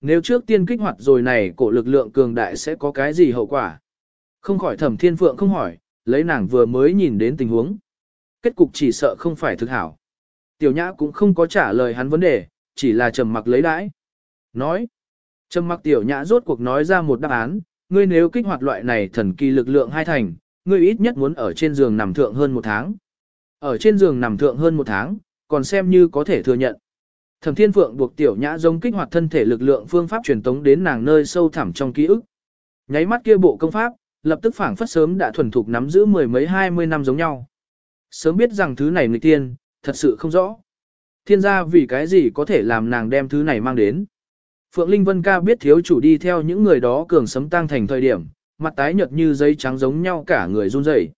nếu trước tiên kích hoạt rồi này cổ lực lượng cường đại sẽ có cái gì hậu quả. Không khỏi thẩm thiên phượng không hỏi, lấy nàng vừa mới nhìn đến tình huống. Kết cục chỉ sợ không phải thực hảo. Tiểu nhã cũng không có trả lời hắn vấn đề, chỉ là trầm mặc lấy đãi. Nói, trầm mặc tiểu nhã rốt cuộc nói ra một đáp án, ngươi nếu kích hoạt loại này thần kỳ lực lượng hai thành, ngươi ít nhất muốn ở trên giường nằm thượng hơn một tháng. Ở trên giường nằm thượng hơn một tháng, còn xem như có thể thừa nhận. Thẩm Thiên Phượng buộc tiểu nhã giống kích hoạt thân thể lực lượng phương pháp truyền tống đến nàng nơi sâu thẳm trong ký ức. Nháy mắt kia bộ công pháp, lập tức phảng phất sớm đã thuần thục nắm giữ mười mấy hai mươi năm giống nhau. Sớm biết rằng thứ này nghịch tiên, thật sự không rõ. Thiên gia vì cái gì có thể làm nàng đem thứ này mang đến. Phượng Linh Vân ca biết thiếu chủ đi theo những người đó cường sấm tăng thành thời điểm, mặt tái nhợt như giấy trắng giống nhau cả người run rẩy.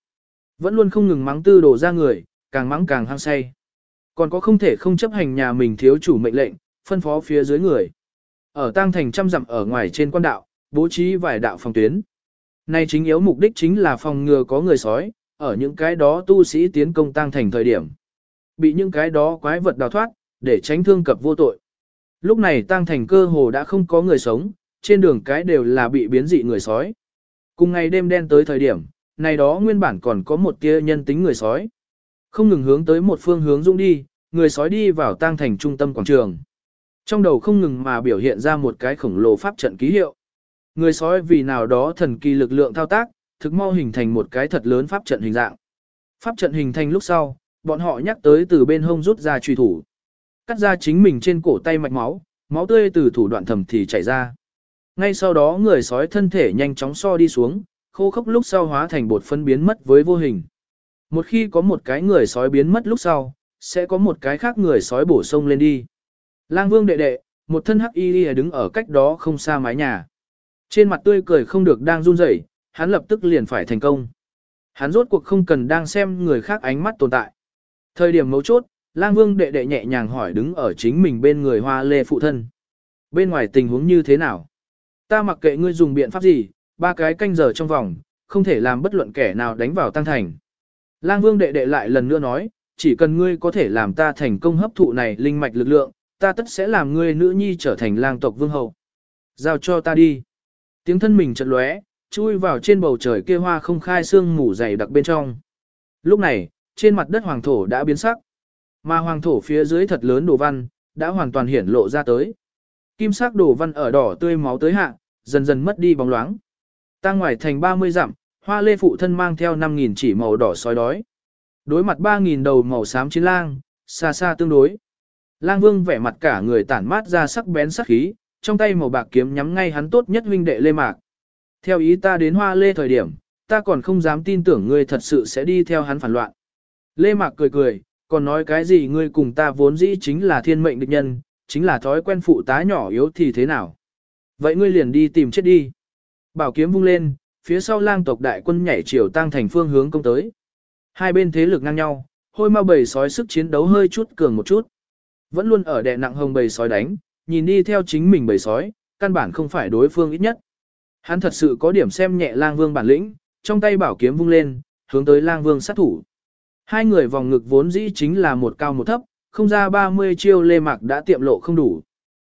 Vẫn luôn không ngừng mắng tư đổ ra người, càng mắng càng hăng say. Còn có không thể không chấp hành nhà mình thiếu chủ mệnh lệnh, phân phó phía dưới người. Ở tăng thành trăm dặm ở ngoài trên quan đạo, bố trí vài đạo phòng tuyến. Nay chính yếu mục đích chính là phòng ngừa có người sói, ở những cái đó tu sĩ tiến công tăng thành thời điểm. Bị những cái đó quái vật đào thoát, để tránh thương cập vô tội. Lúc này tăng thành cơ hồ đã không có người sống, trên đường cái đều là bị biến dị người sói. Cùng ngày đêm đen tới thời điểm, này đó nguyên bản còn có một tia nhân tính người sói. Không ngừng hướng tới một phương hướng dũng đi, người sói đi vào tang thành trung tâm quảng trường. Trong đầu không ngừng mà biểu hiện ra một cái khổng lồ pháp trận ký hiệu. Người sói vì nào đó thần kỳ lực lượng thao tác, thực mau hình thành một cái thật lớn pháp trận hình dạng. Pháp trận hình thành lúc sau, bọn họ nhắc tới từ bên hông rút ra truy thủ. Cắt ra chính mình trên cổ tay mạch máu, máu tươi từ thủ đoạn thầm thì chảy ra. Ngay sau đó người sói thân thể nhanh chóng so đi xuống, khô khốc lúc sau hóa thành bột phân biến mất với vô hình. Một khi có một cái người sói biến mất lúc sau, sẽ có một cái khác người sói bổ sung lên đi. Lang vương đệ đệ, một thân hắc y đứng ở cách đó không xa mái nhà. Trên mặt tươi cười không được đang run rẩy, hắn lập tức liền phải thành công. Hắn rốt cuộc không cần đang xem người khác ánh mắt tồn tại. Thời điểm mấu chốt, lang vương đệ đệ nhẹ nhàng hỏi đứng ở chính mình bên người hoa lê phụ thân. Bên ngoài tình huống như thế nào? Ta mặc kệ ngươi dùng biện pháp gì, ba cái canh giờ trong vòng, không thể làm bất luận kẻ nào đánh vào tăng thành. Lang vương đệ đệ lại lần nữa nói, chỉ cần ngươi có thể làm ta thành công hấp thụ này linh mạch lực lượng, ta tất sẽ làm ngươi nữ nhi trở thành lang tộc vương hậu. Giao cho ta đi. Tiếng thân mình chợt lóe, chui vào trên bầu trời kia hoa không khai xương mù dày đặc bên trong. Lúc này, trên mặt đất hoàng thổ đã biến sắc. Mà hoàng thổ phía dưới thật lớn đồ văn, đã hoàn toàn hiển lộ ra tới. Kim sắc đồ văn ở đỏ tươi máu tới hạ, dần dần mất đi bóng loáng. Ta ngoài thành 30 dặm, hoa lê phụ thân mang theo 5.000 chỉ màu đỏ sói đói. Đối mặt 3.000 đầu màu xám chiến lang, xa xa tương đối. Lang vương vẻ mặt cả người tản mát ra sắc bén sắc khí, trong tay màu bạc kiếm nhắm ngay hắn tốt nhất huynh đệ lê mạc. Theo ý ta đến hoa lê thời điểm, ta còn không dám tin tưởng ngươi thật sự sẽ đi theo hắn phản loạn. Lê mạc cười cười, còn nói cái gì ngươi cùng ta vốn dĩ chính là thiên mệnh địch nhân, chính là thói quen phụ tá nhỏ yếu thì thế nào. Vậy ngươi liền đi tìm chết đi. Bảo kiếm vung lên, phía sau lang tộc đại quân nhảy chiều tăng thành phương hướng công tới. Hai bên thế lực ngang nhau, hôi ma bầy sói sức chiến đấu hơi chút cường một chút. Vẫn luôn ở đè nặng hồng bầy sói đánh, nhìn đi theo chính mình bầy sói, căn bản không phải đối phương ít nhất. Hắn thật sự có điểm xem nhẹ lang vương bản lĩnh, trong tay bảo kiếm vung lên, hướng tới lang vương sát thủ. Hai người vòng ngực vốn dĩ chính là một cao một thấp, không ra 30 chiêu lê mạc đã tiệm lộ không đủ.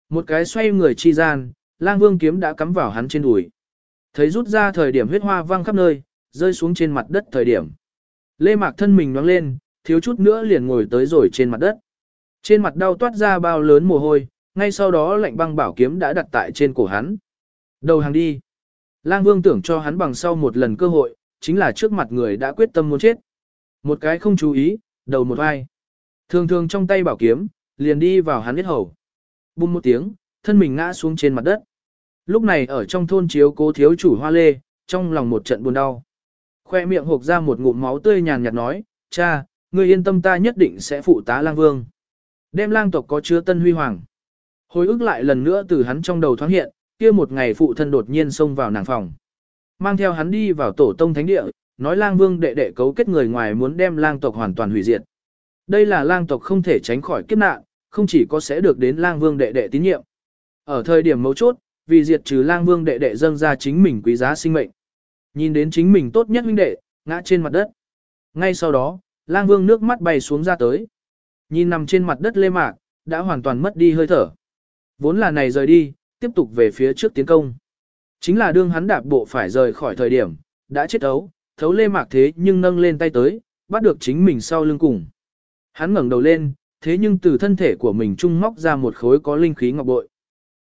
Một cái xoay người chi gian, lang vương kiếm đã cắm vào hắn trên đùi. Thấy rút ra thời điểm huyết hoa văng khắp nơi, rơi xuống trên mặt đất thời điểm. Lê Mạc thân mình nhoáng lên, thiếu chút nữa liền ngồi tới rồi trên mặt đất. Trên mặt đau toát ra bao lớn mồ hôi, ngay sau đó lạnh băng bảo kiếm đã đặt tại trên cổ hắn. Đầu hàng đi. Lang Vương tưởng cho hắn bằng sau một lần cơ hội, chính là trước mặt người đã quyết tâm muốn chết. Một cái không chú ý, đầu một vai. Thường thường trong tay bảo kiếm, liền đi vào hắn biết hầu. bùm một tiếng, thân mình ngã xuống trên mặt đất. Lúc này ở trong thôn chiếu cố thiếu chủ hoa lê, trong lòng một trận buồn đau. Khoe miệng hộp ra một ngụm máu tươi nhàn nhạt nói, cha, ngươi yên tâm ta nhất định sẽ phụ tá lang vương. Đem lang tộc có chứa tân huy hoàng. Hồi ức lại lần nữa từ hắn trong đầu thoáng hiện, kia một ngày phụ thân đột nhiên xông vào nàng phòng. Mang theo hắn đi vào tổ tông thánh địa, nói lang vương đệ đệ cấu kết người ngoài muốn đem lang tộc hoàn toàn hủy diệt. Đây là lang tộc không thể tránh khỏi kiếp nạn, không chỉ có sẽ được đến lang vương đệ đệ tín nhiệm. Ở thời điểm mấu chốt, vì diệt trừ lang vương đệ đệ dâng ra chính mình quý giá sinh mệnh. Nhìn đến chính mình tốt nhất huynh đệ, ngã trên mặt đất. Ngay sau đó, lang vương nước mắt bay xuống ra tới. Nhìn nằm trên mặt đất lê mạc, đã hoàn toàn mất đi hơi thở. Vốn là này rời đi, tiếp tục về phía trước tiến công. Chính là đương hắn đạp bộ phải rời khỏi thời điểm, đã chết ấu, thấu lê mạc thế nhưng nâng lên tay tới, bắt được chính mình sau lưng cùng. Hắn ngẩng đầu lên, thế nhưng từ thân thể của mình trung móc ra một khối có linh khí ngọc bội.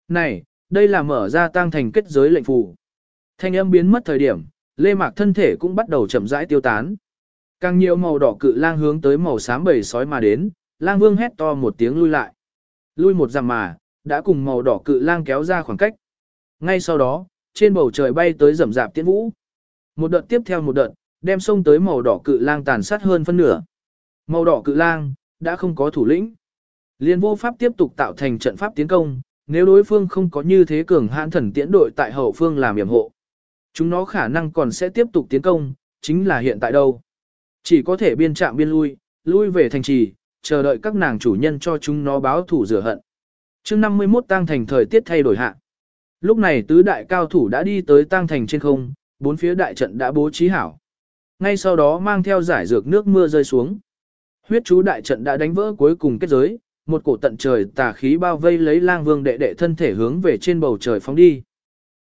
Này, đây là mở ra tăng thành kết giới lệnh phù. Thanh âm biến mất thời điểm, lê mạc thân thể cũng bắt đầu chậm rãi tiêu tán. Càng nhiều màu đỏ cự lang hướng tới màu xám bầy sói mà đến, lang vương hét to một tiếng lui lại. Lui một dặm mà, đã cùng màu đỏ cự lang kéo ra khoảng cách. Ngay sau đó, trên bầu trời bay tới rầm rạp tiễn vũ. Một đợt tiếp theo một đợt, đem sông tới màu đỏ cự lang tàn sát hơn phân nửa. Màu đỏ cự lang, đã không có thủ lĩnh. Liên vô pháp tiếp tục tạo thành trận pháp tiến công, nếu đối phương không có như thế cường hãn thần tiễn đội tại hậu phương làm yểm hộ. Chúng nó khả năng còn sẽ tiếp tục tiến công, chính là hiện tại đâu. Chỉ có thể biên trạm biên lui, lui về thành trì, chờ đợi các nàng chủ nhân cho chúng nó báo thủ rửa hận. chương 51 tang thành thời tiết thay đổi hạ. Lúc này tứ đại cao thủ đã đi tới tang thành trên không, bốn phía đại trận đã bố trí hảo. Ngay sau đó mang theo giải dược nước mưa rơi xuống. Huyết chú đại trận đã đánh vỡ cuối cùng kết giới, một cổ tận trời tà khí bao vây lấy lang vương đệ đệ thân thể hướng về trên bầu trời phóng đi.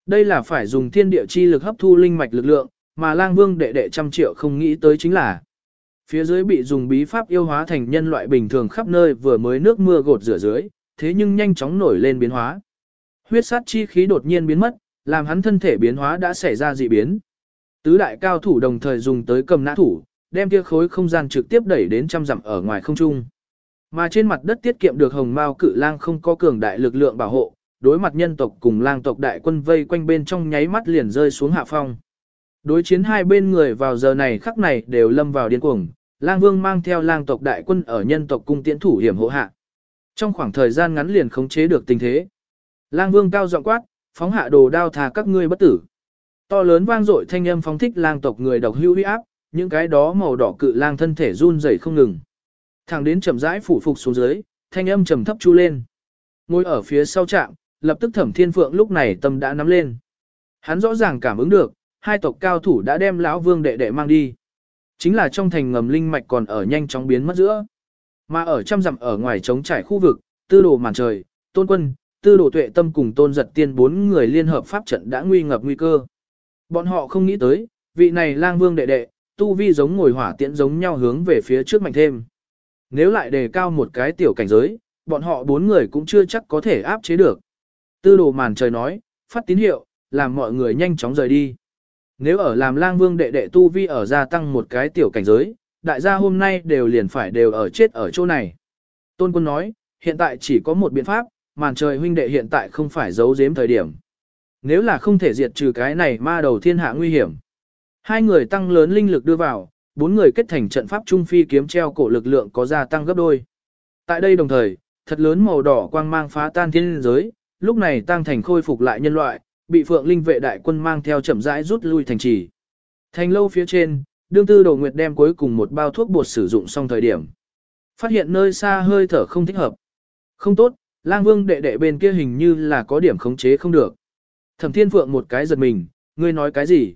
Đây là phải dùng thiên địa chi lực hấp thu linh mạch lực lượng, mà lang vương đệ đệ trăm triệu không nghĩ tới chính là Phía dưới bị dùng bí pháp yêu hóa thành nhân loại bình thường khắp nơi vừa mới nước mưa gột rửa dưới, thế nhưng nhanh chóng nổi lên biến hóa. Huyết sát chi khí đột nhiên biến mất, làm hắn thân thể biến hóa đã xảy ra dị biến. Tứ đại cao thủ đồng thời dùng tới cầm nã thủ, đem kia khối không gian trực tiếp đẩy đến trăm dặm ở ngoài không trung. Mà trên mặt đất tiết kiệm được hồng mao cự lang không có cường đại lực lượng bảo hộ, đối mặt nhân tộc cùng lang tộc đại quân vây quanh bên trong nháy mắt liền rơi xuống hạ phong. Đối chiến hai bên người vào giờ này khắc này đều lâm vào điên cuồng, lang vương mang theo lang tộc đại quân ở nhân tộc cung tiễn thủ hiểm hộ hạ. Trong khoảng thời gian ngắn liền khống chế được tình thế. Lang vương cao giọng quát, phóng hạ đồ đao thà các ngươi bất tử. To lớn vang dội thanh âm phóng thích lang tộc người độc hữu uy áp, những cái đó màu đỏ cự lang thân thể run rẩy không ngừng. Thẳng đến chậm rãi phủ phục xuống dưới, thanh âm trầm thấp chu lên. Ngồi ở phía sau trạm, lập tức thẩm thiên phượng lúc này tâm đã nắm lên. Hắn rõ ràng cảm ứng được, hai tộc cao thủ đã đem lão vương đệ đệ mang đi. Chính là trong thành ngầm linh mạch còn ở nhanh chóng biến mất giữa. Mà ở trăm dặm ở ngoài trống trải khu vực, tư đồ màn trời, tôn quân, tư đồ tuệ tâm cùng tôn giật tiên bốn người liên hợp pháp trận đã nguy ngập nguy cơ. Bọn họ không nghĩ tới, vị này lang vương đệ đệ, tu vi giống ngồi hỏa tiễn giống nhau hướng về phía trước mạnh thêm. Nếu lại đề cao một cái tiểu cảnh giới, bọn họ bốn người cũng chưa chắc có thể áp chế được. Tư đồ màn trời nói, phát tín hiệu, làm mọi người nhanh chóng rời đi. Nếu ở làm lang vương đệ đệ tu vi ở gia tăng một cái tiểu cảnh giới, đại gia hôm nay đều liền phải đều ở chết ở chỗ này. Tôn quân nói, hiện tại chỉ có một biện pháp, màn trời huynh đệ hiện tại không phải giấu giếm thời điểm. Nếu là không thể diệt trừ cái này ma đầu thiên hạ nguy hiểm. Hai người tăng lớn linh lực đưa vào, bốn người kết thành trận pháp trung phi kiếm treo cổ lực lượng có gia tăng gấp đôi. Tại đây đồng thời, thật lớn màu đỏ quang mang phá tan thiên giới, lúc này tăng thành khôi phục lại nhân loại, bị Phượng Linh vệ đại quân mang theo chậm rãi rút lui thành trì. Thành lâu phía trên, đương tư đồ nguyệt đem cuối cùng một bao thuốc bột sử dụng xong thời điểm. Phát hiện nơi xa hơi thở không thích hợp. Không tốt, lang vương đệ đệ bên kia hình như là có điểm khống chế không được. Thẩm thiên phượng một cái giật mình, ngươi nói cái gì?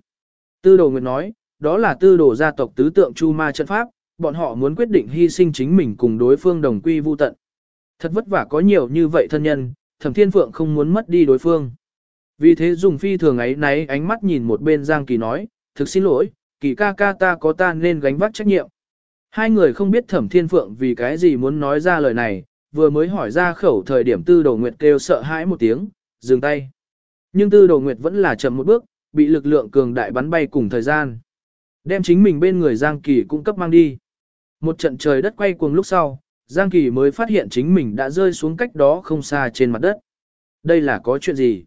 Tư đồ nguyệt nói, đó là tư đồ gia tộc tứ tượng chu ma trận pháp, bọn họ muốn quyết định hy sinh chính mình cùng đối phương đồng quy vu tận. Thật vất vả có nhiều như vậy thân nhân, thẩm thiên phượng không muốn mất đi đối phương. Vì thế dùng phi thường ấy náy ánh mắt nhìn một bên Giang Kỳ nói, thực xin lỗi, Kỳ ca ca ta có ta nên gánh vác trách nhiệm. Hai người không biết thẩm thiên phượng vì cái gì muốn nói ra lời này, vừa mới hỏi ra khẩu thời điểm tư đồ nguyệt kêu sợ hãi một tiếng, dừng tay. Nhưng tư đồ nguyệt vẫn là chậm một bước, bị lực lượng cường đại bắn bay cùng thời gian. Đem chính mình bên người Giang Kỳ cung cấp mang đi. Một trận trời đất quay cuồng lúc sau, Giang Kỳ mới phát hiện chính mình đã rơi xuống cách đó không xa trên mặt đất. Đây là có chuyện gì?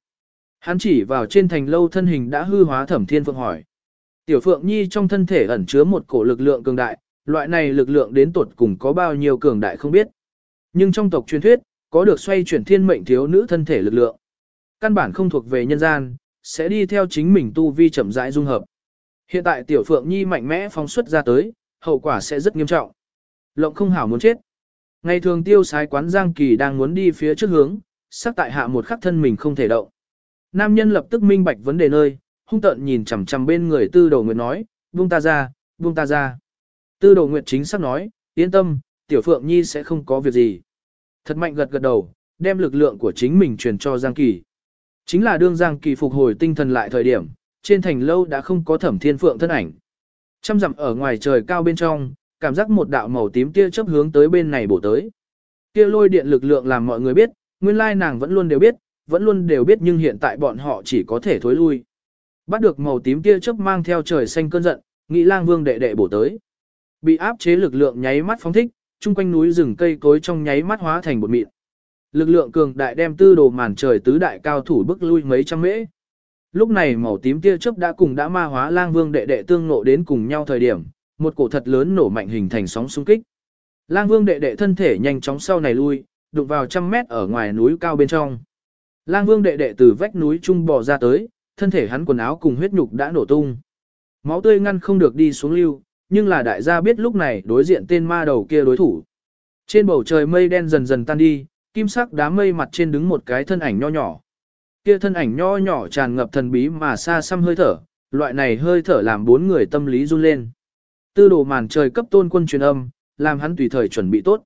Hắn chỉ vào trên thành lâu thân hình đã hư hóa thẩm thiên phượng hỏi. Tiểu phượng nhi trong thân thể ẩn chứa một cổ lực lượng cường đại, loại này lực lượng đến tuột cùng có bao nhiêu cường đại không biết. Nhưng trong tộc truyền thuyết, có được xoay chuyển thiên mệnh thiếu nữ thân thể lực lượng. Căn bản không thuộc về nhân gian, sẽ đi theo chính mình tu vi chậm rãi dung hợp. Hiện tại tiểu phượng nhi mạnh mẽ phóng xuất ra tới, hậu quả sẽ rất nghiêm trọng. Lộng không hảo muốn chết. Ngày thường tiêu sái quán Giang Kỳ đang muốn đi phía trước hướng, sắc tại hạ một khắc thân mình không thể động. Nam nhân lập tức minh bạch vấn đề nơi, hung tợn nhìn chằm chằm bên người tư đồ nguyệt nói, buông ta ra, buông ta ra. Tư đồ nguyệt chính xác nói, yên tâm, tiểu phượng nhi sẽ không có việc gì. Thật mạnh gật gật đầu, đem lực lượng của chính mình truyền cho Giang Kỳ. Chính là đương Giang Kỳ phục hồi tinh thần lại thời điểm, trên thành lâu đã không có thẩm thiên phượng thân ảnh. Trăm dặm ở ngoài trời cao bên trong, cảm giác một đạo màu tím tia chớp hướng tới bên này bổ tới. Kia lôi điện lực lượng làm mọi người biết, nguyên lai nàng vẫn luôn đều biết, vẫn luôn đều biết nhưng hiện tại bọn họ chỉ có thể thối lui. Bắt được màu tím tia chớp mang theo trời xanh cơn giận, nghĩ lang vương đệ đệ bổ tới. Bị áp chế lực lượng nháy mắt phóng thích, chung quanh núi rừng cây cối trong nháy mắt hóa thành bột mịn. Lực lượng cường đại đem tư đồ màn trời tứ đại cao thủ bức lui mấy trăm mễ. Lúc này màu tím tia chớp đã cùng đã ma hóa lang vương đệ đệ tương nộ đến cùng nhau thời điểm, một cổ thật lớn nổ mạnh hình thành sóng xung kích. Lang vương đệ đệ thân thể nhanh chóng sau này lui, đụng vào trăm mét ở ngoài núi cao bên trong. Lang vương đệ đệ từ vách núi trung bò ra tới, thân thể hắn quần áo cùng huyết nhục đã nổ tung. Máu tươi ngăn không được đi xuống lưu, nhưng là đại gia biết lúc này đối diện tên ma đầu kia đối thủ. Trên bầu trời mây đen dần dần tan đi, kim sắc đám mây mặt trên đứng một cái thân ảnh nho nhỏ. Kia thân ảnh nho nhỏ tràn ngập thần bí mà xa xăm hơi thở, loại này hơi thở làm bốn người tâm lý run lên. Tư đồ màn trời cấp tôn quân truyền âm, làm hắn tùy thời chuẩn bị tốt.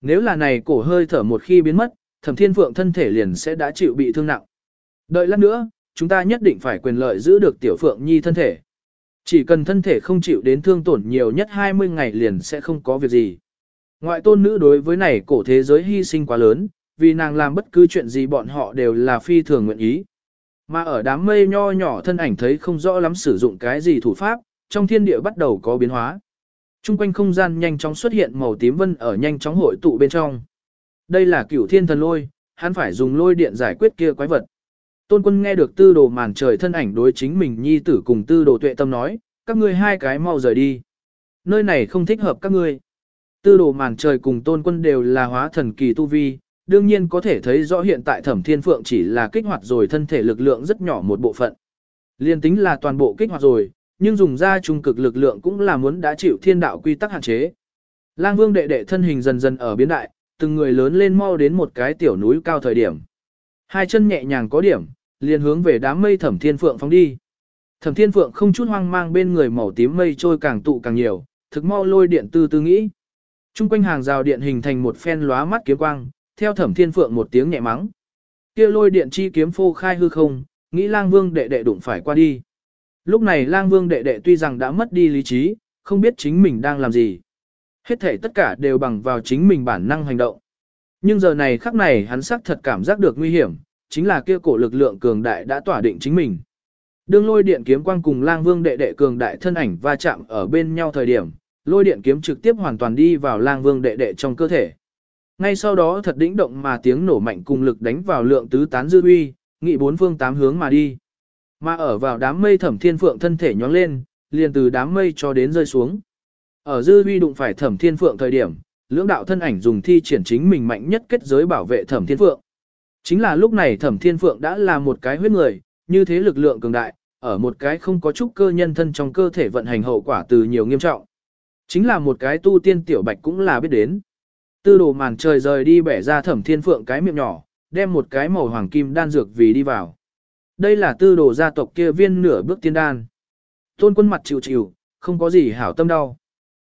Nếu là này cổ hơi thở một khi biến mất, thẩm thiên phượng thân thể liền sẽ đã chịu bị thương nặng. Đợi lát nữa, chúng ta nhất định phải quyền lợi giữ được tiểu phượng nhi thân thể. Chỉ cần thân thể không chịu đến thương tổn nhiều nhất 20 ngày liền sẽ không có việc gì. Ngoại tôn nữ đối với này cổ thế giới hy sinh quá lớn, vì nàng làm bất cứ chuyện gì bọn họ đều là phi thường nguyện ý. Mà ở đám mây nho nhỏ thân ảnh thấy không rõ lắm sử dụng cái gì thủ pháp, trong thiên địa bắt đầu có biến hóa. Trung quanh không gian nhanh chóng xuất hiện màu tím vân ở nhanh chóng hội tụ bên trong. Đây là cửu thiên thần lôi, hắn phải dùng lôi điện giải quyết kia quái vật. Tôn quân nghe được tư đồ màn trời thân ảnh đối chính mình nhi tử cùng tư đồ tuệ tâm nói, các ngươi hai cái mau rời đi. Nơi này không thích hợp các ngươi. Tư đồ màn trời cùng tôn quân đều là hóa thần kỳ tu vi, đương nhiên có thể thấy rõ hiện tại thẩm thiên phượng chỉ là kích hoạt rồi thân thể lực lượng rất nhỏ một bộ phận. Liên tính là toàn bộ kích hoạt rồi, nhưng dùng ra trung cực lực lượng cũng là muốn đã chịu thiên đạo quy tắc hạn chế. Lang vương đệ đệ thân hình dần dần ở biến đại, từng người lớn lên mau đến một cái tiểu núi cao thời điểm. Hai chân nhẹ nhàng có điểm, liền hướng về đám mây thẩm thiên phượng phóng đi. Thẩm thiên phượng không chút hoang mang bên người màu tím mây trôi càng tụ càng nhiều, thực mau lôi điện tư tư nghĩ. Trung quanh hàng rào điện hình thành một phen lóa mắt kiếm quang, theo thẩm thiên phượng một tiếng nhẹ mắng. kia lôi điện chi kiếm phô khai hư không, nghĩ lang vương đệ đệ đụng phải qua đi. Lúc này lang vương đệ đệ tuy rằng đã mất đi lý trí, không biết chính mình đang làm gì. Hết thể tất cả đều bằng vào chính mình bản năng hành động. Nhưng giờ này khắc này hắn sắc thật cảm giác được nguy hiểm, chính là kia cổ lực lượng cường đại đã tỏa định chính mình. Đương lôi điện kiếm quang cùng lang vương đệ đệ cường đại thân ảnh va chạm ở bên nhau thời điểm, lôi điện kiếm trực tiếp hoàn toàn đi vào lang vương đệ đệ trong cơ thể. Ngay sau đó thật đĩnh động mà tiếng nổ mạnh cùng lực đánh vào lượng tứ tán dư uy, nghị bốn phương tám hướng mà đi. Mà ở vào đám mây thẩm thiên phượng thân thể nhóng lên, liền từ đám mây cho đến rơi xuống. Ở dư uy đụng phải thẩm thiên phượng thời điểm, lưỡng đạo thân ảnh dùng thi triển chính mình mạnh nhất kết giới bảo vệ thẩm thiên phượng. Chính là lúc này thẩm thiên phượng đã là một cái huyết người, như thế lực lượng cường đại, ở một cái không có chút cơ nhân thân trong cơ thể vận hành hậu quả từ nhiều nghiêm trọng. Chính là một cái tu tiên tiểu bạch cũng là biết đến. Tư đồ màn trời rời đi bẻ ra thẩm thiên phượng cái miệng nhỏ, đem một cái màu hoàng kim đan dược vì đi vào. Đây là tư đồ gia tộc kia viên nửa bước tiên đan. Tôn quân mặt chịu chịu, không có gì hảo tâm đau.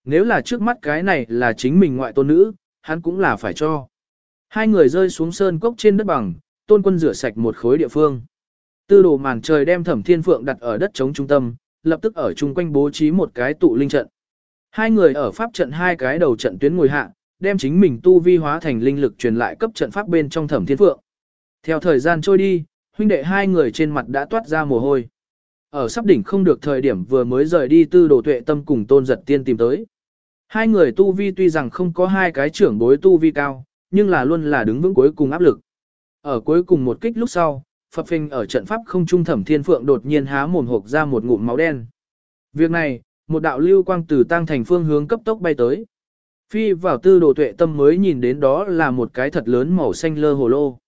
Nếu là trước mắt cái này là chính mình ngoại tôn nữ, hắn cũng là phải cho. Hai người rơi xuống sơn cốc trên đất bằng, tôn quân rửa sạch một khối địa phương. Tư đồ màn trời đem thẩm thiên phượng đặt ở đất chống trung tâm, lập tức ở chung quanh bố trí một cái tụ linh trận. Hai người ở pháp trận hai cái đầu trận tuyến ngồi hạ, đem chính mình tu vi hóa thành linh lực truyền lại cấp trận pháp bên trong thẩm thiên phượng. Theo thời gian trôi đi, huynh đệ hai người trên mặt đã toát ra mồ hôi. Ở sắp đỉnh không được thời điểm vừa mới rời đi tư đồ tuệ tâm cùng tôn giật tiên tìm tới. Hai người tu vi tuy rằng không có hai cái trưởng bối tu vi cao, nhưng là luôn là đứng vững cuối cùng áp lực. Ở cuối cùng một kích lúc sau, Phật Phình ở trận pháp không trung thẩm thiên phượng đột nhiên há mồm hộp ra một ngụm máu đen. Việc này, một đạo lưu quang từ tăng thành phương hướng cấp tốc bay tới. Phi vào tư đồ tuệ tâm mới nhìn đến đó là một cái thật lớn màu xanh lơ hồ lô.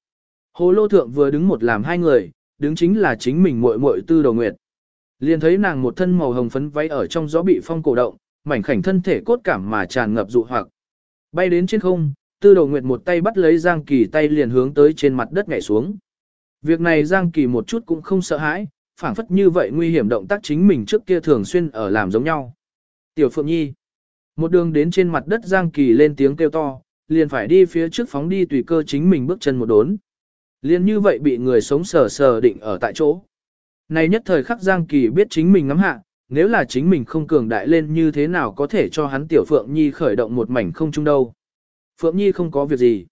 Hồ lô thượng vừa đứng một làm hai người, đứng chính là chính mình muội muội tư đồ nguyệt. Liền thấy nàng một thân màu hồng phấn váy ở trong gió bị phong cổ động, mảnh khảnh thân thể cốt cảm mà tràn ngập dụ hoặc. Bay đến trên không, tư đồ nguyệt một tay bắt lấy Giang Kỳ tay liền hướng tới trên mặt đất nhảy xuống. Việc này Giang Kỳ một chút cũng không sợ hãi, phảng phất như vậy nguy hiểm động tác chính mình trước kia thường xuyên ở làm giống nhau. Tiểu Phượng Nhi. Một đường đến trên mặt đất Giang Kỳ lên tiếng kêu to, liền phải đi phía trước phóng đi tùy cơ chính mình bước chân một đốn. liền như vậy bị người sống sờ sờ định ở tại chỗ. Này nhất thời khắc Giang Kỳ biết chính mình ngắm hạ, nếu là chính mình không cường đại lên như thế nào có thể cho hắn tiểu Phượng Nhi khởi động một mảnh không chung đâu. Phượng Nhi không có việc gì.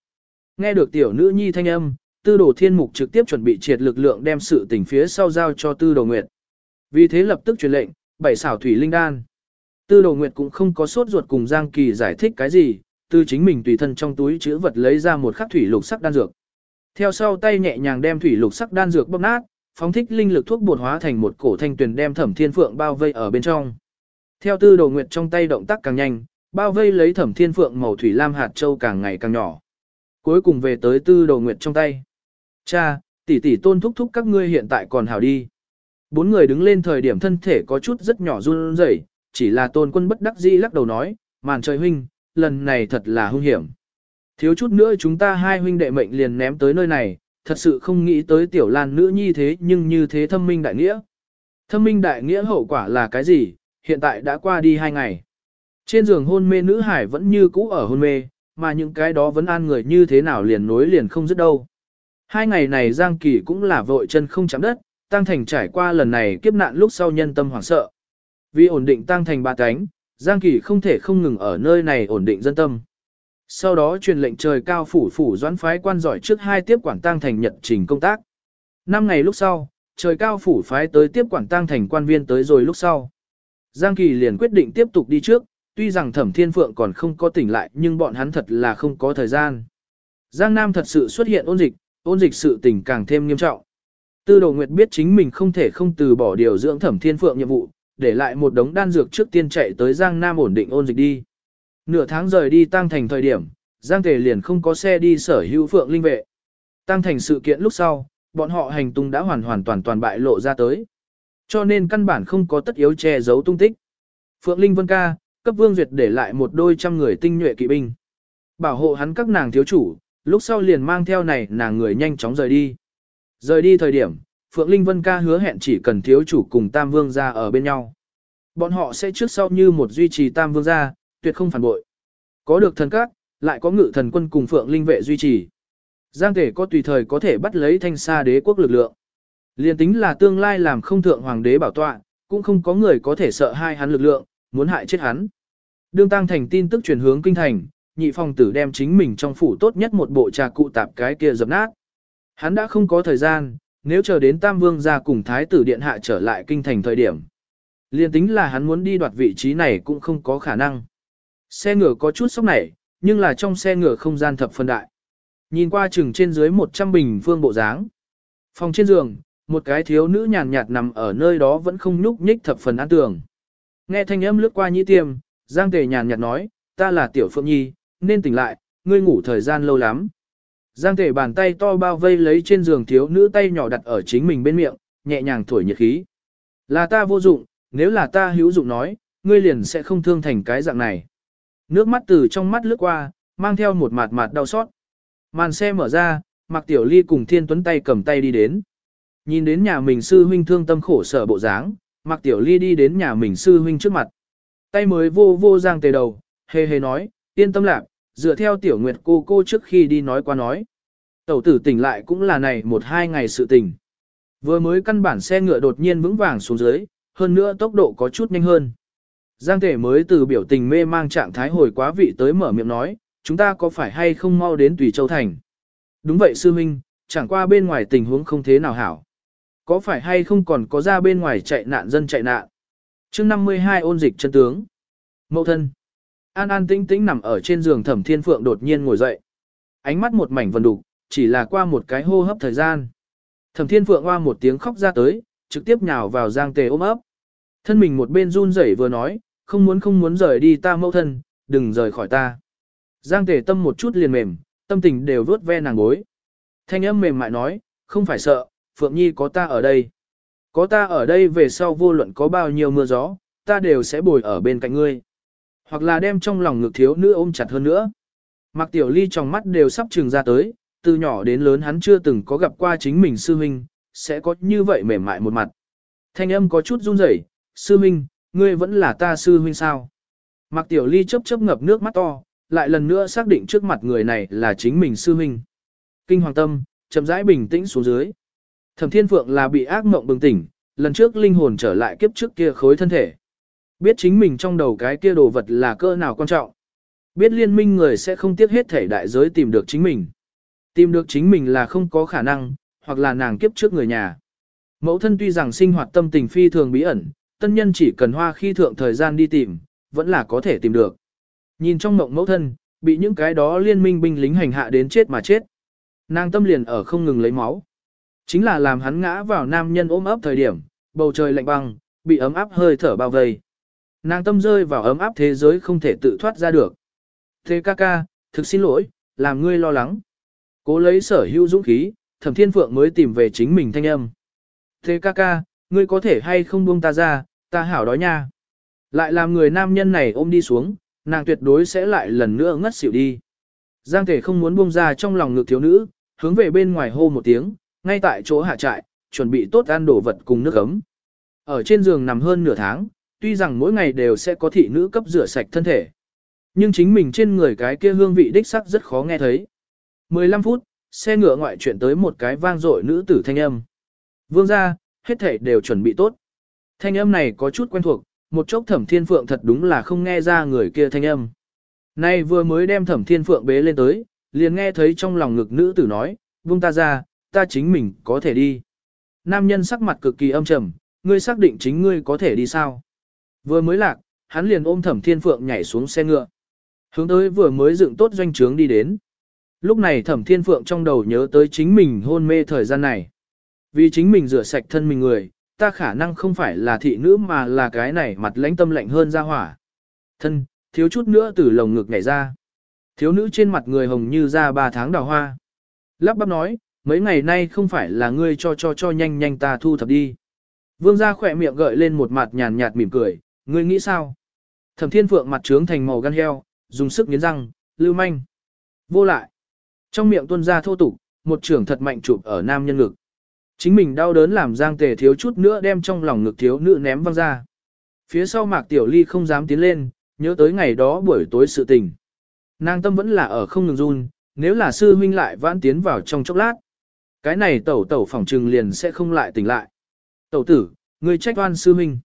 Nghe được tiểu nữ Nhi thanh âm, tư đồ thiên mục trực tiếp chuẩn bị triệt lực lượng đem sự tình phía sau giao cho tư đồ nguyệt. Vì thế lập tức truyền lệnh, bảy xảo thủy linh đan. Tư đồ nguyệt cũng không có sốt ruột cùng Giang Kỳ giải thích cái gì, tư chính mình tùy thân trong túi chữ vật lấy ra một khắc thủy lục sắc đan dược. Theo sau tay nhẹ nhàng đem thủy lục sắc đan dược bóp nát, phóng thích linh lực thuốc bột hóa thành một cổ thanh tuyền đem thẩm thiên phượng bao vây ở bên trong. Theo tư đồ nguyệt trong tay động tác càng nhanh, bao vây lấy thẩm thiên phượng màu thủy lam hạt châu càng ngày càng nhỏ. Cuối cùng về tới tư đồ nguyệt trong tay. Cha, tỷ tỷ tôn thúc thúc các ngươi hiện tại còn hảo đi. Bốn người đứng lên thời điểm thân thể có chút rất nhỏ run rẩy, chỉ là tôn quân bất đắc dĩ lắc đầu nói, màn trời huynh, lần này thật là hung hiểm. Thiếu chút nữa chúng ta hai huynh đệ mệnh liền ném tới nơi này, thật sự không nghĩ tới tiểu lan nữ nhi thế nhưng như thế thâm minh đại nghĩa. Thâm minh đại nghĩa hậu quả là cái gì, hiện tại đã qua đi hai ngày. Trên giường hôn mê nữ hải vẫn như cũ ở hôn mê, mà những cái đó vẫn an người như thế nào liền nối liền không dứt đâu. Hai ngày này Giang Kỳ cũng là vội chân không chạm đất, Tăng Thành trải qua lần này kiếp nạn lúc sau nhân tâm hoảng sợ. Vì ổn định Tăng Thành ba cánh, Giang Kỳ không thể không ngừng ở nơi này ổn định dân tâm. Sau đó truyền lệnh trời cao phủ phủ doãn phái quan giỏi trước hai tiếp quản Tăng Thành nhật trình công tác. Năm ngày lúc sau, trời cao phủ phái tới tiếp quản Tăng Thành quan viên tới rồi lúc sau. Giang Kỳ liền quyết định tiếp tục đi trước, tuy rằng Thẩm Thiên Phượng còn không có tỉnh lại nhưng bọn hắn thật là không có thời gian. Giang Nam thật sự xuất hiện ôn dịch, ôn dịch sự tình càng thêm nghiêm trọng. Tư đồ nguyệt biết chính mình không thể không từ bỏ điều dưỡng thẩm thiên phượng nhiệm vụ, để lại một đống đan dược trước tiên chạy tới Giang Nam ổn định ôn dịch đi. Nửa tháng rời đi tăng thành thời điểm, Giang Tề liền không có xe đi sở hữu phượng linh vệ. Tăng thành sự kiện lúc sau, bọn họ hành tung đã hoàn hoàn toàn toàn bại lộ ra tới. Cho nên căn bản không có tất yếu che giấu tung tích. Phượng Linh Vân Ca, cấp vương duyệt để lại một đôi trăm người tinh nhuệ kỵ binh. Bảo hộ hắn các nàng thiếu chủ, lúc sau liền mang theo này nàng người nhanh chóng rời đi. Rời đi thời điểm, Phượng Linh Vân ca hứa hẹn chỉ cần thiếu chủ cùng Tam Vương ra ở bên nhau. Bọn họ sẽ trước sau như một duy trì Tam Vương ra, tuyệt không phản bội. Có được thần các, lại có ngự thần quân cùng Phượng Linh vệ duy trì. Giang thể có tùy thời có thể bắt lấy thanh xa đế quốc lực lượng. Liên tính là tương lai làm không thượng hoàng đế bảo tọa, cũng không có người có thể sợ hai hắn lực lượng, muốn hại chết hắn. Đương tăng thành tin tức truyền hướng kinh thành, nhị phong tử đem chính mình trong phủ tốt nhất một bộ trà cụ tạp cái kia dập nát. Hắn đã không có thời gian, nếu chờ đến Tam Vương ra cùng Thái tử Điện Hạ trở lại kinh thành thời điểm. Liên tính là hắn muốn đi đoạt vị trí này cũng không có khả năng. Xe ngựa có chút sốc nảy, nhưng là trong xe ngựa không gian thập phân đại. Nhìn qua chừng trên dưới 100 bình phương bộ dáng. Phòng trên giường, một cái thiếu nữ nhàn nhạt nằm ở nơi đó vẫn không nhúc nhích thập phần an tường. Nghe thanh âm lướt qua nhĩ tiêm, Giang Tề nhàn nhạt nói, ta là Tiểu Phượng Nhi, nên tỉnh lại, ngươi ngủ thời gian lâu lắm. Giang thể bàn tay to bao vây lấy trên giường thiếu nữ tay nhỏ đặt ở chính mình bên miệng, nhẹ nhàng thổi nhiệt khí. Là ta vô dụng, nếu là ta hữu dụng nói, ngươi liền sẽ không thương thành cái dạng này. Nước mắt từ trong mắt lướt qua, mang theo một mạt mạt đau xót. Màn xe mở ra, Mạc Tiểu Ly cùng Thiên Tuấn tay cầm tay đi đến. Nhìn đến nhà mình sư huynh thương tâm khổ sở bộ dáng, Mạc Tiểu Ly đi đến nhà mình sư huynh trước mặt. Tay mới vô vô giang tề đầu, hề hề nói, yên tâm lạc, dựa theo tiểu nguyệt cô cô trước khi đi nói qua nói. Tẩu tử tỉnh lại cũng là này một hai ngày sự tình. Vừa mới căn bản xe ngựa đột nhiên vững vàng xuống dưới, hơn nữa tốc độ có chút nhanh hơn. Giang thể mới từ biểu tình mê mang trạng thái hồi quá vị tới mở miệng nói, chúng ta có phải hay không mau đến Tùy Châu Thành? Đúng vậy sư minh, chẳng qua bên ngoài tình huống không thế nào hảo. Có phải hay không còn có ra bên ngoài chạy nạn dân chạy nạn? chương 52 ôn dịch chân tướng. Mậu thân. An An tĩnh tĩnh nằm ở trên giường Thẩm Thiên Phượng đột nhiên ngồi dậy. Ánh mắt một mảnh vần đục, chỉ là qua một cái hô hấp thời gian. Thẩm Thiên Phượng hoa một tiếng khóc ra tới, trực tiếp nhào vào Giang Tề ôm ấp. Thân mình một bên run rẩy vừa nói, không muốn không muốn rời đi ta mẫu thân, đừng rời khỏi ta. Giang Tề tâm một chút liền mềm, tâm tình đều vớt ve nàng gối. Thanh âm mềm mại nói, không phải sợ, Phượng Nhi có ta ở đây. Có ta ở đây về sau vô luận có bao nhiêu mưa gió, ta đều sẽ bồi ở bên cạnh ngươi hoặc là đem trong lòng ngực thiếu nữ ôm chặt hơn nữa. Mạc Tiểu Ly trong mắt đều sắp trừng ra tới, từ nhỏ đến lớn hắn chưa từng có gặp qua chính mình sư huynh, sẽ có như vậy mềm mại một mặt. Thanh âm có chút run rẩy, sư huynh, ngươi vẫn là ta sư huynh sao? Mạc Tiểu Ly chớp chớp ngập nước mắt to, lại lần nữa xác định trước mặt người này là chính mình sư huynh. Kinh hoàng tâm, chậm rãi bình tĩnh xuống dưới. Thẩm Thiên Phượng là bị ác mộng bừng tỉnh, lần trước linh hồn trở lại kiếp trước kia khối thân thể. Biết chính mình trong đầu cái kia đồ vật là cơ nào quan trọng. Biết liên minh người sẽ không tiếc hết thể đại giới tìm được chính mình. Tìm được chính mình là không có khả năng, hoặc là nàng kiếp trước người nhà. Mẫu thân tuy rằng sinh hoạt tâm tình phi thường bí ẩn, tân nhân chỉ cần hoa khi thượng thời gian đi tìm, vẫn là có thể tìm được. Nhìn trong mộng mẫu thân, bị những cái đó liên minh binh lính hành hạ đến chết mà chết. Nàng tâm liền ở không ngừng lấy máu. Chính là làm hắn ngã vào nam nhân ôm ấp thời điểm, bầu trời lạnh băng, bị ấm áp hơi thở bao vây. Nàng tâm rơi vào ấm áp thế giới không thể tự thoát ra được. Thế ca ca, thực xin lỗi, làm ngươi lo lắng. Cố lấy sở hữu dũng khí, thẩm thiên phượng mới tìm về chính mình thanh âm. Thế ca ca, ngươi có thể hay không buông ta ra, ta hảo đói nha. Lại làm người nam nhân này ôm đi xuống, nàng tuyệt đối sẽ lại lần nữa ngất xỉu đi. Giang thể không muốn buông ra trong lòng ngực thiếu nữ, hướng về bên ngoài hô một tiếng, ngay tại chỗ hạ trại, chuẩn bị tốt ăn đồ vật cùng nước ấm. Ở trên giường nằm hơn nửa tháng, tuy rằng mỗi ngày đều sẽ có thị nữ cấp rửa sạch thân thể. Nhưng chính mình trên người cái kia hương vị đích sắc rất khó nghe thấy. 15 phút, xe ngựa ngoại chuyển tới một cái vang dội nữ tử thanh âm. Vương ra, hết thể đều chuẩn bị tốt. Thanh âm này có chút quen thuộc, một chốc thẩm thiên phượng thật đúng là không nghe ra người kia thanh âm. Nay vừa mới đem thẩm thiên phượng bế lên tới, liền nghe thấy trong lòng ngực nữ tử nói, vương ta ra, ta chính mình có thể đi. Nam nhân sắc mặt cực kỳ âm trầm, ngươi xác định chính ngươi có thể đi sao. Vừa mới lạc, hắn liền ôm thẩm thiên phượng nhảy xuống xe ngựa. Hướng tới vừa mới dựng tốt doanh trướng đi đến. Lúc này thẩm thiên phượng trong đầu nhớ tới chính mình hôn mê thời gian này. Vì chính mình rửa sạch thân mình người, ta khả năng không phải là thị nữ mà là cái này mặt lãnh tâm lạnh hơn ra hỏa. Thân, thiếu chút nữa từ lồng ngực nhảy ra. Thiếu nữ trên mặt người hồng như ra ba tháng đào hoa. Lắp bắp nói, mấy ngày nay không phải là ngươi cho cho cho nhanh nhanh ta thu thập đi. Vương gia khỏe miệng gợi lên một mặt nhàn nhạt mỉm cười, ngươi nghĩ sao? Thẩm thiên phượng mặt trướng thành màu gan heo, dùng sức nghiến răng, lưu manh. Vô lại. Trong miệng tuôn ra thô tục, một trưởng thật mạnh chụp ở nam nhân ngực. Chính mình đau đớn làm giang tề thiếu chút nữa đem trong lòng ngực thiếu nữ ném văng ra. Phía sau mạc tiểu ly không dám tiến lên, nhớ tới ngày đó buổi tối sự tình. Nàng tâm vẫn là ở không ngừng run, nếu là sư huynh lại vãn tiến vào trong chốc lát. Cái này tẩu tẩu phỏng trừng liền sẽ không lại tỉnh lại. Tẩu tử, ngươi trách oan sư huynh.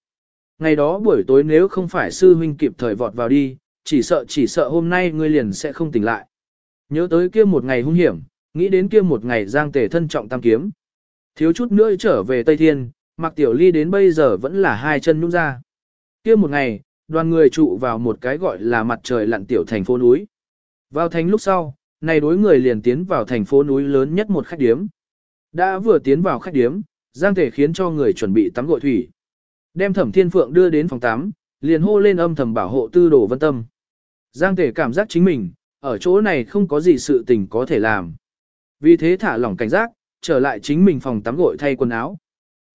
Ngày đó buổi tối nếu không phải sư huynh kịp thời vọt vào đi, chỉ sợ chỉ sợ hôm nay ngươi liền sẽ không tỉnh lại. Nhớ tới kia một ngày hung hiểm, nghĩ đến kia một ngày giang tề thân trọng tam kiếm. Thiếu chút nữa trở về Tây Thiên, Mạc Tiểu Ly đến bây giờ vẫn là hai chân nhung ra. kia một ngày, đoàn người trụ vào một cái gọi là mặt trời lặn tiểu thành phố núi. Vào thành lúc sau, này đối người liền tiến vào thành phố núi lớn nhất một khách điếm. Đã vừa tiến vào khách điếm, Giang Thể khiến cho người chuẩn bị tắm gội thủy. Đem Thẩm Thiên Phượng đưa đến phòng tắm, liền hô lên âm thầm bảo hộ tư đồ vân tâm. Giang Thể cảm giác chính mình, ở chỗ này không có gì sự tình có thể làm. Vì thế thả lỏng cảnh giác, trở lại chính mình phòng tắm gội thay quần áo.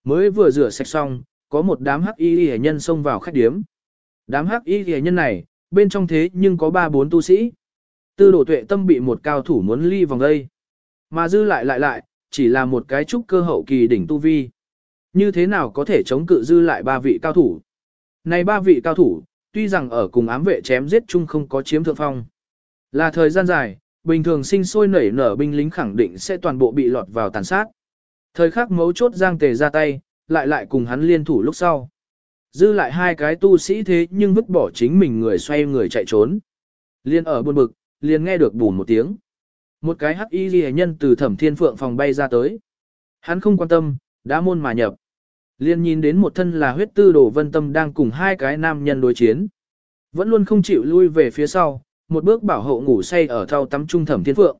Mới vừa rửa sạch xong, có một đám hắc y hề nhân xông vào khách điếm. Đám hắc y hề nhân này, bên trong thế nhưng có ba bốn tu sĩ. Tư Đồ tuệ tâm bị một cao thủ muốn ly vòng đây. Mà dư lại lại lại, chỉ là một cái trúc cơ hậu kỳ đỉnh tu vi. Như thế nào có thể chống cự dư lại ba vị cao thủ? Này ba vị cao thủ, tuy rằng ở cùng ám vệ chém giết chung không có chiếm thượng phong. Là thời gian dài, bình thường sinh sôi nảy nở binh lính khẳng định sẽ toàn bộ bị lọt vào tàn sát. Thời khắc mấu chốt giang tề ra tay, lại lại cùng hắn liên thủ lúc sau. Dư lại hai cái tu sĩ thế nhưng vứt bỏ chính mình người xoay người chạy trốn. Liên ở buồn bực, liền nghe được bùn một tiếng. Một cái hắc y ghi nhân từ thẩm thiên phượng phòng bay ra tới. Hắn không quan tâm, đã môn mà nhập. Liên nhìn đến một thân là huyết tư đồ vân tâm đang cùng hai cái nam nhân đối chiến. Vẫn luôn không chịu lui về phía sau, một bước bảo hộ ngủ say ở thau tắm trung thẩm thiên phượng.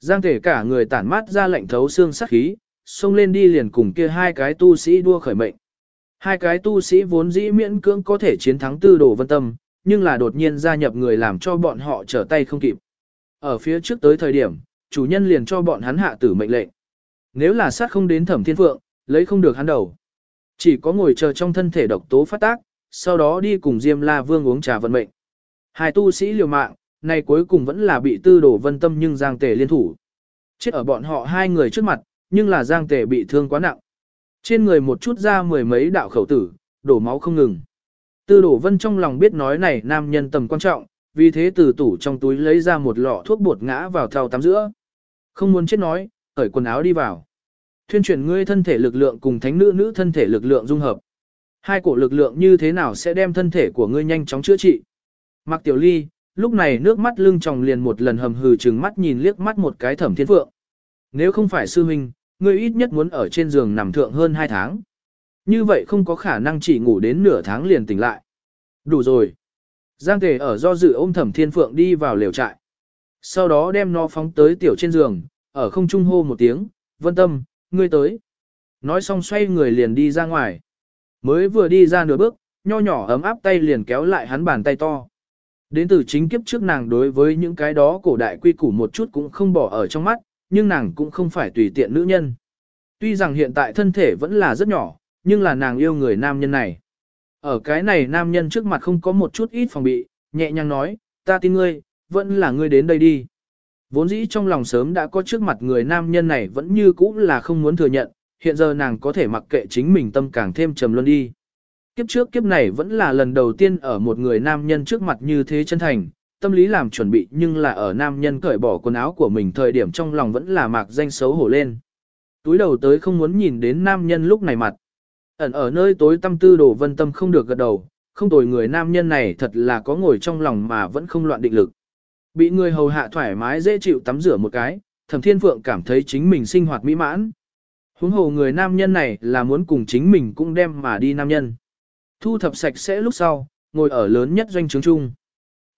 Giang thể cả người tản mát ra lệnh thấu xương sắc khí, xông lên đi liền cùng kia hai cái tu sĩ đua khởi mệnh. Hai cái tu sĩ vốn dĩ miễn cưỡng có thể chiến thắng tư đồ vân tâm, nhưng là đột nhiên gia nhập người làm cho bọn họ trở tay không kịp. Ở phía trước tới thời điểm, chủ nhân liền cho bọn hắn hạ tử mệnh lệnh. Nếu là sát không đến thẩm thiên phượng, lấy không được hắn đầu. Chỉ có ngồi chờ trong thân thể độc tố phát tác, sau đó đi cùng Diêm La Vương uống trà vận mệnh. Hai tu sĩ liều mạng, nay cuối cùng vẫn là bị tư đổ vân tâm nhưng Giang Tề liên thủ. Chết ở bọn họ hai người trước mặt, nhưng là Giang Tề bị thương quá nặng. Trên người một chút ra mười mấy đạo khẩu tử, đổ máu không ngừng. Tư đổ vân trong lòng biết nói này nam nhân tầm quan trọng, vì thế từ tủ trong túi lấy ra một lọ thuốc bột ngã vào thau tắm giữa. Không muốn chết nói, cởi quần áo đi vào. Thuyên chuyển ngươi thân thể lực lượng cùng thánh nữ nữ thân thể lực lượng dung hợp. Hai cổ lực lượng như thế nào sẽ đem thân thể của ngươi nhanh chóng chữa trị? Mạc Tiểu Ly, lúc này nước mắt lưng tròng liền một lần hầm hừ trừng mắt nhìn liếc mắt một cái thẩm thiên phượng. Nếu không phải sư huynh, ngươi ít nhất muốn ở trên giường nằm thượng hơn hai tháng. Như vậy không có khả năng chỉ ngủ đến nửa tháng liền tỉnh lại. Đủ rồi. Giang Tề ở do dự ôm thẩm thiên phượng đi vào lều trại. Sau đó đem nó phóng tới tiểu trên giường, ở không trung hô một tiếng, vân tâm, ngươi tới. Nói xong xoay người liền đi ra ngoài. Mới vừa đi ra nửa bước, nho nhỏ ấm áp tay liền kéo lại hắn bàn tay to. Đến từ chính kiếp trước nàng đối với những cái đó cổ đại quy củ một chút cũng không bỏ ở trong mắt, nhưng nàng cũng không phải tùy tiện nữ nhân. Tuy rằng hiện tại thân thể vẫn là rất nhỏ, nhưng là nàng yêu người nam nhân này. Ở cái này nam nhân trước mặt không có một chút ít phòng bị, nhẹ nhàng nói, ta tin ngươi, vẫn là ngươi đến đây đi. Vốn dĩ trong lòng sớm đã có trước mặt người nam nhân này vẫn như cũ là không muốn thừa nhận, hiện giờ nàng có thể mặc kệ chính mình tâm càng thêm trầm luân đi. Kiếp trước kiếp này vẫn là lần đầu tiên ở một người nam nhân trước mặt như thế chân thành, tâm lý làm chuẩn bị nhưng là ở nam nhân cởi bỏ quần áo của mình thời điểm trong lòng vẫn là mạc danh xấu hổ lên. Túi đầu tới không muốn nhìn đến nam nhân lúc này mặt. Ẩn ở nơi tối tâm tư đồ vân tâm không được gật đầu, không tồi người nam nhân này thật là có ngồi trong lòng mà vẫn không loạn định lực. Bị người hầu hạ thoải mái dễ chịu tắm rửa một cái, thẩm thiên phượng cảm thấy chính mình sinh hoạt mỹ mãn. Huống hồ người nam nhân này là muốn cùng chính mình cũng đem mà đi nam nhân. Thu thập sạch sẽ lúc sau, ngồi ở lớn nhất doanh trướng chung.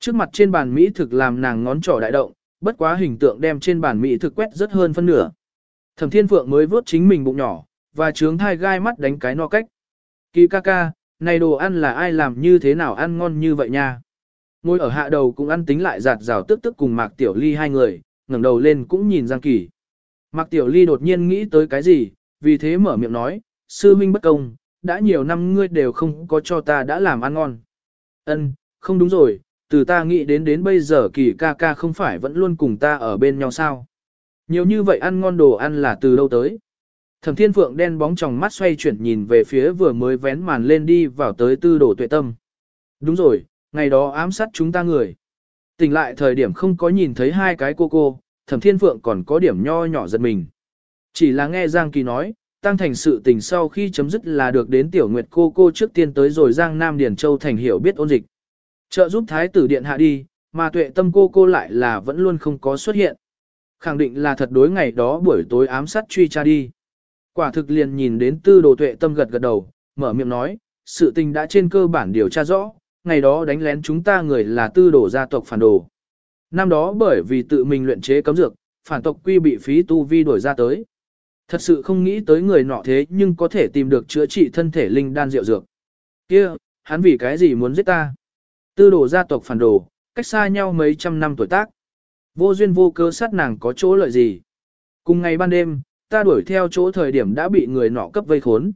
Trước mặt trên bàn Mỹ thực làm nàng ngón trỏ đại động, bất quá hình tượng đem trên bàn Mỹ thực quét rất hơn phân nửa. Thẩm Thiên Phượng mới vớt chính mình bụng nhỏ, và trướng thai gai mắt đánh cái no cách. Kỳ ca ca, này đồ ăn là ai làm như thế nào ăn ngon như vậy nha. Ngồi ở hạ đầu cũng ăn tính lại giạt rào tức tức cùng Mạc Tiểu Ly hai người, ngẩng đầu lên cũng nhìn Giang Kỳ. Mạc Tiểu Ly đột nhiên nghĩ tới cái gì, vì thế mở miệng nói, sư minh bất công, đã nhiều năm ngươi đều không có cho ta đã làm ăn ngon. Ân, không đúng rồi, từ ta nghĩ đến đến bây giờ kỳ ca ca không phải vẫn luôn cùng ta ở bên nhau sao. Nhiều như vậy ăn ngon đồ ăn là từ đâu tới. Thẩm thiên phượng đen bóng trong mắt xoay chuyển nhìn về phía vừa mới vén màn lên đi vào tới tư đồ tuệ tâm. Đúng rồi, ngày đó ám sát chúng ta người. Tỉnh lại thời điểm không có nhìn thấy hai cái cô cô, thẩm thiên phượng còn có điểm nho nhỏ giật mình. Chỉ là nghe Giang Kỳ nói, tăng thành sự tình sau khi chấm dứt là được đến tiểu nguyệt cô cô trước tiên tới rồi Giang Nam Điền Châu thành hiểu biết ôn dịch. Trợ giúp thái tử điện hạ đi, mà tuệ tâm cô cô lại là vẫn luôn không có xuất hiện. Khẳng định là thật đối ngày đó buổi tối ám sát truy tra đi. Quả thực liền nhìn đến tư đồ tuệ tâm gật gật đầu, mở miệng nói, sự tình đã trên cơ bản điều tra rõ, ngày đó đánh lén chúng ta người là tư đổ gia tộc phản đồ. Năm đó bởi vì tự mình luyện chế cấm dược, phản tộc quy bị phí tu vi đổi ra tới. Thật sự không nghĩ tới người nọ thế nhưng có thể tìm được chữa trị thân thể linh đan rượu dược. kia hắn vì cái gì muốn giết ta? Tư đồ gia tộc phản đồ, cách xa nhau mấy trăm năm tuổi tác. Vô duyên vô cơ sát nàng có chỗ lợi gì? Cùng ngày ban đêm, ta đuổi theo chỗ thời điểm đã bị người nọ cấp vây khốn.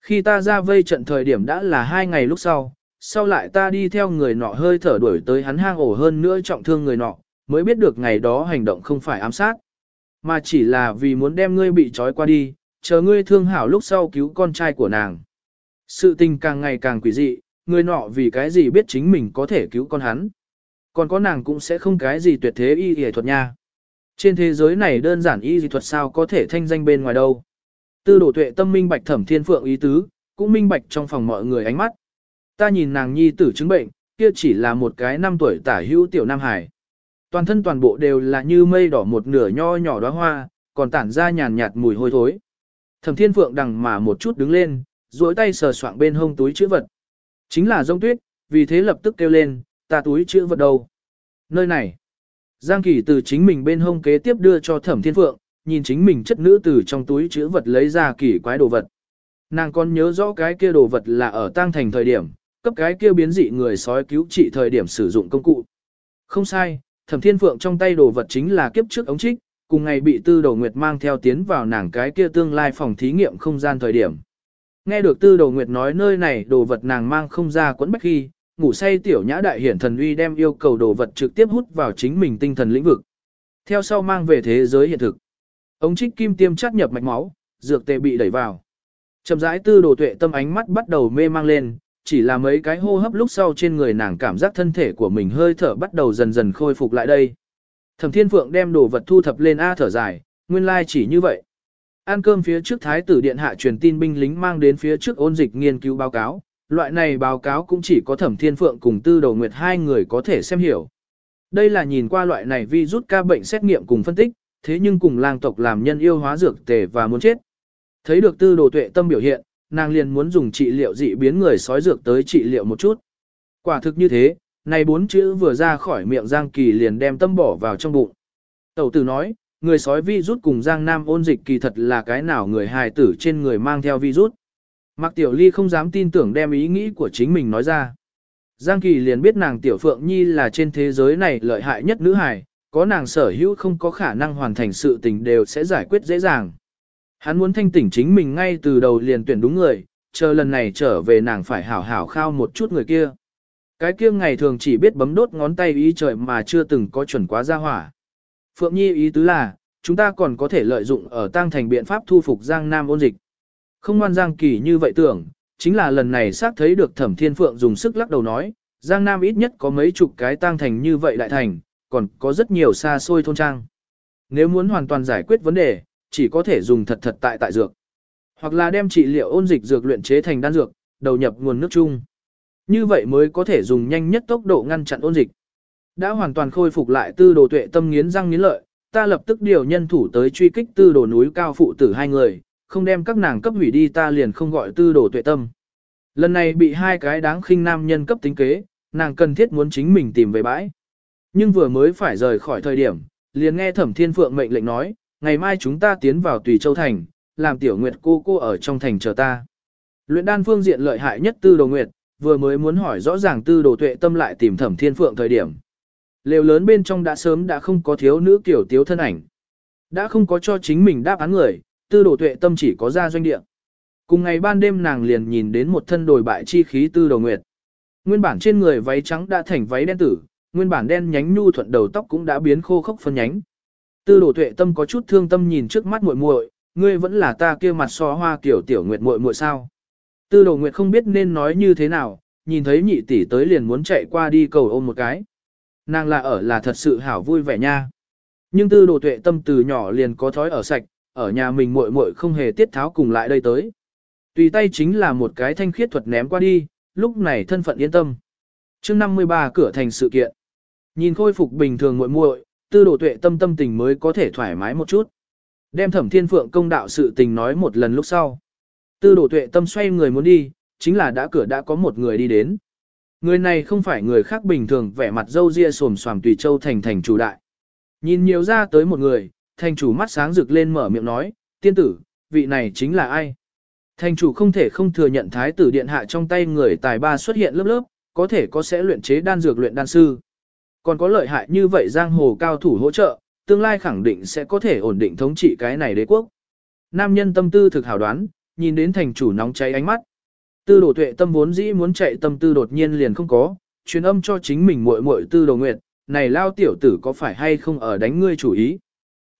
Khi ta ra vây trận thời điểm đã là hai ngày lúc sau, sau lại ta đi theo người nọ hơi thở đuổi tới hắn hang ổ hơn nữa trọng thương người nọ, mới biết được ngày đó hành động không phải ám sát, mà chỉ là vì muốn đem ngươi bị trói qua đi, chờ ngươi thương hảo lúc sau cứu con trai của nàng. Sự tình càng ngày càng quỷ dị, người nọ vì cái gì biết chính mình có thể cứu con hắn. Còn có nàng cũng sẽ không cái gì tuyệt thế y y thuật nha. Trên thế giới này đơn giản y y thuật sao có thể thanh danh bên ngoài đâu. Tư đổ tuệ tâm minh bạch thẩm thiên phượng ý tứ, cũng minh bạch trong phòng mọi người ánh mắt. Ta nhìn nàng nhi tử chứng bệnh, kia chỉ là một cái năm tuổi tả hữu tiểu nam hải. Toàn thân toàn bộ đều là như mây đỏ một nửa nho nhỏ đóa hoa, còn tản ra nhàn nhạt mùi hôi thối. Thẩm Thiên Phượng đằng mà một chút đứng lên, duỗi tay sờ soạng bên hông túi chữ vật. Chính là rông tuyết, vì thế lập tức kêu lên, ta túi chữ vật đâu? Nơi này. Giang Kỳ từ chính mình bên hông kế tiếp đưa cho Thẩm Thiên Phượng, nhìn chính mình chất nữ từ trong túi chữ vật lấy ra kỳ quái đồ vật. Nàng còn nhớ rõ cái kia đồ vật là ở tang thành thời điểm, cấp cái kia biến dị người sói cứu trị thời điểm sử dụng công cụ. Không sai, Thẩm Thiên Phượng trong tay đồ vật chính là kiếp trước ống trích, cùng ngày bị Tư Đầu Nguyệt mang theo tiến vào nàng cái kia tương lai phòng thí nghiệm không gian thời điểm. Nghe được Tư Đầu Nguyệt nói nơi này đồ vật nàng mang không ra quẫn bách khi, ngủ say tiểu nhã đại hiển thần uy đem yêu cầu đồ vật trực tiếp hút vào chính mình tinh thần lĩnh vực. Theo sau mang về thế giới hiện thực. Ống trích kim tiêm chắt nhập mạch máu, dược tề bị đẩy vào. Chậm rãi tư đồ tuệ tâm ánh mắt bắt đầu mê mang lên, chỉ là mấy cái hô hấp lúc sau trên người nàng cảm giác thân thể của mình hơi thở bắt đầu dần dần khôi phục lại đây. Thẩm Thiên Phượng đem đồ vật thu thập lên A thở dài, nguyên lai chỉ như vậy. Ăn cơm phía trước thái tử điện hạ truyền tin binh lính mang đến phía trước ôn dịch nghiên cứu báo cáo, loại này báo cáo cũng chỉ có thẩm thiên phượng cùng tư đầu nguyệt hai người có thể xem hiểu. Đây là nhìn qua loại này vi rút ca bệnh xét nghiệm cùng phân tích, thế nhưng cùng lang tộc làm nhân yêu hóa dược tề và muốn chết. Thấy được tư đồ tuệ tâm biểu hiện, nàng liền muốn dùng trị liệu dị biến người sói dược tới trị liệu một chút. Quả thực như thế, này bốn chữ vừa ra khỏi miệng Giang Kỳ liền đem tâm bỏ vào trong bụng. Tẩu tử nói, người sói vi rút cùng Giang Nam ôn dịch kỳ thật là cái nào người hài tử trên người mang theo vi rút. Mạc Tiểu Ly không dám tin tưởng đem ý nghĩ của chính mình nói ra. Giang Kỳ liền biết nàng Tiểu Phượng Nhi là trên thế giới này lợi hại nhất nữ hài, có nàng sở hữu không có khả năng hoàn thành sự tình đều sẽ giải quyết dễ dàng. Hắn muốn thanh tỉnh chính mình ngay từ đầu liền tuyển đúng người, chờ lần này trở về nàng phải hảo hảo khao một chút người kia. Cái kia ngày thường chỉ biết bấm đốt ngón tay ý trời mà chưa từng có chuẩn quá ra hỏa. Phượng Nhi ý tứ là, chúng ta còn có thể lợi dụng ở tăng thành biện pháp thu phục Giang Nam ôn dịch. Không ngoan Giang Kỳ như vậy tưởng, chính là lần này xác thấy được Thẩm Thiên Phượng dùng sức lắc đầu nói, Giang Nam ít nhất có mấy chục cái tăng thành như vậy đại thành, còn có rất nhiều xa xôi thôn trang. Nếu muốn hoàn toàn giải quyết vấn đề, chỉ có thể dùng thật thật tại tại dược. Hoặc là đem trị liệu ôn dịch dược luyện chế thành đan dược, đầu nhập nguồn nước chung. Như vậy mới có thể dùng nhanh nhất tốc độ ngăn chặn ôn dịch. Đã hoàn toàn khôi phục lại tư đồ tuệ tâm nghiến răng nghiến lợi, ta lập tức điều nhân thủ tới truy kích tư đồ núi cao phụ tử hai người, không đem các nàng cấp hủy đi ta liền không gọi tư đồ tuệ tâm. Lần này bị hai cái đáng khinh nam nhân cấp tính kế, nàng cần thiết muốn chính mình tìm về bãi. Nhưng vừa mới phải rời khỏi thời điểm, liền nghe thẩm thiên phượng mệnh lệnh nói, ngày mai chúng ta tiến vào tùy châu thành, làm tiểu nguyệt cô cô ở trong thành chờ ta. Luyện đan phương diện lợi hại nhất tư đồ nguyệt, vừa mới muốn hỏi rõ ràng tư đồ tuệ tâm lại tìm thẩm thiên phượng thời điểm. Lều lớn bên trong đã sớm đã không có thiếu nữ kiểu tiếu thân ảnh. Đã không có cho chính mình đáp án người, tư đồ tuệ tâm chỉ có ra doanh địa. Cùng ngày ban đêm nàng liền nhìn đến một thân đồi bại chi khí tư đồ nguyệt. Nguyên bản trên người váy trắng đã thành váy đen tử, nguyên bản đen nhánh nhu thuận đầu tóc cũng đã biến khô khốc phân nhánh. Tư đồ tuệ tâm có chút thương tâm nhìn trước mắt muội muội, ngươi vẫn là ta kia mặt so hoa kiểu tiểu nguyệt muội muội sao. Tư đồ nguyệt không biết nên nói như thế nào, nhìn thấy nhị tỷ tới liền muốn chạy qua đi cầu ôm một cái. Nàng là ở là thật sự hảo vui vẻ nha. Nhưng tư đồ tuệ tâm từ nhỏ liền có thói ở sạch, ở nhà mình muội muội không hề tiết tháo cùng lại đây tới. Tùy tay chính là một cái thanh khiết thuật ném qua đi, lúc này thân phận yên tâm. chương 53 cửa thành sự kiện. Nhìn khôi phục bình thường muội muội, tư đồ tuệ tâm tâm tình mới có thể thoải mái một chút. Đem thẩm thiên phượng công đạo sự tình nói một lần lúc sau. Tư đồ tuệ tâm xoay người muốn đi, chính là đã cửa đã có một người đi đến. Người này không phải người khác bình thường vẻ mặt dâu ria xồm xoàm tùy châu thành thành chủ đại. Nhìn nhiều ra tới một người, thành chủ mắt sáng rực lên mở miệng nói, tiên tử, vị này chính là ai? Thành chủ không thể không thừa nhận thái tử điện hạ trong tay người tài ba xuất hiện lớp lớp, có thể có sẽ luyện chế đan dược luyện đan sư. Còn có lợi hại như vậy giang hồ cao thủ hỗ trợ, tương lai khẳng định sẽ có thể ổn định thống trị cái này đế quốc. Nam nhân tâm tư thực hảo đoán, nhìn đến thành chủ nóng cháy ánh mắt. Tư đồ tuệ tâm vốn dĩ muốn chạy tâm tư đột nhiên liền không có, truyền âm cho chính mình muội muội tư đồ nguyệt, này lao tiểu tử có phải hay không ở đánh ngươi chủ ý.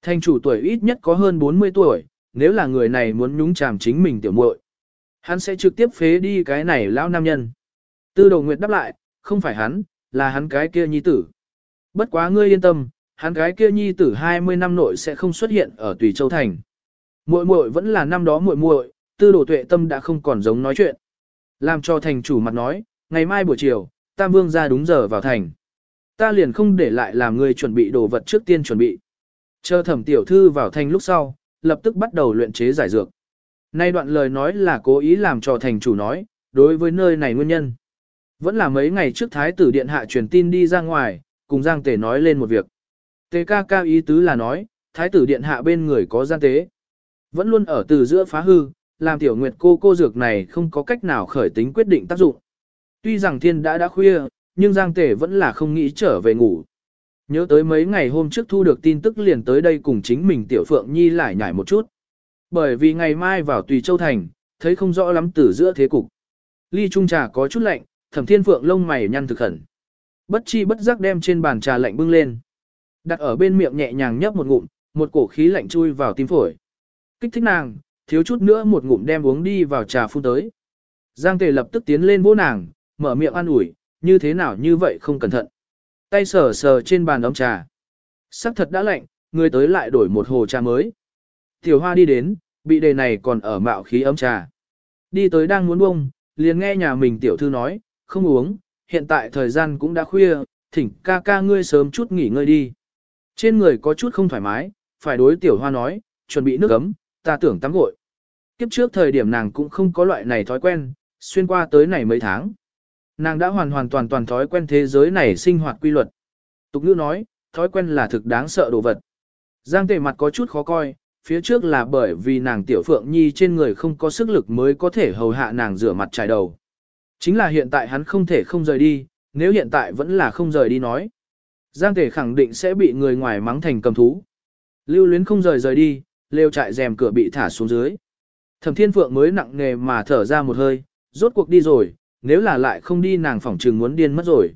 Thành chủ tuổi ít nhất có hơn 40 tuổi, nếu là người này muốn nhúng chàm chính mình tiểu muội, hắn sẽ trực tiếp phế đi cái này lão nam nhân. Tư đồ nguyệt đáp lại, không phải hắn, là hắn cái kia nhi tử. Bất quá ngươi yên tâm, hắn gái kia nhi tử 20 năm nội sẽ không xuất hiện ở Tùy Châu Thành. Muội muội vẫn là năm đó muội muội, tư đồ tuệ tâm đã không còn giống nói chuyện. Làm cho thành chủ mặt nói, ngày mai buổi chiều, Tam Vương ra đúng giờ vào thành. Ta liền không để lại làm người chuẩn bị đồ vật trước tiên chuẩn bị. Chờ thẩm tiểu thư vào thành lúc sau, lập tức bắt đầu luyện chế giải dược. Nay đoạn lời nói là cố ý làm cho thành chủ nói, đối với nơi này nguyên nhân. Vẫn là mấy ngày trước Thái tử Điện Hạ truyền tin đi ra ngoài, cùng Giang Tề nói lên một việc. Tề ca ca ý tứ là nói, Thái tử Điện Hạ bên người có gian tế. Vẫn luôn ở từ giữa phá hư, làm tiểu nguyệt cô cô dược này không có cách nào khởi tính quyết định tác dụng. Tuy rằng thiên đã đã khuya, nhưng Giang Tề vẫn là không nghĩ trở về ngủ. Nhớ tới mấy ngày hôm trước thu được tin tức liền tới đây cùng chính mình tiểu phượng nhi lại nhảy một chút. Bởi vì ngày mai vào Tùy Châu Thành, thấy không rõ lắm từ giữa thế cục. Ly trung trà có chút lạnh, thẩm thiên phượng lông mày nhăn thực khẩn. Bất chi bất giác đem trên bàn trà lạnh bưng lên. Đặt ở bên miệng nhẹ nhàng nhấp một ngụm, một cổ khí lạnh chui vào tim phổi. Kích thích nàng, thiếu chút nữa một ngụm đem uống đi vào trà phun tới. Giang tề lập tức tiến lên vỗ nàng, mở miệng an ủi, như thế nào như vậy không cẩn thận. Tay sờ sờ trên bàn đóng trà. Sắc thật đã lạnh, người tới lại đổi một hồ trà mới. Tiểu hoa đi đến, bị đề này còn ở mạo khí ấm trà. Đi tới đang muốn bông, liền nghe nhà mình tiểu thư nói, không uống, hiện tại thời gian cũng đã khuya, thỉnh ca ca ngươi sớm chút nghỉ ngơi đi. Trên người có chút không thoải mái, phải đối tiểu hoa nói, chuẩn bị nước ấm, ta tưởng tắm gội. Kiếp trước thời điểm nàng cũng không có loại này thói quen, xuyên qua tới này mấy tháng. Nàng đã hoàn hoàn toàn toàn thói quen thế giới này sinh hoạt quy luật. Tục ngữ nói, thói quen là thực đáng sợ đồ vật. Giang tề mặt có chút khó coi, phía trước là bởi vì nàng tiểu phượng nhi trên người không có sức lực mới có thể hầu hạ nàng rửa mặt trải đầu. Chính là hiện tại hắn không thể không rời đi, nếu hiện tại vẫn là không rời đi nói. Giang tề khẳng định sẽ bị người ngoài mắng thành cầm thú. Lưu luyến không rời rời đi, lều trại rèm cửa bị thả xuống dưới. Thẩm thiên phượng mới nặng nề mà thở ra một hơi, rốt cuộc đi rồi, nếu là lại không đi nàng phỏng trừng muốn điên mất rồi.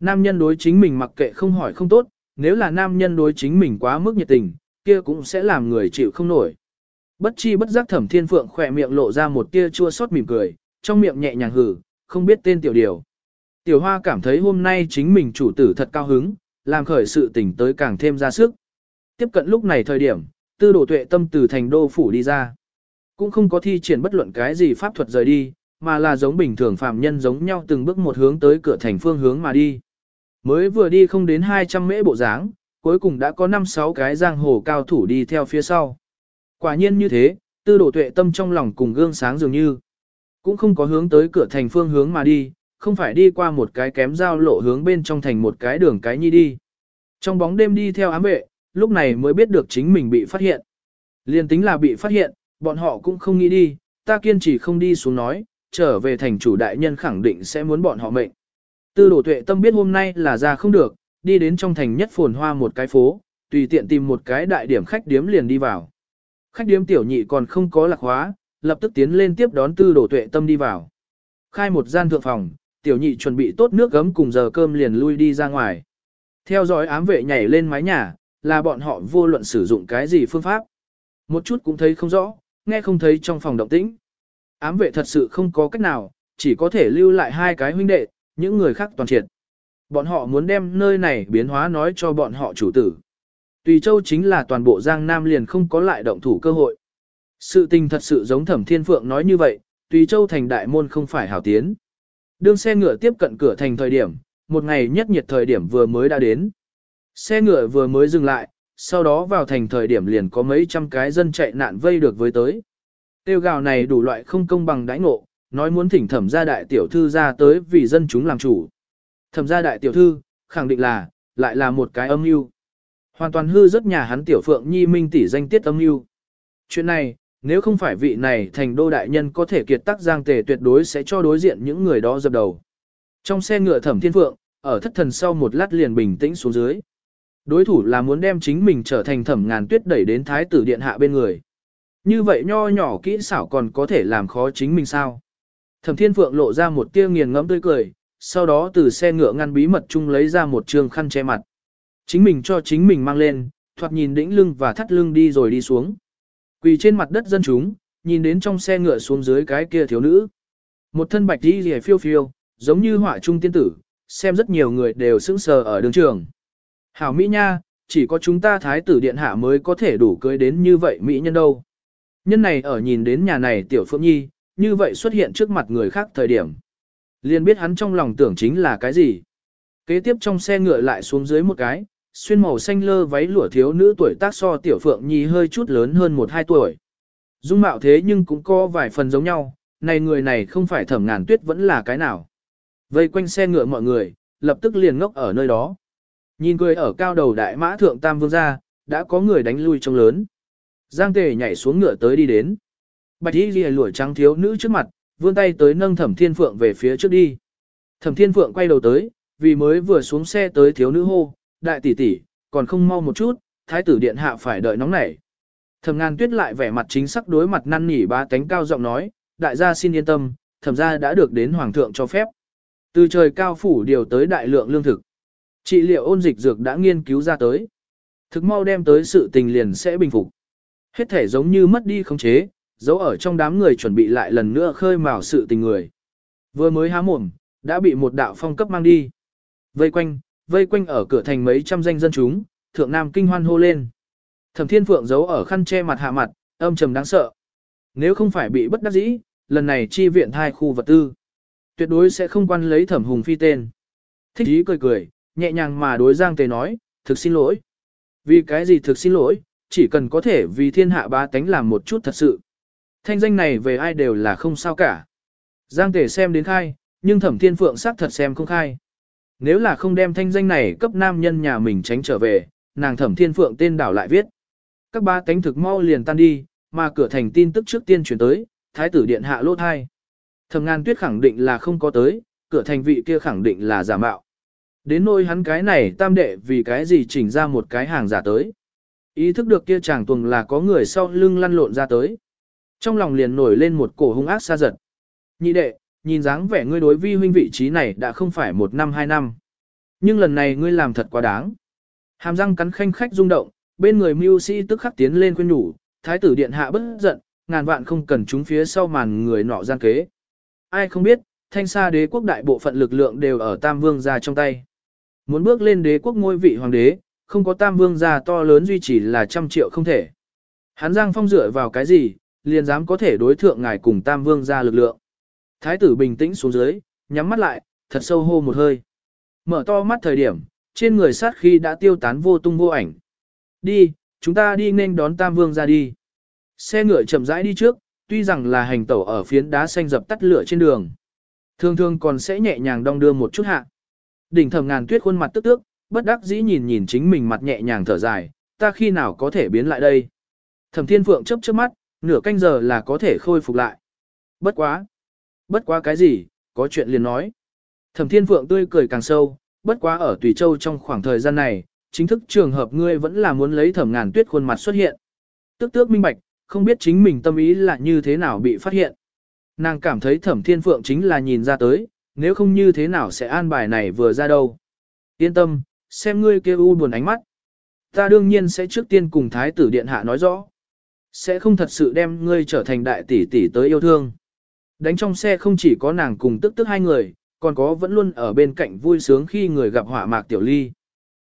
Nam nhân đối chính mình mặc kệ không hỏi không tốt, nếu là nam nhân đối chính mình quá mức nhiệt tình, kia cũng sẽ làm người chịu không nổi. Bất chi bất giác thẩm thiên phượng khỏe miệng lộ ra một tia chua xót mỉm cười, trong miệng nhẹ nhàng hử, không biết tên tiểu điều. Tiểu hoa cảm thấy hôm nay chính mình chủ tử thật cao hứng, làm khởi sự tỉnh tới càng thêm ra sức. Tiếp cận lúc này thời điểm, tư đồ tuệ tâm từ thành đô phủ đi ra. Cũng không có thi triển bất luận cái gì pháp thuật rời đi, mà là giống bình thường phạm nhân giống nhau từng bước một hướng tới cửa thành phương hướng mà đi. Mới vừa đi không đến 200 mễ bộ dáng, cuối cùng đã có 5-6 cái giang hồ cao thủ đi theo phía sau. Quả nhiên như thế, tư đổ tuệ tâm trong lòng cùng gương sáng dường như. Cũng không có hướng tới cửa thành phương hướng mà đi, không phải đi qua một cái kém giao lộ hướng bên trong thành một cái đường cái nhi đi. Trong bóng đêm đi theo ám vệ, lúc này mới biết được chính mình bị phát hiện. Liên tính là bị phát hiện, bọn họ cũng không nghĩ đi, ta kiên trì không đi xuống nói, trở về thành chủ đại nhân khẳng định sẽ muốn bọn họ mệnh. Tư đổ tuệ tâm biết hôm nay là ra không được, đi đến trong thành nhất phồn hoa một cái phố, tùy tiện tìm một cái đại điểm khách điếm liền đi vào. Khách điếm tiểu nhị còn không có lạc hóa, lập tức tiến lên tiếp đón tư Đồ tuệ tâm đi vào. Khai một gian thượng phòng, tiểu nhị chuẩn bị tốt nước gấm cùng giờ cơm liền lui đi ra ngoài. Theo dõi ám vệ nhảy lên mái nhà, là bọn họ vô luận sử dụng cái gì phương pháp. Một chút cũng thấy không rõ, nghe không thấy trong phòng động tĩnh. Ám vệ thật sự không có cách nào, chỉ có thể lưu lại hai cái huynh đệ, những người khác toàn triệt. Bọn họ muốn đem nơi này biến hóa nói cho bọn họ chủ tử. Tùy Châu chính là toàn bộ Giang Nam liền không có lại động thủ cơ hội. Sự tình thật sự giống Thẩm Thiên Phượng nói như vậy, Tùy Châu thành đại môn không phải hảo tiến. Đương xe ngựa tiếp cận cửa thành thời điểm, một ngày nhất nhiệt thời điểm vừa mới đã đến. Xe ngựa vừa mới dừng lại, sau đó vào thành thời điểm liền có mấy trăm cái dân chạy nạn vây được với tới. Tiêu gào này đủ loại không công bằng đãi ngộ, nói muốn thỉnh thẩm gia đại tiểu thư ra tới vì dân chúng làm chủ. Thẩm gia đại tiểu thư, khẳng định là, lại là một cái âm mưu. Hoàn toàn hư rất nhà hắn tiểu phượng nhi minh tỷ danh tiết âm mưu. Chuyện này, nếu không phải vị này thành đô đại nhân có thể kiệt tác giang tề tuyệt đối sẽ cho đối diện những người đó dập đầu. Trong xe ngựa thẩm thiên phượng, ở thất thần sau một lát liền bình tĩnh xuống dưới. Đối thủ là muốn đem chính mình trở thành thẩm ngàn tuyết đẩy đến thái tử điện hạ bên người. Như vậy nho nhỏ kỹ xảo còn có thể làm khó chính mình sao? Thẩm Thiên Phượng lộ ra một tia nghiền ngẫm tươi cười, sau đó từ xe ngựa ngăn bí mật chung lấy ra một trường khăn che mặt. Chính mình cho chính mình mang lên, thoạt nhìn đĩnh lưng và thắt lưng đi rồi đi xuống. Quỳ trên mặt đất dân chúng, nhìn đến trong xe ngựa xuống dưới cái kia thiếu nữ. Một thân bạch đi rìa phiêu phiêu, giống như họa trung tiên tử, xem rất nhiều người đều sững sờ ở đường trường. Hảo Mỹ Nha, chỉ có chúng ta thái tử điện hạ mới có thể đủ cưới đến như vậy Mỹ nhân đâu. Nhân này ở nhìn đến nhà này tiểu phượng nhi, như vậy xuất hiện trước mặt người khác thời điểm. Liền biết hắn trong lòng tưởng chính là cái gì. Kế tiếp trong xe ngựa lại xuống dưới một cái, xuyên màu xanh lơ váy lụa thiếu nữ tuổi tác so tiểu phượng nhi hơi chút lớn hơn một hai tuổi. Dung mạo thế nhưng cũng có vài phần giống nhau, này người này không phải thẩm ngàn tuyết vẫn là cái nào. Vây quanh xe ngựa mọi người, lập tức liền ngốc ở nơi đó. Nhìn cười ở cao đầu đại mã thượng tam vương gia, đã có người đánh lui trong lớn. Giang tề nhảy xuống ngựa tới đi đến. Bạch y lìa lụa trắng thiếu nữ trước mặt, vươn tay tới nâng thẩm thiên phượng về phía trước đi. Thẩm thiên phượng quay đầu tới, vì mới vừa xuống xe tới thiếu nữ hô, đại tỷ tỷ, còn không mau một chút, thái tử điện hạ phải đợi nóng nảy. Thẩm ngàn tuyết lại vẻ mặt chính sắc đối mặt năn nỉ ba tánh cao giọng nói, đại gia xin yên tâm, thẩm gia đã được đến hoàng thượng cho phép. Từ trời cao phủ điều tới đại lượng lương thực. Trị liệu ôn dịch dược đã nghiên cứu ra tới. Thực mau đem tới sự tình liền sẽ bình phục. Hết thể giống như mất đi khống chế, giấu ở trong đám người chuẩn bị lại lần nữa khơi mào sự tình người. Vừa mới há mồm, đã bị một đạo phong cấp mang đi. Vây quanh, vây quanh ở cửa thành mấy trăm danh dân chúng, thượng nam kinh hoan hô lên. Thẩm Thiên Phượng giấu ở khăn che mặt hạ mặt, âm trầm đáng sợ. Nếu không phải bị bất đắc dĩ, lần này chi viện thai khu vật tư, tuyệt đối sẽ không quan lấy Thẩm Hùng Phi tên. Thích ý cười cười, nhẹ nhàng mà đối Giang Tề nói, thực xin lỗi. Vì cái gì thực xin lỗi, chỉ cần có thể vì thiên hạ bá tánh làm một chút thật sự. Thanh danh này về ai đều là không sao cả. Giang Tề xem đến khai, nhưng Thẩm Thiên Phượng xác thật xem không khai. Nếu là không đem thanh danh này cấp nam nhân nhà mình tránh trở về, nàng Thẩm Thiên Phượng tên đảo lại viết. Các ba cánh thực mau liền tan đi, mà cửa thành tin tức trước tiên chuyển tới, thái tử điện hạ lô thai. Thẩm ngàn tuyết khẳng định là không có tới, cửa thành vị kia khẳng định là giả mạo. Đến nôi hắn cái này tam đệ vì cái gì chỉnh ra một cái hàng giả tới. Ý thức được kia chàng tuồng là có người sau lưng lăn lộn ra tới. Trong lòng liền nổi lên một cổ hung ác xa giật. Nhị đệ, nhìn dáng vẻ ngươi đối vi huynh vị trí này đã không phải một năm hai năm. Nhưng lần này ngươi làm thật quá đáng. Hàm răng cắn khanh khách rung động, bên người mưu sĩ tức khắc tiến lên khuyên nhủ, thái tử điện hạ bất giận, ngàn vạn không cần chúng phía sau màn người nọ gian kế. Ai không biết, thanh xa đế quốc đại bộ phận lực lượng đều ở Tam Vương gia trong tay. Muốn bước lên đế quốc ngôi vị hoàng đế, không có Tam Vương gia to lớn duy trì là trăm triệu không thể. Hắn Giang Phong dựa vào cái gì, liền dám có thể đối thượng ngài cùng Tam Vương gia lực lượng. Thái tử bình tĩnh xuống dưới, nhắm mắt lại, thật sâu hô một hơi. Mở to mắt thời điểm, trên người sát khi đã tiêu tán vô tung vô ảnh. Đi, chúng ta đi nên đón Tam Vương ra đi. Xe ngựa chậm rãi đi trước, tuy rằng là hành tẩu ở phiến đá xanh dập tắt lửa trên đường. Thường thường còn sẽ nhẹ nhàng đong đưa một chút hạ. Đỉnh thầm ngàn tuyết khuôn mặt tức tước, bất đắc dĩ nhìn nhìn chính mình mặt nhẹ nhàng thở dài, ta khi nào có thể biến lại đây. Thẩm thiên phượng chớp chớp mắt, nửa canh giờ là có thể khôi phục lại. Bất quá. Bất quá cái gì, có chuyện liền nói. Thẩm thiên phượng tươi cười càng sâu, bất quá ở Tùy Châu trong khoảng thời gian này, chính thức trường hợp ngươi vẫn là muốn lấy thẩm ngàn tuyết khuôn mặt xuất hiện. Tức tước minh bạch, không biết chính mình tâm ý là như thế nào bị phát hiện. Nàng cảm thấy thẩm thiên phượng chính là nhìn ra tới, nếu không như thế nào sẽ an bài này vừa ra đâu. Yên tâm, xem ngươi kêu u buồn ánh mắt. Ta đương nhiên sẽ trước tiên cùng thái tử điện hạ nói rõ. Sẽ không thật sự đem ngươi trở thành đại tỷ tỷ tới yêu thương. Đánh trong xe không chỉ có nàng cùng tức tức hai người, còn có vẫn luôn ở bên cạnh vui sướng khi người gặp họa mạc tiểu ly.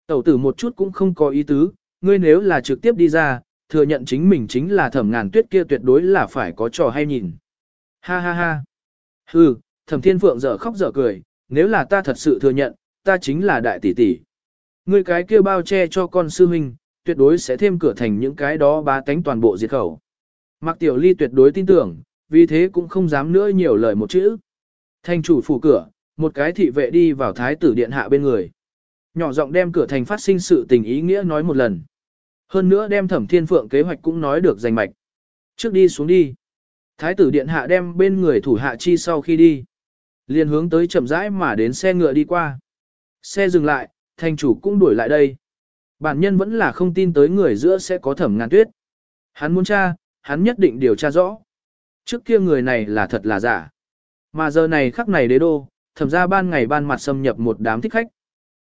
Tẩu tử một chút cũng không có ý tứ, ngươi nếu là trực tiếp đi ra, thừa nhận chính mình chính là thẩm ngàn tuyết kia tuyệt đối là phải có trò hay nhìn. Ha ha ha. Hừ, thẩm thiên phượng dở khóc dở cười, nếu là ta thật sự thừa nhận, ta chính là đại tỷ tỷ. Ngươi cái kia bao che cho con sư huynh, tuyệt đối sẽ thêm cửa thành những cái đó bá tánh toàn bộ diệt khẩu. Mạc Tiểu Ly tuyệt đối tin tưởng, vì thế cũng không dám nữa nhiều lời một chữ. Thành chủ phủ cửa, một cái thị vệ đi vào thái tử điện hạ bên người. Nhỏ giọng đem cửa thành phát sinh sự tình ý nghĩa nói một lần. Hơn nữa đem thẩm thiên phượng kế hoạch cũng nói được rành mạch. Trước đi xuống đi. Thái tử điện hạ đem bên người thủ hạ chi sau khi đi. liền hướng tới chậm rãi mà đến xe ngựa đi qua. Xe dừng lại, thành chủ cũng đuổi lại đây. Bản nhân vẫn là không tin tới người giữa sẽ có thẩm ngàn tuyết. Hắn muốn tra, hắn nhất định điều tra rõ. Trước kia người này là thật là giả. Mà giờ này khắc này đế đô, thẩm ra ban ngày ban mặt xâm nhập một đám thích khách.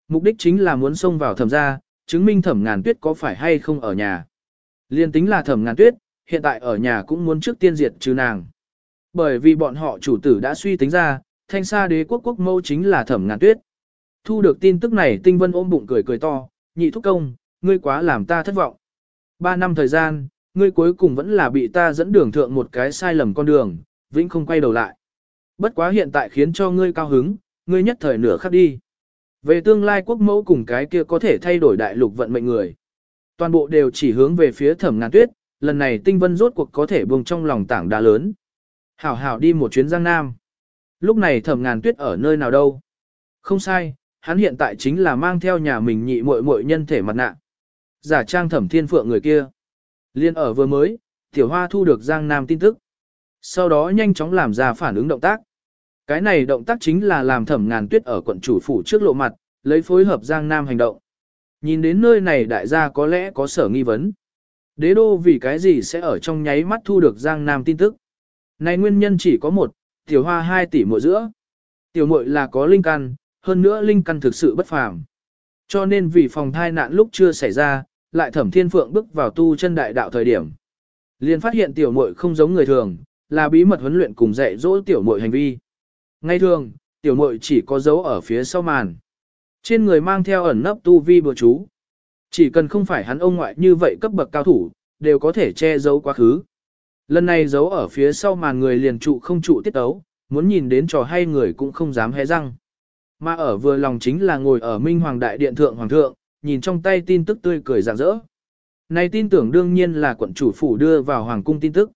Mục đích chính là muốn xông vào thẩm ra, chứng minh thẩm ngàn tuyết có phải hay không ở nhà. Liên tính là thẩm ngàn tuyết, hiện tại ở nhà cũng muốn trước tiên diệt trừ nàng. Bởi vì bọn họ chủ tử đã suy tính ra, thanh sa đế quốc quốc mâu chính là thẩm ngàn tuyết. Thu được tin tức này tinh vân ôm bụng cười cười to, nhị thúc công, ngươi quá làm ta thất vọng. Ba năm thời gian, ngươi cuối cùng vẫn là bị ta dẫn đường thượng một cái sai lầm con đường, vĩnh không quay đầu lại. Bất quá hiện tại khiến cho ngươi cao hứng, ngươi nhất thời nửa khắc đi. Về tương lai quốc mẫu cùng cái kia có thể thay đổi đại lục vận mệnh người. Toàn bộ đều chỉ hướng về phía thẩm ngàn tuyết, lần này tinh vân rốt cuộc có thể buông trong lòng tảng đá lớn. Hảo hảo đi một chuyến giang nam. Lúc này thẩm ngàn tuyết ở nơi nào đâu? Không sai, hắn hiện tại chính là mang theo nhà mình nhị muội muội nhân thể mặt nạ. Giả trang thẩm thiên phượng người kia. Liên ở vừa mới, tiểu hoa thu được giang nam tin tức. Sau đó nhanh chóng làm ra phản ứng động tác. Cái này động tác chính là làm thẩm ngàn tuyết ở quận chủ phủ trước lộ mặt, lấy phối hợp Giang Nam hành động. Nhìn đến nơi này đại gia có lẽ có sở nghi vấn. Đế đô vì cái gì sẽ ở trong nháy mắt thu được Giang Nam tin tức. Này nguyên nhân chỉ có một, tiểu hoa 2 tỷ mỗi giữa. Tiểu muội là có linh căn, hơn nữa linh căn thực sự bất phàm. Cho nên vì phòng thai nạn lúc chưa xảy ra, lại thẩm thiên phượng bước vào tu chân đại đạo thời điểm. liền phát hiện tiểu muội không giống người thường, là bí mật huấn luyện cùng dạy dỗ tiểu muội hành vi. Ngay thường, tiểu muội chỉ có dấu ở phía sau màn. Trên người mang theo ẩn nấp tu vi bừa chú. Chỉ cần không phải hắn ông ngoại như vậy cấp bậc cao thủ, đều có thể che giấu quá khứ. Lần này giấu ở phía sau màn người liền trụ không trụ tiết ấu, muốn nhìn đến trò hay người cũng không dám hé răng. Mà ở vừa lòng chính là ngồi ở Minh Hoàng Đại Điện Thượng Hoàng Thượng, nhìn trong tay tin tức tươi cười rạng rỡ. Này tin tưởng đương nhiên là quận chủ phủ đưa vào Hoàng cung tin tức.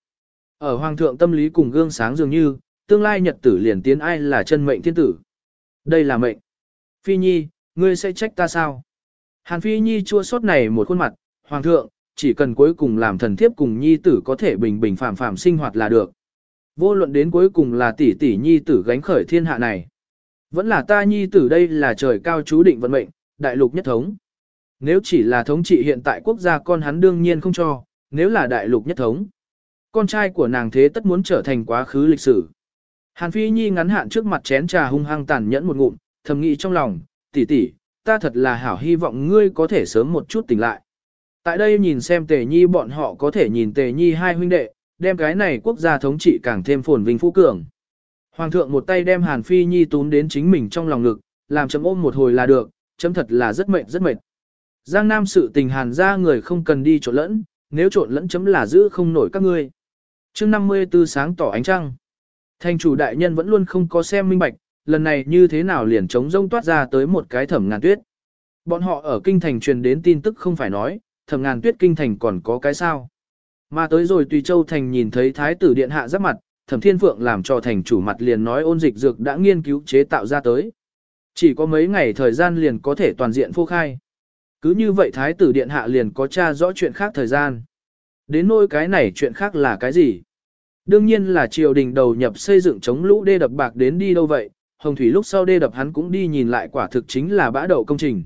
Ở Hoàng thượng tâm lý cùng gương sáng dường như, tương lai nhật tử liền tiến ai là chân mệnh thiên tử. Đây là mệnh. Phi Nhi, ngươi sẽ trách ta sao? Hàn Phi Nhi chua sốt này một khuôn mặt, Hoàng thượng, chỉ cần cuối cùng làm thần thiếp cùng Nhi tử có thể bình bình phàm phàm sinh hoạt là được. Vô luận đến cuối cùng là tỷ tỷ Nhi tử gánh khởi thiên hạ này. Vẫn là ta Nhi tử đây là trời cao chú định vận mệnh, đại lục nhất thống. Nếu chỉ là thống trị hiện tại quốc gia con hắn đương nhiên không cho, nếu là đại lục nhất thống. Con trai của nàng thế tất muốn trở thành quá khứ lịch sử. Hàn Phi Nhi ngắn hạn trước mặt chén trà hung hăng tàn nhẫn một ngụm, thầm nghĩ trong lòng, tỷ tỷ, ta thật là hảo hy vọng ngươi có thể sớm một chút tỉnh lại. Tại đây nhìn xem Tề Nhi bọn họ có thể nhìn Tề Nhi hai huynh đệ, đem cái này quốc gia thống trị càng thêm phồn vinh phú cường. Hoàng thượng một tay đem Hàn Phi Nhi túm đến chính mình trong lòng ngực, làm chấm ôm một hồi là được, chấm thật là rất mệt rất mệt. Giang Nam sự tình Hàn ra người không cần đi trộn lẫn, nếu trộn lẫn chấm là giữ không nổi các ngươi. chương 54 sáng tỏ ánh trăng. Thành chủ đại nhân vẫn luôn không có xem minh bạch, lần này như thế nào liền chống rông toát ra tới một cái thẩm ngàn tuyết. Bọn họ ở kinh thành truyền đến tin tức không phải nói, thẩm ngàn tuyết kinh thành còn có cái sao. Mà tới rồi tùy châu thành nhìn thấy thái tử điện hạ giáp mặt, thẩm thiên phượng làm cho thành chủ mặt liền nói ôn dịch dược đã nghiên cứu chế tạo ra tới. Chỉ có mấy ngày thời gian liền có thể toàn diện phô khai. Cứ như vậy thái tử điện hạ liền có tra rõ chuyện khác thời gian. Đến nỗi cái này chuyện khác là cái gì? Đương nhiên là triều đình đầu nhập xây dựng chống lũ đê đập bạc đến đi đâu vậy, hồng thủy lúc sau đê đập hắn cũng đi nhìn lại quả thực chính là bã đậu công trình.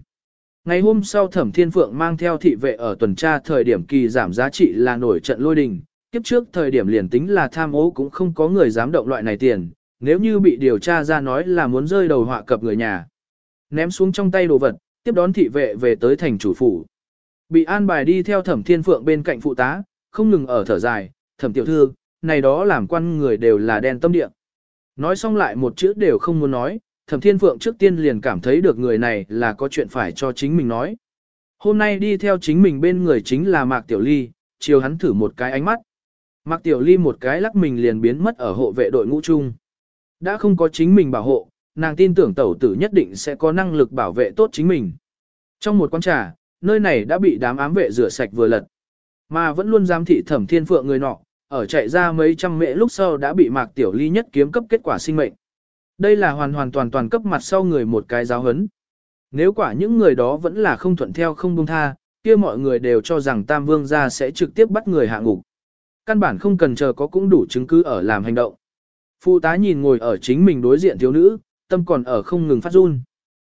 Ngày hôm sau Thẩm Thiên Phượng mang theo thị vệ ở tuần tra thời điểm kỳ giảm giá trị là nổi trận lôi đình, kiếp trước thời điểm liền tính là tham ô cũng không có người dám động loại này tiền, nếu như bị điều tra ra nói là muốn rơi đầu họa cập người nhà. Ném xuống trong tay đồ vật, tiếp đón thị vệ về tới thành chủ phủ. Bị an bài đi theo Thẩm Thiên Phượng bên cạnh phụ tá, không ngừng ở thở dài, Thẩm tiểu thư, này đó làm quan người đều là đen tâm địa. Nói xong lại một chữ đều không muốn nói, Thẩm Thiên Phượng trước tiên liền cảm thấy được người này là có chuyện phải cho chính mình nói. Hôm nay đi theo chính mình bên người chính là Mạc Tiểu Ly, chiều hắn thử một cái ánh mắt. Mạc Tiểu Ly một cái lắc mình liền biến mất ở hộ vệ đội ngũ chung. Đã không có chính mình bảo hộ, nàng tin tưởng tẩu tử nhất định sẽ có năng lực bảo vệ tốt chính mình. Trong một quán trà, nơi này đã bị đám ám vệ rửa sạch vừa lật. Mà vẫn luôn giám thị thẩm thiên phượng người nọ, ở chạy ra mấy trăm mễ lúc sau đã bị Mạc Tiểu Ly nhất kiếm cấp kết quả sinh mệnh. Đây là hoàn hoàn toàn toàn cấp mặt sau người một cái giáo hấn. Nếu quả những người đó vẫn là không thuận theo không buông tha, kia mọi người đều cho rằng Tam Vương gia sẽ trực tiếp bắt người hạ ngục. Căn bản không cần chờ có cũng đủ chứng cứ ở làm hành động. Phụ tá nhìn ngồi ở chính mình đối diện thiếu nữ, tâm còn ở không ngừng phát run.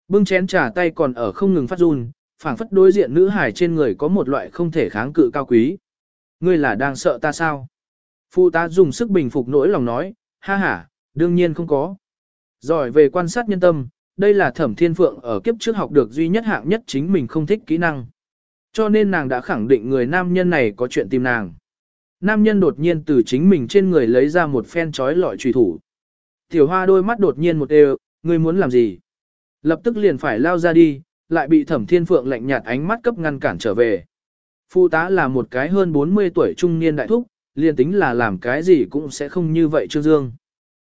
Bưng chén trà tay còn ở không ngừng phát run, phảng phất đối diện nữ hải trên người có một loại không thể kháng cự cao quý. Ngươi là đang sợ ta sao? Phụ tá dùng sức bình phục nỗi lòng nói, ha ha, đương nhiên không có. Giỏi về quan sát nhân tâm, đây là thẩm thiên phượng ở kiếp trước học được duy nhất hạng nhất chính mình không thích kỹ năng. Cho nên nàng đã khẳng định người nam nhân này có chuyện tìm nàng. Nam nhân đột nhiên từ chính mình trên người lấy ra một phen trói lọi trùy thủ. Tiểu hoa đôi mắt đột nhiên một đều, ngươi muốn làm gì? Lập tức liền phải lao ra đi, lại bị thẩm thiên phượng lạnh nhạt ánh mắt cấp ngăn cản trở về. Phụ tá là một cái hơn 40 tuổi trung niên đại thúc, liền tính là làm cái gì cũng sẽ không như vậy Trương Dương.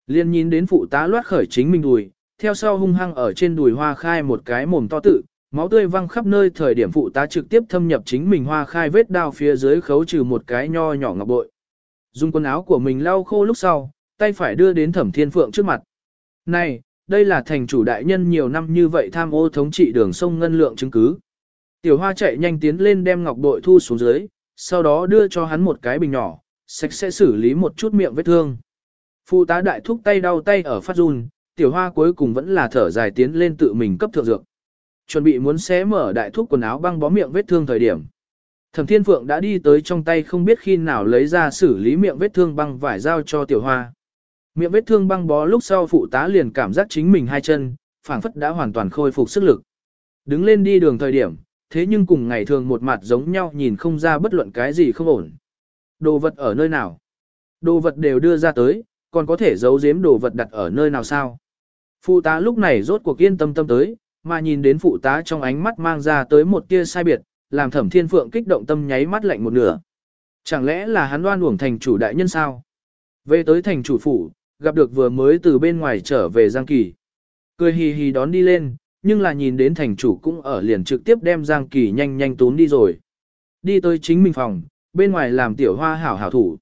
Liên nhìn đến phụ tá loát khởi chính mình đùi, theo sau hung hăng ở trên đùi hoa khai một cái mồm to tự, máu tươi văng khắp nơi thời điểm phụ tá trực tiếp thâm nhập chính mình hoa khai vết đao phía dưới khấu trừ một cái nho nhỏ ngọc bội. Dùng quần áo của mình lau khô lúc sau, tay phải đưa đến thẩm thiên phượng trước mặt. Này, đây là thành chủ đại nhân nhiều năm như vậy tham ô thống trị đường sông ngân lượng chứng cứ. Tiểu hoa chạy nhanh tiến lên đem ngọc bội thu xuống dưới, sau đó đưa cho hắn một cái bình nhỏ, sạch sẽ xử lý một chút miệng vết thương. Phụ tá đại thúc tay đau tay ở phát run, tiểu hoa cuối cùng vẫn là thở dài tiến lên tự mình cấp thượng dược. Chuẩn bị muốn xé mở đại thúc quần áo băng bó miệng vết thương thời điểm. Thẩm Thiên Phượng đã đi tới trong tay không biết khi nào lấy ra xử lý miệng vết thương băng vải giao cho tiểu hoa. Miệng vết thương băng bó lúc sau phụ tá liền cảm giác chính mình hai chân, phảng phất đã hoàn toàn khôi phục sức lực. Đứng lên đi đường thời điểm, thế nhưng cùng ngày thường một mặt giống nhau nhìn không ra bất luận cái gì không ổn. Đồ vật ở nơi nào? Đồ vật đều đưa ra tới, còn có thể giấu giếm đồ vật đặt ở nơi nào sao? Phụ tá lúc này rốt cuộc yên tâm tâm tới, mà nhìn đến phụ tá trong ánh mắt mang ra tới một tia sai biệt, làm thẩm thiên phượng kích động tâm nháy mắt lạnh một nửa. Chẳng lẽ là hắn đoan uổng thành chủ đại nhân sao? Về tới thành chủ phủ, gặp được vừa mới từ bên ngoài trở về Giang Kỳ. Cười hì hì đón đi lên, nhưng là nhìn đến thành chủ cũng ở liền trực tiếp đem Giang Kỳ nhanh nhanh tốn đi rồi. Đi tới chính mình phòng, bên ngoài làm tiểu hoa hảo hảo thủ.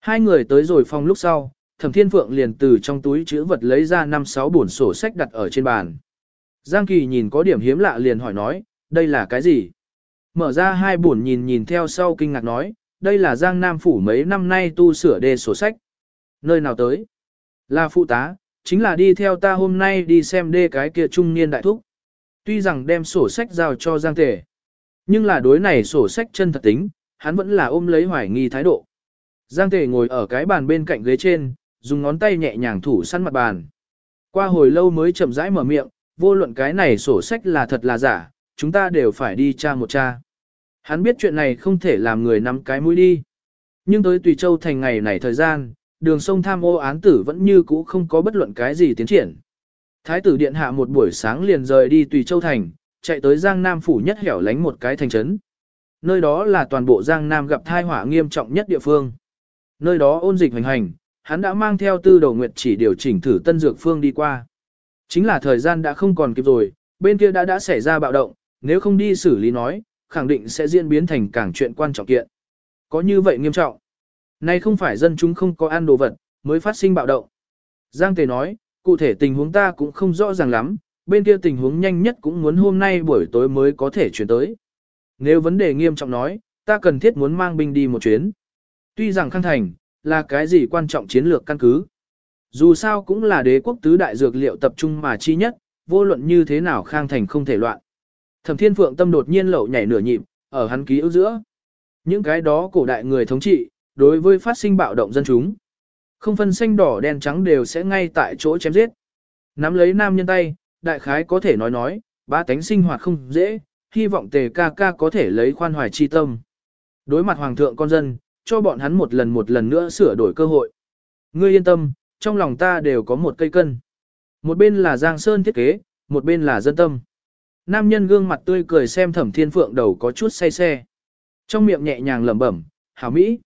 Hai người tới rồi phòng lúc sau, Thẩm Thiên Phượng liền từ trong túi chữ vật lấy ra năm sáu bổn sổ sách đặt ở trên bàn. Giang Kỳ nhìn có điểm hiếm lạ liền hỏi nói, đây là cái gì? Mở ra hai bổn nhìn nhìn theo sau kinh ngạc nói, đây là Giang Nam Phủ mấy năm nay tu sửa đề sổ sách. Nơi nào tới? Là phụ tá, chính là đi theo ta hôm nay đi xem đê cái kia trung niên đại thúc. Tuy rằng đem sổ sách giao cho Giang Tề, nhưng là đối này sổ sách chân thật tính, hắn vẫn là ôm lấy hoài nghi thái độ. Giang Tề ngồi ở cái bàn bên cạnh ghế trên, dùng ngón tay nhẹ nhàng thủ săn mặt bàn. Qua hồi lâu mới chậm rãi mở miệng, vô luận cái này sổ sách là thật là giả, chúng ta đều phải đi tra một tra. Hắn biết chuyện này không thể làm người nắm cái mũi đi. Nhưng tới Tùy Châu thành ngày này thời gian, đường sông tham ô án tử vẫn như cũ không có bất luận cái gì tiến triển. Thái tử điện hạ một buổi sáng liền rời đi Tùy Châu thành, chạy tới Giang Nam phủ nhất hẻo lánh một cái thành trấn. Nơi đó là toàn bộ Giang Nam gặp thai họa nghiêm trọng nhất địa phương. Nơi đó ôn dịch hành hành, hắn đã mang theo tư đầu nguyệt chỉ điều chỉnh thử tân dược phương đi qua. Chính là thời gian đã không còn kịp rồi, bên kia đã đã xảy ra bạo động, nếu không đi xử lý nói, khẳng định sẽ diễn biến thành càng chuyện quan trọng kiện. Có như vậy nghiêm trọng. Nay không phải dân chúng không có ăn đồ vật, mới phát sinh bạo động. Giang Tề nói, cụ thể tình huống ta cũng không rõ ràng lắm, bên kia tình huống nhanh nhất cũng muốn hôm nay buổi tối mới có thể chuyển tới. Nếu vấn đề nghiêm trọng nói, ta cần thiết muốn mang binh đi một chuyến. Tuy rằng Khang Thành, là cái gì quan trọng chiến lược căn cứ. Dù sao cũng là đế quốc tứ đại dược liệu tập trung mà chi nhất, vô luận như thế nào Khang Thành không thể loạn. Thẩm Thiên Phượng tâm đột nhiên lậu nhảy nửa nhịp, ở hắn ký ức giữa. Những cái đó cổ đại người thống trị, đối với phát sinh bạo động dân chúng. Không phân xanh đỏ đen trắng đều sẽ ngay tại chỗ chém giết. Nắm lấy nam nhân tay, đại khái có thể nói nói, ba tánh sinh hoạt không dễ, hy vọng tề ca ca có thể lấy khoan hoài chi tâm. Đối mặt hoàng thượng con dân, cho bọn hắn một lần một lần nữa sửa đổi cơ hội. Ngươi yên tâm, trong lòng ta đều có một cây cân. Một bên là Giang Sơn thiết kế, một bên là dân tâm. Nam nhân gương mặt tươi cười xem thẩm thiên phượng đầu có chút say xe. Trong miệng nhẹ nhàng lẩm bẩm, hảo mỹ.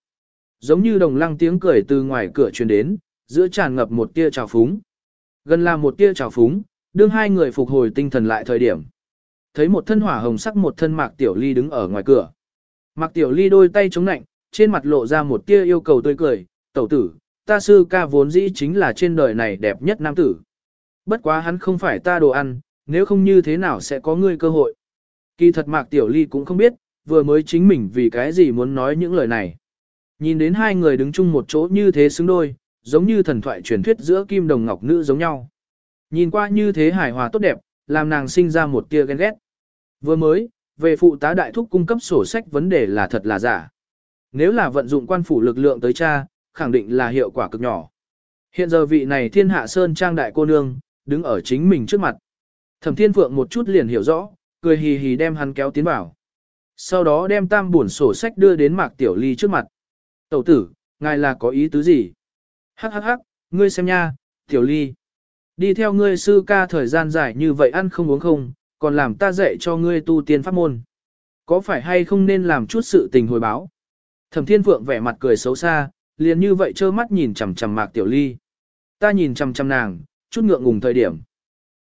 Giống như đồng lăng tiếng cười từ ngoài cửa truyền đến, giữa tràn ngập một tia trào phúng. Gần là một tia trào phúng, đương hai người phục hồi tinh thần lại thời điểm. Thấy một thân hỏa hồng sắc một thân mạc tiểu ly đứng ở ngoài cửa. Mạc tiểu ly đôi tay chống nạnh, trên mặt lộ ra một tia yêu cầu tươi cười, tẩu tử, ta sư ca vốn dĩ chính là trên đời này đẹp nhất nam tử. Bất quá hắn không phải ta đồ ăn, nếu không như thế nào sẽ có ngươi cơ hội. Kỳ thật Mạc Tiểu Ly cũng không biết, vừa mới chính mình vì cái gì muốn nói những lời này. Nhìn đến hai người đứng chung một chỗ như thế xứng đôi, giống như thần thoại truyền thuyết giữa kim đồng ngọc nữ giống nhau. Nhìn qua như thế hài hòa tốt đẹp, làm nàng sinh ra một tia ghen ghét. Vừa mới, về phụ tá đại thúc cung cấp sổ sách vấn đề là thật là giả. Nếu là vận dụng quan phủ lực lượng tới cha, khẳng định là hiệu quả cực nhỏ. Hiện giờ vị này thiên hạ sơn trang đại cô nương, đứng ở chính mình trước mặt. Thẩm thiên phượng một chút liền hiểu rõ, cười hì hì đem hắn kéo tiến vào. Sau đó đem tam buồn sổ sách đưa đến mạc tiểu ly trước mặt. Tẩu tử, ngài là có ý tứ gì? Hắc hắc hắc, ngươi xem nha, tiểu ly. Đi theo ngươi sư ca thời gian dài như vậy ăn không uống không, còn làm ta dạy cho ngươi tu tiên pháp môn. Có phải hay không nên làm chút sự tình hồi báo? Thẩm Thiên Phượng vẻ mặt cười xấu xa, liền như vậy trơ mắt nhìn chằm chằm Mạc Tiểu Ly. Ta nhìn chằm chằm nàng, chút ngượng ngùng thời điểm.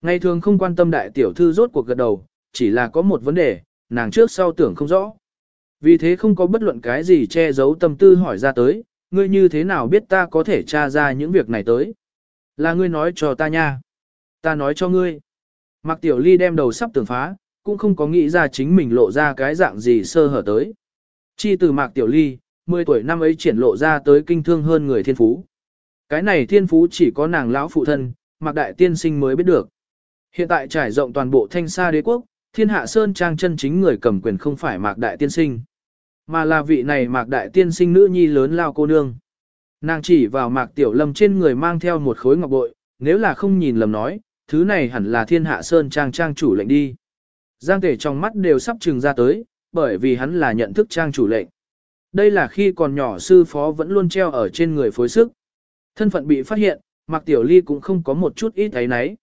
Ngày thường không quan tâm đại tiểu thư rốt cuộc gật đầu, chỉ là có một vấn đề, nàng trước sau tưởng không rõ. Vì thế không có bất luận cái gì che giấu tâm tư hỏi ra tới, ngươi như thế nào biết ta có thể tra ra những việc này tới. Là ngươi nói cho ta nha. Ta nói cho ngươi. Mạc Tiểu Ly đem đầu sắp tường phá, cũng không có nghĩ ra chính mình lộ ra cái dạng gì sơ hở tới. Chi từ Mạc Tiểu Ly, 10 tuổi năm ấy triển lộ ra tới kinh thương hơn người thiên phú. Cái này thiên phú chỉ có nàng lão phụ thân, Mạc Đại Tiên Sinh mới biết được. Hiện tại trải rộng toàn bộ thanh sa đế quốc, thiên hạ sơn trang chân chính người cầm quyền không phải Mạc Đại Tiên Sinh, mà là vị này Mạc Đại Tiên Sinh nữ nhi lớn lao cô nương. Nàng chỉ vào Mạc Tiểu Lâm trên người mang theo một khối ngọc bội, nếu là không nhìn lầm nói, thứ này hẳn là thiên hạ sơn trang trang chủ lệnh đi. Giang tể trong mắt đều sắp trừng ra tới, bởi vì hắn là nhận thức trang chủ lệnh. Đây là khi còn nhỏ sư phó vẫn luôn treo ở trên người phối sức. Thân phận bị phát hiện, Mạc Tiểu Ly cũng không có một chút ít ấy nấy.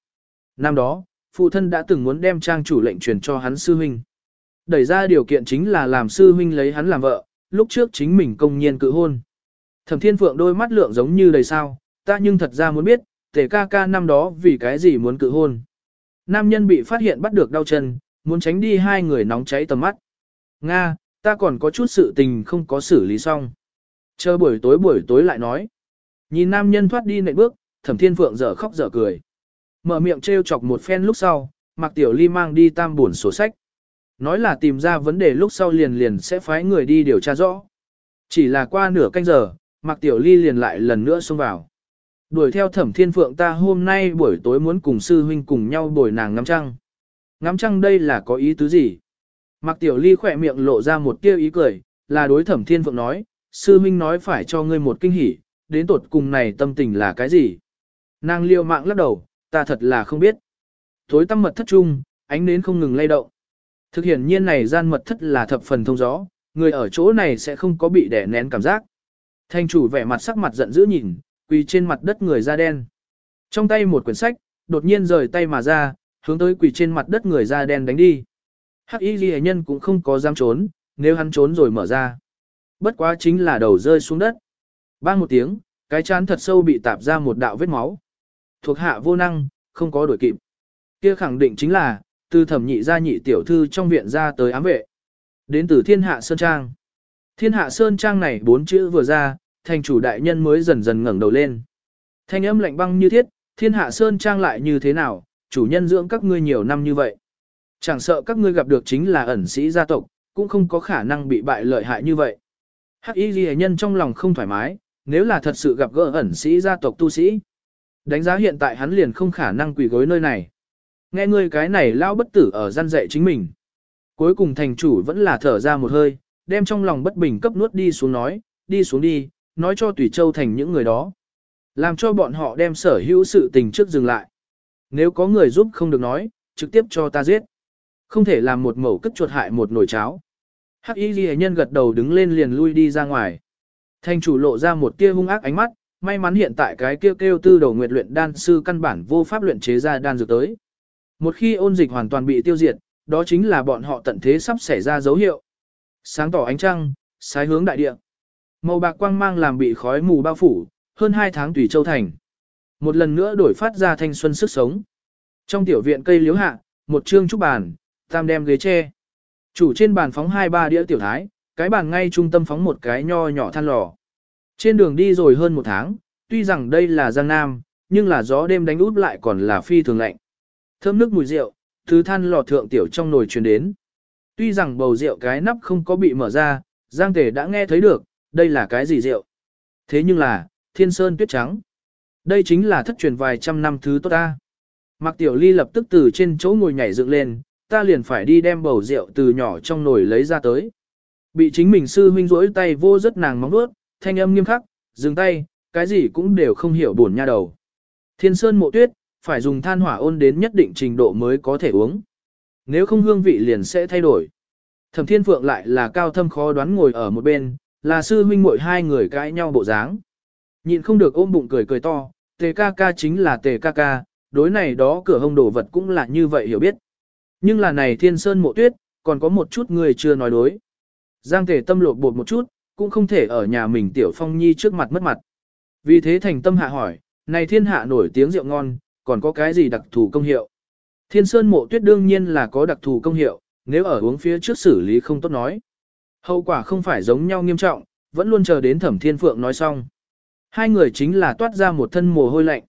Năm đó, phụ thân đã từng muốn đem trang chủ lệnh truyền cho hắn sư huynh. đẩy ra điều kiện chính là làm sư huynh lấy hắn làm vợ, lúc trước chính mình công nhiên cự hôn. Thẩm Thiên Phượng đôi mắt lượng giống như đầy sao, ta nhưng thật ra muốn biết, tề ca ca năm đó vì cái gì muốn cự hôn. Nam nhân bị phát hiện bắt được đau chân, muốn tránh đi hai người nóng cháy tầm mắt. Nga, ta còn có chút sự tình không có xử lý xong. Chờ buổi tối buổi tối lại nói. Nhìn nam nhân thoát đi nệm bước, thẩm thiên phượng dở khóc dở cười. Mở miệng trêu chọc một phen lúc sau, Mạc Tiểu Ly mang đi tam buồn sổ sách. Nói là tìm ra vấn đề lúc sau liền liền sẽ phái người đi điều tra rõ. Chỉ là qua nửa canh giờ, Mạc Tiểu Ly liền lại lần nữa xông vào. Đuổi theo thẩm thiên phượng ta hôm nay buổi tối muốn cùng sư huynh cùng nhau bồi nàng ngắm trăng. Ngắm trăng đây là có ý tứ gì? Mạc Tiểu Ly khỏe miệng lộ ra một tia ý cười, là đối thẩm thiên phượng nói, sư huynh nói phải cho ngươi một kinh hỉ, đến tột cùng này tâm tình là cái gì? Nàng liêu mạng lắc đầu, ta thật là không biết. Thối tăm mật thất chung, ánh nến không ngừng lay động. Thực hiện nhiên này gian mật thất là thập phần thông gió, người ở chỗ này sẽ không có bị đẻ nén cảm giác. Thanh chủ vẻ mặt sắc mặt giận dữ nhìn, quỳ trên mặt đất người da đen. Trong tay một quyển sách, đột nhiên rời tay mà ra, hướng tới quỳ trên mặt đất người da đen đánh đi. Hắc y ghi nhân cũng không có dám trốn, nếu hắn trốn rồi mở ra. Bất quá chính là đầu rơi xuống đất. Bang một tiếng, cái chán thật sâu bị tạp ra một đạo vết máu. Thuộc hạ vô năng, không có đuổi kịp. Kia khẳng định chính là, từ thẩm nhị gia nhị tiểu thư trong viện ra tới ám vệ. Đến từ thiên hạ Sơn Trang. Thiên hạ Sơn Trang này bốn chữ vừa ra, thành chủ đại nhân mới dần dần ngẩng đầu lên. Thanh âm lạnh băng như thiết, thiên hạ Sơn Trang lại như thế nào, chủ nhân dưỡng các ngươi nhiều năm như vậy. Chẳng sợ các ngươi gặp được chính là ẩn sĩ gia tộc, cũng không có khả năng bị bại lợi hại như vậy. Hắc y ghi nhân trong lòng không thoải mái, nếu là thật sự gặp gỡ ẩn sĩ gia tộc tu sĩ. Đánh giá hiện tại hắn liền không khả năng quỳ gối nơi này. Nghe ngươi cái này lao bất tử ở gian dạy chính mình. Cuối cùng thành chủ vẫn là thở ra một hơi, đem trong lòng bất bình cấp nuốt đi xuống nói, đi xuống đi, nói cho Tùy Châu thành những người đó. Làm cho bọn họ đem sở hữu sự tình trước dừng lại. Nếu có người giúp không được nói, trực tiếp cho ta giết. Không thể làm một mẩu cất chuột hại một nồi cháo. Hắc y ghi nhân gật đầu đứng lên liền lui đi ra ngoài. Thành chủ lộ ra một tia hung ác ánh mắt, may mắn hiện tại cái kêu kêu tư đầu nguyệt luyện đan sư căn bản vô pháp luyện chế ra đan dược tới. Một khi ôn dịch hoàn toàn bị tiêu diệt, đó chính là bọn họ tận thế sắp xảy ra dấu hiệu. Sáng tỏ ánh trăng, sái hướng đại địa. Màu bạc quang mang làm bị khói mù bao phủ, hơn 2 tháng tùy châu thành. Một lần nữa đổi phát ra thanh xuân sức sống. Trong tiểu viện cây liếu hạ, một trương trúc bàn, tam đem ghế tre. Chủ trên bàn phóng hai ba đĩa tiểu thái, cái bàn ngay trung tâm phóng một cái nho nhỏ than lò. Trên đường đi rồi hơn một tháng, tuy rằng đây là Giang Nam, nhưng là gió đêm đánh út lại còn là phi thường lạnh. Thơm nước mùi rượu, thứ than lò thượng tiểu trong nồi truyền đến. Tuy rằng bầu rượu cái nắp không có bị mở ra, Giang Tề đã nghe thấy được, đây là cái gì rượu. Thế nhưng là, thiên sơn tuyết trắng. Đây chính là thất truyền vài trăm năm thứ tốt ta. Mạc Tiểu Ly lập tức từ trên chỗ ngồi nhảy dựng lên, ta liền phải đi đem bầu rượu từ nhỏ trong nồi lấy ra tới. Bị chính mình sư huynh rỗi tay vô rất nàng móng nuốt, thanh âm nghiêm khắc, dừng tay, cái gì cũng đều không hiểu buồn nha đầu. Thiên sơn mộ tuyết, phải dùng than hỏa ôn đến nhất định trình độ mới có thể uống. Nếu không hương vị liền sẽ thay đổi. Thẩm Thiên Phượng lại là cao thâm khó đoán ngồi ở một bên, là sư huynh muội hai người cãi nhau bộ dáng. Nhịn không được ôm bụng cười cười to, tề ca ca chính là tề ca ca, đối này đó cửa hông đồ vật cũng là như vậy hiểu biết. Nhưng là này thiên sơn mộ tuyết, còn có một chút người chưa nói đối. Giang tề tâm lột bột một chút, cũng không thể ở nhà mình tiểu phong nhi trước mặt mất mặt. Vì thế thành tâm hạ hỏi, này thiên hạ nổi tiếng rượu ngon, còn có cái gì đặc thù công hiệu? Thiên sơn mộ tuyết đương nhiên là có đặc thù công hiệu, nếu ở uống phía trước xử lý không tốt nói. Hậu quả không phải giống nhau nghiêm trọng, vẫn luôn chờ đến thẩm thiên phượng nói xong. Hai người chính là toát ra một thân mồ hôi lạnh.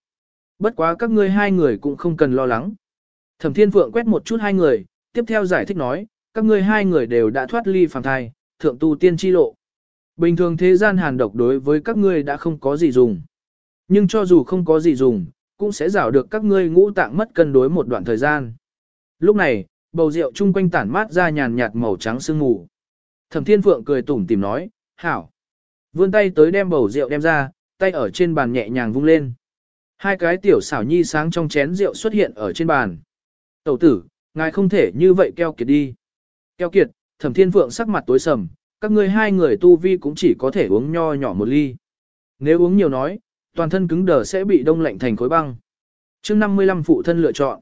Bất quá các ngươi hai người cũng không cần lo lắng. Thẩm thiên phượng quét một chút hai người, tiếp theo giải thích nói, các ngươi hai người đều đã thoát ly phàm thai, thượng tu tiên chi lộ. Bình thường thế gian hàn độc đối với các ngươi đã không có gì dùng. Nhưng cho dù không có gì dùng, cũng sẽ rảo được các ngươi ngũ tạng mất cân đối một đoạn thời gian. Lúc này, bầu rượu chung quanh tản mát ra nhàn nhạt màu trắng sương mù. Thẩm Thiên Phượng cười tủm tìm nói, hảo. Vươn tay tới đem bầu rượu đem ra, tay ở trên bàn nhẹ nhàng vung lên. Hai cái tiểu xảo nhi sáng trong chén rượu xuất hiện ở trên bàn. Tẩu tử, ngài không thể như vậy keo kiệt đi. Keo kiệt, Thẩm Thiên Phượng sắc mặt tối sầm, các ngươi hai người tu vi cũng chỉ có thể uống nho nhỏ một ly. Nếu uống nhiều nói, toàn thân cứng đờ sẽ bị đông lạnh thành khối băng. Trước 55 phụ thân lựa chọn.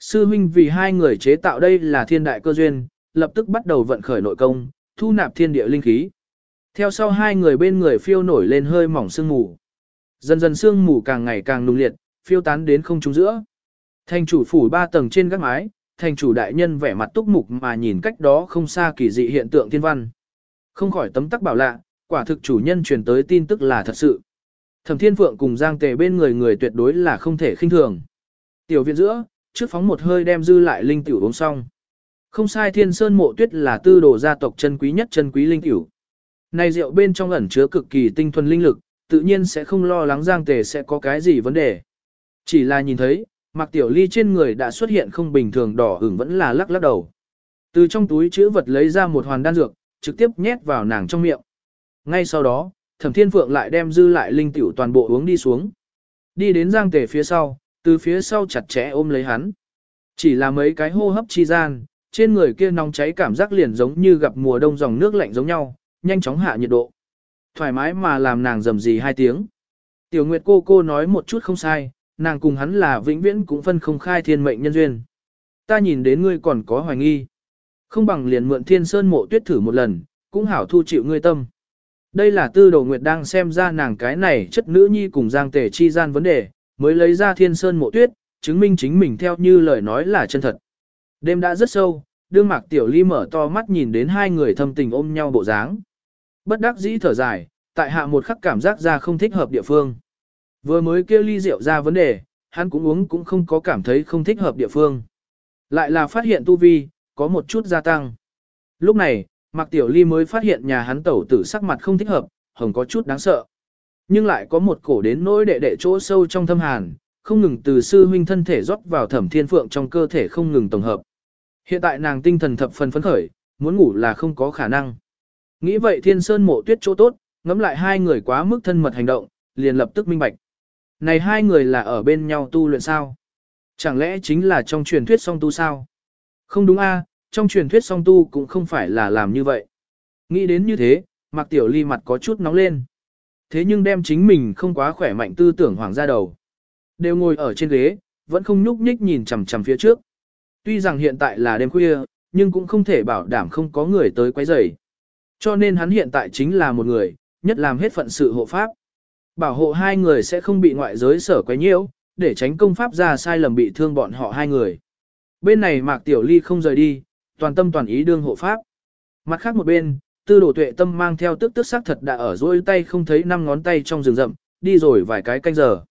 Sư huynh vì hai người chế tạo đây là thiên đại cơ duyên, lập tức bắt đầu vận khởi nội công, thu nạp thiên địa linh khí. Theo sau hai người bên người phiêu nổi lên hơi mỏng sương mù. Dần dần sương mù càng ngày càng nung liệt, phiêu tán đến không trung giữa. Thành chủ phủ ba tầng trên gác mái, thành chủ đại nhân vẻ mặt túc mục mà nhìn cách đó không xa kỳ dị hiện tượng thiên văn. Không khỏi tấm tắc bảo lạ, quả thực chủ nhân truyền tới tin tức là thật sự. Thẩm Thiên Phượng cùng Giang Tề bên người người tuyệt đối là không thể khinh thường. Tiểu viện giữa, trước phóng một hơi đem dư lại linh tiểu uống xong. Không sai Thiên Sơn Mộ Tuyết là tư đồ gia tộc chân quý nhất chân quý linh tiểu. Này rượu bên trong ẩn chứa cực kỳ tinh thuần linh lực, tự nhiên sẽ không lo lắng Giang Tề sẽ có cái gì vấn đề. Chỉ là nhìn thấy, Mạc Tiểu Ly trên người đã xuất hiện không bình thường đỏ ửng vẫn là lắc lắc đầu. Từ trong túi chữ vật lấy ra một hoàn đan dược, trực tiếp nhét vào nàng trong miệng. Ngay sau đó, Thẩm Thiên Phượng lại đem dư lại linh tiểu toàn bộ uống đi xuống. Đi đến Giang Tề phía sau, từ phía sau chặt chẽ ôm lấy hắn. Chỉ là mấy cái hô hấp chi gian, trên người kia nóng cháy cảm giác liền giống như gặp mùa đông dòng nước lạnh giống nhau, nhanh chóng hạ nhiệt độ. Thoải mái mà làm nàng rầm rì hai tiếng. Tiểu Nguyệt cô cô nói một chút không sai, nàng cùng hắn là vĩnh viễn cũng phân không khai thiên mệnh nhân duyên. Ta nhìn đến ngươi còn có hoài nghi. Không bằng liền mượn thiên sơn mộ tuyết thử một lần, cũng hảo thu chịu ngươi tâm. Đây là tư đồ nguyệt đang xem ra nàng cái này chất nữ nhi cùng giang tề chi gian vấn đề, mới lấy ra thiên sơn mộ tuyết, chứng minh chính mình theo như lời nói là chân thật. Đêm đã rất sâu, đương mạc tiểu ly mở to mắt nhìn đến hai người thâm tình ôm nhau bộ dáng. Bất đắc dĩ thở dài, tại hạ một khắc cảm giác ra không thích hợp địa phương. Vừa mới kêu ly rượu ra vấn đề, hắn cũng uống cũng không có cảm thấy không thích hợp địa phương. Lại là phát hiện tu vi, có một chút gia tăng. Lúc này, Mạc Tiểu Ly mới phát hiện nhà hắn tẩu tử sắc mặt không thích hợp, hồng có chút đáng sợ. Nhưng lại có một cổ đến nỗi đệ đệ chỗ sâu trong thâm hàn, không ngừng từ sư huynh thân thể rót vào thẩm thiên phượng trong cơ thể không ngừng tổng hợp. Hiện tại nàng tinh thần thập phần phấn khởi, muốn ngủ là không có khả năng. Nghĩ vậy thiên sơn mộ tuyết chỗ tốt, ngắm lại hai người quá mức thân mật hành động, liền lập tức minh bạch. Này hai người là ở bên nhau tu luyện sao? Chẳng lẽ chính là trong truyền thuyết song tu sao? Không đúng a, trong truyền thuyết song tu cũng không phải là làm như vậy. Nghĩ đến như thế, Mạc Tiểu Ly mặt có chút nóng lên. Thế nhưng đem chính mình không quá khỏe mạnh tư tưởng hoàng ra đầu. Đều ngồi ở trên ghế, vẫn không nhúc nhích nhìn chằm chằm phía trước. Tuy rằng hiện tại là đêm khuya, nhưng cũng không thể bảo đảm không có người tới quấy rầy. Cho nên hắn hiện tại chính là một người, nhất làm hết phận sự hộ pháp. Bảo hộ hai người sẽ không bị ngoại giới sở quấy nhiễu, để tránh công pháp ra sai lầm bị thương bọn họ hai người. Bên này Mạc Tiểu Ly không rời đi, toàn tâm toàn ý đương hộ pháp. Mặt khác một bên, tư đồ tuệ tâm mang theo tức tức xác thật đã ở dối tay không thấy năm ngón tay trong rừng rậm, đi rồi vài cái canh giờ.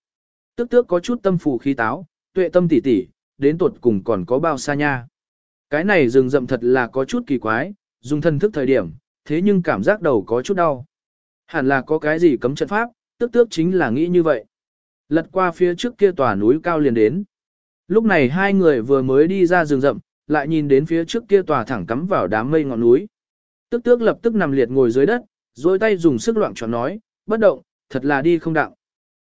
Tức tước có chút tâm phù khí táo, tuệ tâm tỉ tỉ, đến tuột cùng còn có bao xa nha. Cái này rừng rậm thật là có chút kỳ quái, dùng thân thức thời điểm, thế nhưng cảm giác đầu có chút đau. Hẳn là có cái gì cấm trận pháp, tức tước chính là nghĩ như vậy. Lật qua phía trước kia tòa núi cao liền đến. Lúc này hai người vừa mới đi ra rừng rậm, lại nhìn đến phía trước kia tòa thẳng cắm vào đám mây ngọn núi. Tức tước lập tức nằm liệt ngồi dưới đất, dối tay dùng sức loạn cho nói, bất động, thật là đi không đặng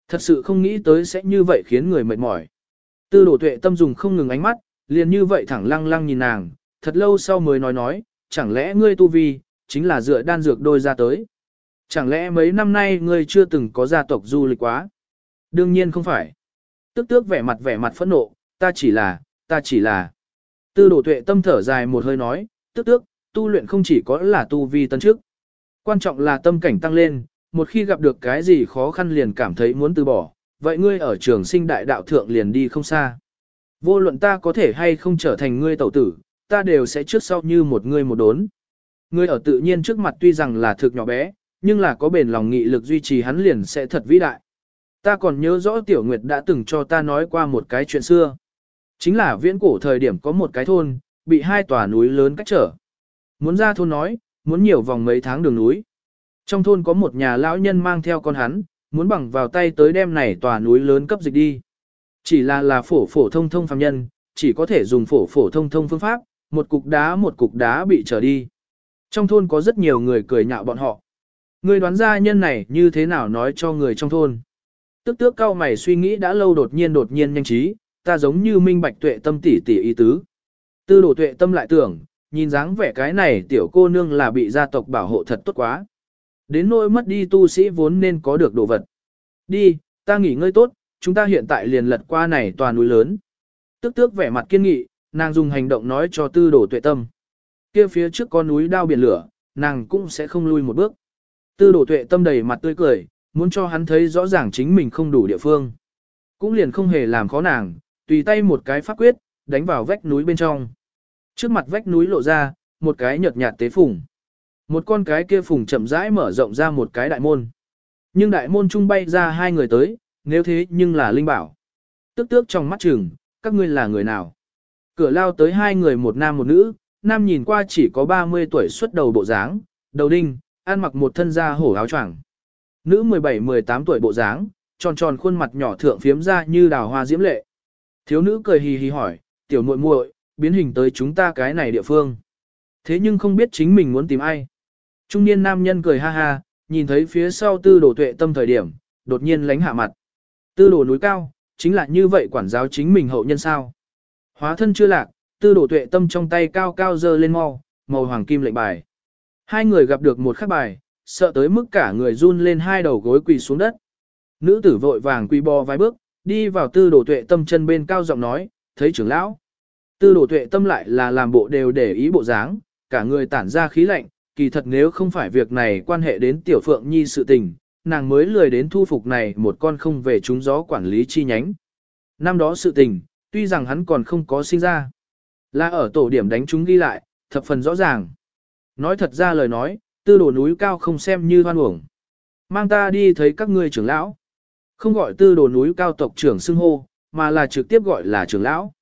Thật sự không nghĩ tới sẽ như vậy khiến người mệt mỏi. Tư đổ tuệ tâm dùng không ngừng ánh mắt, liền như vậy thẳng lăng lăng nhìn nàng, thật lâu sau mới nói nói, chẳng lẽ ngươi tu vi, chính là dựa đan dược đôi ra tới. Chẳng lẽ mấy năm nay ngươi chưa từng có gia tộc du lịch quá? Đương nhiên không phải. Tức tước vẻ mặt vẻ mặt phẫn nộ, ta chỉ là, ta chỉ là. Tư đổ tuệ tâm thở dài một hơi nói, tức tước, tu luyện không chỉ có là tu vi tân trước. Quan trọng là tâm cảnh tăng lên, một khi gặp được cái gì khó khăn liền cảm thấy muốn từ bỏ, vậy ngươi ở trường sinh đại đạo thượng liền đi không xa. Vô luận ta có thể hay không trở thành ngươi tẩu tử, ta đều sẽ trước sau như một ngươi một đốn. Ngươi ở tự nhiên trước mặt tuy rằng là thực nhỏ bé, nhưng là có bền lòng nghị lực duy trì hắn liền sẽ thật vĩ đại. Ta còn nhớ rõ Tiểu Nguyệt đã từng cho ta nói qua một cái chuyện xưa. Chính là viễn cổ thời điểm có một cái thôn, bị hai tòa núi lớn cách trở. Muốn ra thôn nói, muốn nhiều vòng mấy tháng đường núi. Trong thôn có một nhà lão nhân mang theo con hắn, muốn bằng vào tay tới đem này tòa núi lớn cấp dịch đi. Chỉ là là phổ phổ thông thông phàm nhân, chỉ có thể dùng phổ phổ thông thông phương pháp, một cục đá một cục đá bị trở đi. Trong thôn có rất nhiều người cười nhạo bọn họ. Người đoán ra nhân này như thế nào nói cho người trong thôn. Tức tước cao mày suy nghĩ đã lâu đột nhiên đột nhiên nhanh trí, ta giống như minh bạch tuệ tâm tỷ tỷ ý tứ. Tư đồ tuệ tâm lại tưởng, nhìn dáng vẻ cái này tiểu cô nương là bị gia tộc bảo hộ thật tốt quá. Đến nỗi mất đi tu sĩ vốn nên có được đồ vật. Đi, ta nghỉ ngơi tốt, chúng ta hiện tại liền lật qua này toàn núi lớn. Tức tước vẻ mặt kiên nghị, nàng dùng hành động nói cho tư đồ tuệ tâm. kia phía trước có núi đao biển lửa, nàng cũng sẽ không lui một bước. Tư đổ tuệ tâm đầy mặt tươi cười, muốn cho hắn thấy rõ ràng chính mình không đủ địa phương. Cũng liền không hề làm khó nàng, tùy tay một cái pháp quyết, đánh vào vách núi bên trong. Trước mặt vách núi lộ ra, một cái nhợt nhạt tế phùng. Một con cái kia phùng chậm rãi mở rộng ra một cái đại môn. Nhưng đại môn trung bay ra hai người tới, nếu thế nhưng là linh bảo. Tức tước trong mắt trường, các ngươi là người nào? Cửa lao tới hai người một nam một nữ, nam nhìn qua chỉ có 30 tuổi xuất đầu bộ dáng, đầu đinh, ăn mặc một thân da hổ áo choàng. Nữ 17-18 tuổi bộ dáng, tròn tròn khuôn mặt nhỏ thượng phiếm ra như đào hoa diễm lệ. Thiếu nữ cười hì hì hỏi, tiểu muội muội, biến hình tới chúng ta cái này địa phương. Thế nhưng không biết chính mình muốn tìm ai. Trung niên nam nhân cười ha ha, nhìn thấy phía sau tư đồ tuệ tâm thời điểm, đột nhiên lánh hạ mặt. Tư đồ núi cao, chính là như vậy quản giáo chính mình hậu nhân sao. Hóa thân chưa lạc, tư đồ tuệ tâm trong tay cao cao dơ lên mau, màu hoàng kim lệnh bài. Hai người gặp được một khắc bài, sợ tới mức cả người run lên hai đầu gối quỳ xuống đất. Nữ tử vội vàng quỳ bò vài bước, đi vào tư đồ tuệ tâm chân bên cao giọng nói, thấy trưởng lão. Tư đồ tuệ tâm lại là làm bộ đều để ý bộ dáng, cả người tản ra khí lạnh, kỳ thật nếu không phải việc này quan hệ đến tiểu phượng nhi sự tình, nàng mới lười đến thu phục này một con không về chúng gió quản lý chi nhánh. Năm đó sự tình, tuy rằng hắn còn không có sinh ra, là ở tổ điểm đánh chúng ghi lại, thập phần rõ ràng. Nói thật ra lời nói, tư đồ núi cao không xem như hoan uổng. Mang ta đi thấy các ngươi trưởng lão. Không gọi tư đồ núi cao tộc trưởng xưng hô, mà là trực tiếp gọi là trưởng lão.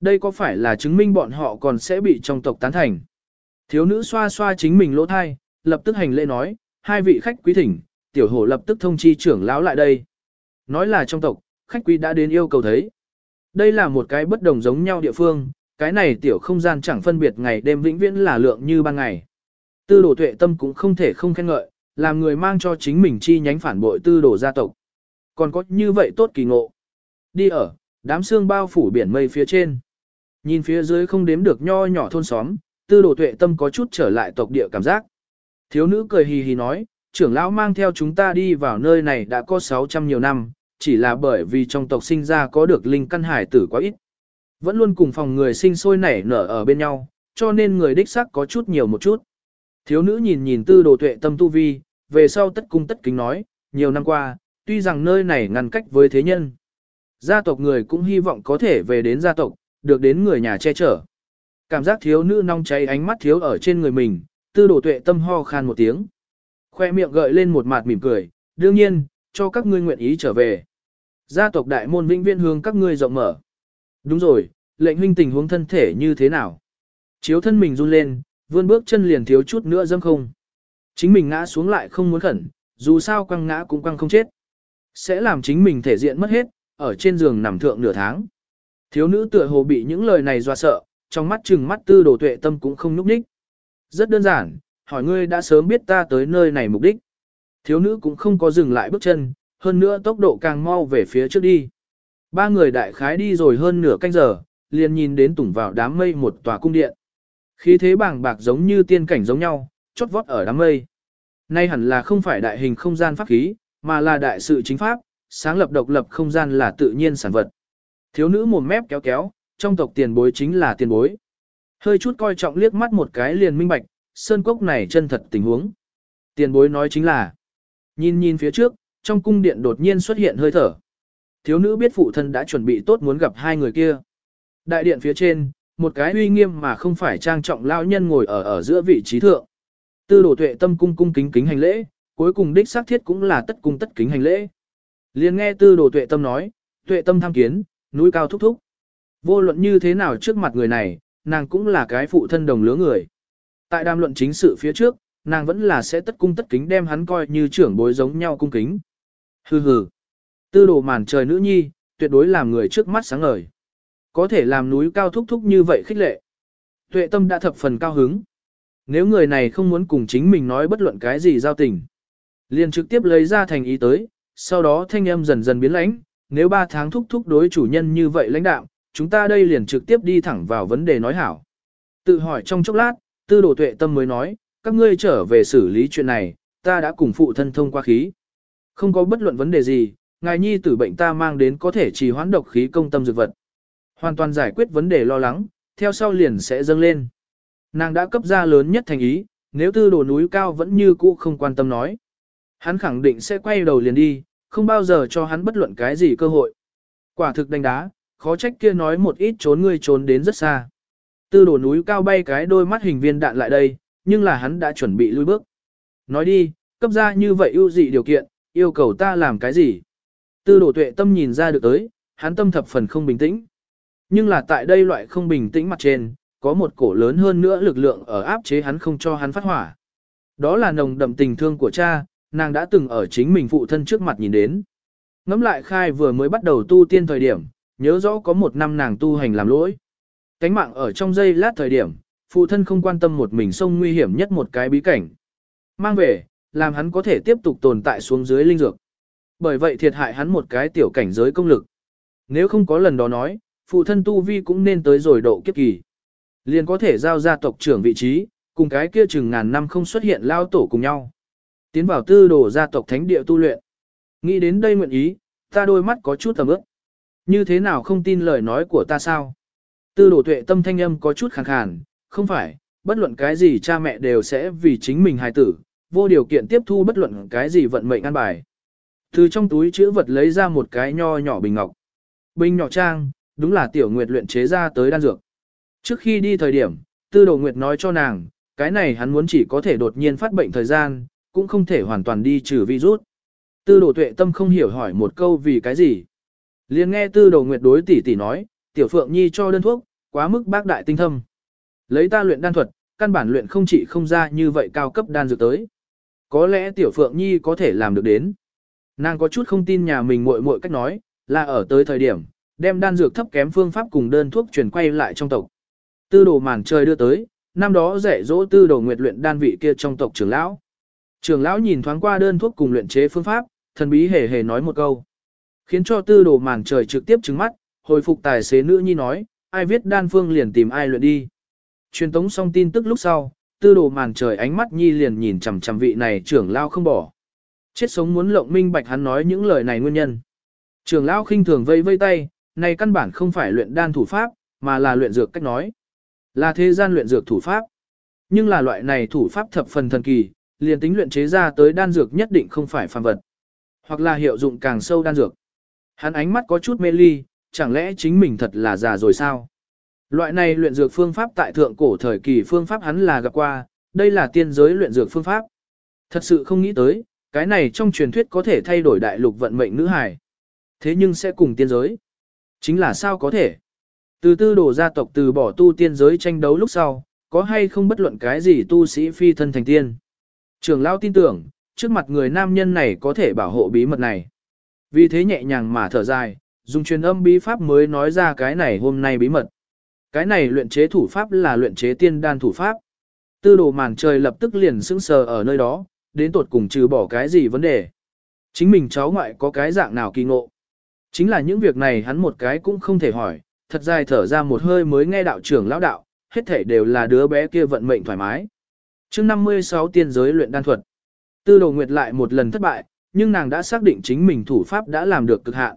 Đây có phải là chứng minh bọn họ còn sẽ bị trong tộc tán thành? Thiếu nữ xoa xoa chính mình lỗ thai, lập tức hành lễ nói, hai vị khách quý thỉnh, tiểu hổ lập tức thông chi trưởng lão lại đây. Nói là trong tộc, khách quý đã đến yêu cầu thấy. Đây là một cái bất đồng giống nhau địa phương, cái này tiểu không gian chẳng phân biệt ngày đêm vĩnh viễn là lượng như ban ngày. Tư đồ tuệ tâm cũng không thể không khen ngợi, làm người mang cho chính mình chi nhánh phản bội tư đồ gia tộc. Còn có như vậy tốt kỳ ngộ. Đi ở, đám xương bao phủ biển mây phía trên. Nhìn phía dưới không đếm được nho nhỏ thôn xóm, tư đồ tuệ tâm có chút trở lại tộc địa cảm giác. Thiếu nữ cười hì hì nói, trưởng lão mang theo chúng ta đi vào nơi này đã có 600 nhiều năm, chỉ là bởi vì trong tộc sinh ra có được linh căn hải tử quá ít. Vẫn luôn cùng phòng người sinh sôi nảy nở ở bên nhau, cho nên người đích sắc có chút nhiều một chút. Thiếu nữ nhìn nhìn tư đồ tuệ tâm tu vi, về sau tất cung tất kính nói, nhiều năm qua, tuy rằng nơi này ngăn cách với thế nhân. Gia tộc người cũng hy vọng có thể về đến gia tộc, được đến người nhà che chở. Cảm giác thiếu nữ nong cháy ánh mắt thiếu ở trên người mình, tư đồ tuệ tâm ho khan một tiếng. Khoe miệng gợi lên một mặt mỉm cười, đương nhiên, cho các ngươi nguyện ý trở về. Gia tộc đại môn vĩnh viên hướng các ngươi rộng mở. Đúng rồi, lệnh huynh tình huống thân thể như thế nào? Chiếu thân mình run lên, vươn bước chân liền thiếu chút nữa dâm không. Chính mình ngã xuống lại không muốn khẩn, dù sao quăng ngã cũng quăng không chết. Sẽ làm chính mình thể diện mất hết, ở trên giường nằm thượng nửa tháng. Thiếu nữ tựa hồ bị những lời này dọa sợ, trong mắt chừng mắt tư đồ tuệ tâm cũng không nhúc nhích. Rất đơn giản, hỏi ngươi đã sớm biết ta tới nơi này mục đích. Thiếu nữ cũng không có dừng lại bước chân, hơn nữa tốc độ càng mau về phía trước đi. Ba người đại khái đi rồi hơn nửa canh giờ, liền nhìn đến tủng vào đám mây một tòa cung điện. Khí thế bàng bạc giống như tiên cảnh giống nhau, chót vót ở đám mây. Nay hẳn là không phải đại hình không gian pháp khí, mà là đại sự chính pháp, sáng lập độc lập không gian là tự nhiên sản vật. Thiếu nữ mồm mép kéo kéo, trong tộc tiền bối chính là tiền bối. Hơi chút coi trọng liếc mắt một cái liền minh bạch, sơn cốc này chân thật tình huống. Tiền bối nói chính là, nhìn nhìn phía trước, trong cung điện đột nhiên xuất hiện hơi thở. Thiếu nữ biết phụ thân đã chuẩn bị tốt muốn gặp hai người kia. Đại điện phía trên, một cái uy nghiêm mà không phải trang trọng lao nhân ngồi ở ở giữa vị trí thượng. Tư đồ tuệ tâm cung cung kính kính hành lễ, cuối cùng đích xác thiết cũng là tất cung tất kính hành lễ. liền nghe tư đồ tuệ tâm nói, tuệ tâm tham kiến, núi cao thúc thúc. Vô luận như thế nào trước mặt người này, nàng cũng là cái phụ thân đồng lứa người. Tại đàm luận chính sự phía trước, nàng vẫn là sẽ tất cung tất kính đem hắn coi như trưởng bối giống nhau cung kính. Hừ hừ. Tư đồ màn trời nữ nhi, tuyệt đối làm người trước mắt sáng ngời. Có thể làm núi cao thúc thúc như vậy khích lệ. Tuệ tâm đã thập phần cao hứng. Nếu người này không muốn cùng chính mình nói bất luận cái gì giao tình, liền trực tiếp lấy ra thành ý tới, sau đó thanh âm dần dần biến lãnh, nếu ba tháng thúc thúc đối chủ nhân như vậy lãnh đạo, chúng ta đây liền trực tiếp đi thẳng vào vấn đề nói hảo. Tự hỏi trong chốc lát, tư đồ tuệ tâm mới nói, các ngươi trở về xử lý chuyện này, ta đã cùng phụ thân thông qua khí. Không có bất luận vấn đề gì, ngài nhi tử bệnh ta mang đến có thể trì hoãn độc khí công tâm dược vật. Hoàn toàn giải quyết vấn đề lo lắng, theo sau liền sẽ dâng lên. Nàng đã cấp ra lớn nhất thành ý, nếu tư đồ núi cao vẫn như cũ không quan tâm nói. Hắn khẳng định sẽ quay đầu liền đi, không bao giờ cho hắn bất luận cái gì cơ hội. Quả thực đánh đá, khó trách kia nói một ít trốn ngươi trốn đến rất xa. Tư đồ núi cao bay cái đôi mắt hình viên đạn lại đây, nhưng là hắn đã chuẩn bị lui bước. Nói đi, cấp ra như vậy ưu dị điều kiện, yêu cầu ta làm cái gì? Tư đồ tuệ tâm nhìn ra được tới, hắn tâm thập phần không bình tĩnh. Nhưng là tại đây loại không bình tĩnh mặt trên, có một cổ lớn hơn nữa lực lượng ở áp chế hắn không cho hắn phát hỏa. Đó là nồng đậm tình thương của cha, nàng đã từng ở chính mình phụ thân trước mặt nhìn đến. Ngắm lại khai vừa mới bắt đầu tu tiên thời điểm, nhớ rõ có một năm nàng tu hành làm lỗi. Cánh mạng ở trong giây lát thời điểm, phụ thân không quan tâm một mình sông nguy hiểm nhất một cái bí cảnh. Mang về, làm hắn có thể tiếp tục tồn tại xuống dưới linh dược. Bởi vậy thiệt hại hắn một cái tiểu cảnh giới công lực. Nếu không có lần đó nói, phụ thân tu vi cũng nên tới rồi độ kiếp kỳ. Liền có thể giao ra tộc trưởng vị trí, cùng cái kia chừng ngàn năm không xuất hiện lao tổ cùng nhau. Tiến vào tư đồ gia tộc thánh địa tu luyện. Nghĩ đến đây nguyện ý, ta đôi mắt có chút tầm ước. Như thế nào không tin lời nói của ta sao? Tư đồ tuệ tâm thanh âm có chút khàn khàn, không phải, bất luận cái gì cha mẹ đều sẽ vì chính mình hài tử, vô điều kiện tiếp thu bất luận cái gì vận mệnh an bài. Từ trong túi chữ vật lấy ra một cái nho nhỏ bình ngọc. Bình nhỏ trang, đúng là tiểu nguyệt luyện chế ra tới đan dược. Trước khi đi thời điểm, tư đồ nguyệt nói cho nàng, cái này hắn muốn chỉ có thể đột nhiên phát bệnh thời gian, cũng không thể hoàn toàn đi trừ virus. Tư đồ tuệ tâm không hiểu hỏi một câu vì cái gì. liền nghe tư đồ nguyệt đối tỷ tỷ nói, tiểu phượng nhi cho đơn thuốc, quá mức bác đại tinh thâm. Lấy ta luyện đan thuật, căn bản luyện không chỉ không ra như vậy cao cấp đan dược tới. Có lẽ tiểu phượng nhi có thể làm được đến. Nàng có chút không tin nhà mình muội muội cách nói, là ở tới thời điểm, đem đan dược thấp kém phương pháp cùng đơn thuốc truyền quay lại trong tộc. Tư đồ màn trời đưa tới, năm đó dạy dỗ tư đồ nguyệt luyện đan vị kia trong tộc trưởng lão. Trưởng lão nhìn thoáng qua đơn thuốc cùng luyện chế phương pháp, thần bí hề hề nói một câu. Khiến cho tư đồ màn trời trực tiếp trứng mắt, hồi phục tài xế nữ nhi nói, ai viết đan phương liền tìm ai luyện đi. Truyền tống xong tin tức lúc sau, tư đồ màn trời ánh mắt nhi liền nhìn chằm chằm vị này trưởng lão không bỏ. Chết sống muốn lộng minh bạch hắn nói những lời này nguyên nhân. Trưởng lão khinh thường vây vây tay, này căn bản không phải luyện đan thủ pháp, mà là luyện dược cách nói. Là thế gian luyện dược thủ pháp. Nhưng là loại này thủ pháp thập phần thần kỳ, liền tính luyện chế ra tới đan dược nhất định không phải phàm vật. Hoặc là hiệu dụng càng sâu đan dược. Hắn ánh mắt có chút mê ly, chẳng lẽ chính mình thật là già rồi sao? Loại này luyện dược phương pháp tại thượng cổ thời kỳ phương pháp hắn là gặp qua, đây là tiên giới luyện dược phương pháp. Thật sự không nghĩ tới, cái này trong truyền thuyết có thể thay đổi đại lục vận mệnh nữ hải Thế nhưng sẽ cùng tiên giới. Chính là sao có thể? Từ tư đồ gia tộc từ bỏ tu tiên giới tranh đấu lúc sau, có hay không bất luận cái gì tu sĩ phi thân thành tiên. Trường lão tin tưởng, trước mặt người nam nhân này có thể bảo hộ bí mật này. Vì thế nhẹ nhàng mà thở dài, dùng truyền âm bí pháp mới nói ra cái này hôm nay bí mật. Cái này luyện chế thủ pháp là luyện chế tiên đan thủ pháp. Tư đồ màn trời lập tức liền sững sờ ở nơi đó, đến tột cùng trừ bỏ cái gì vấn đề. Chính mình cháu ngoại có cái dạng nào kỳ ngộ. Chính là những việc này hắn một cái cũng không thể hỏi, thật dài thở ra một hơi mới nghe đạo trưởng lão đạo, hết thể đều là đứa bé kia vận mệnh thoải mái chương 56 tiên giới luyện đan thuật. Tư đồ nguyệt lại một lần thất bại, nhưng nàng đã xác định chính mình thủ pháp đã làm được cực hạn.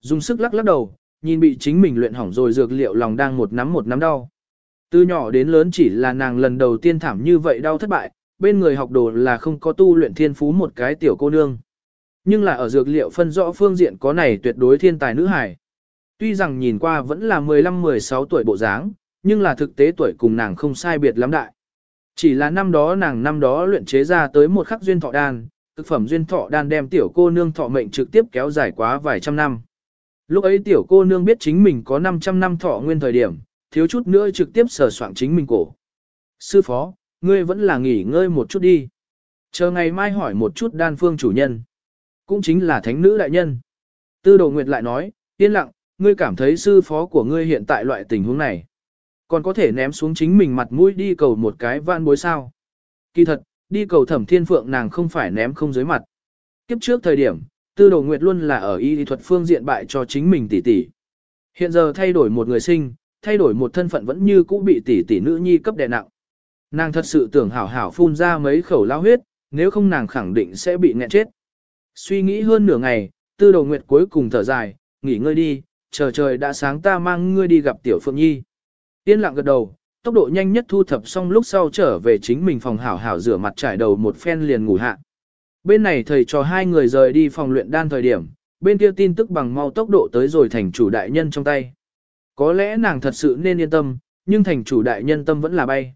Dùng sức lắc lắc đầu, nhìn bị chính mình luyện hỏng rồi dược liệu lòng đang một nắm một nắm đau. Từ nhỏ đến lớn chỉ là nàng lần đầu tiên thảm như vậy đau thất bại, bên người học đồ là không có tu luyện thiên phú một cái tiểu cô nương. Nhưng là ở dược liệu phân rõ phương diện có này tuyệt đối thiên tài nữ hải. Tuy rằng nhìn qua vẫn là 15-16 tuổi bộ dáng, nhưng là thực tế tuổi cùng nàng không sai biệt lắm đại. Chỉ là năm đó nàng năm đó luyện chế ra tới một khắc duyên thọ đan, thực phẩm duyên thọ đan đem tiểu cô nương thọ mệnh trực tiếp kéo dài quá vài trăm năm. Lúc ấy tiểu cô nương biết chính mình có 500 năm thọ nguyên thời điểm, thiếu chút nữa trực tiếp sờ soạn chính mình cổ. Sư phó, ngươi vẫn là nghỉ ngơi một chút đi. Chờ ngày mai hỏi một chút đan phương chủ nhân. Cũng chính là thánh nữ đại nhân. Tư đồ nguyệt lại nói, yên lặng, ngươi cảm thấy sư phó của ngươi hiện tại loại tình huống này. Còn có thể ném xuống chính mình mặt mũi đi cầu một cái van bối sao. Kỳ thật, đi cầu thẩm thiên phượng nàng không phải ném không dưới mặt. Kiếp trước thời điểm, tư đồ nguyệt luôn là ở y thuật phương diện bại cho chính mình tỷ tỷ. Hiện giờ thay đổi một người sinh, thay đổi một thân phận vẫn như cũ bị tỷ tỷ nữ nhi cấp đè nặng. Nàng thật sự tưởng hảo hảo phun ra mấy khẩu lao huyết, nếu không nàng khẳng định sẽ bị nghẹn chết. Suy nghĩ hơn nửa ngày, tư đầu nguyệt cuối cùng thở dài, nghỉ ngơi đi, chờ trời đã sáng ta mang ngươi đi gặp tiểu phượng nhi. Yên lặng gật đầu, tốc độ nhanh nhất thu thập xong lúc sau trở về chính mình phòng hảo hảo rửa mặt trải đầu một phen liền ngủ hạ. Bên này thầy cho hai người rời đi phòng luyện đan thời điểm, bên kia tin tức bằng mau tốc độ tới rồi thành chủ đại nhân trong tay. Có lẽ nàng thật sự nên yên tâm, nhưng thành chủ đại nhân tâm vẫn là bay.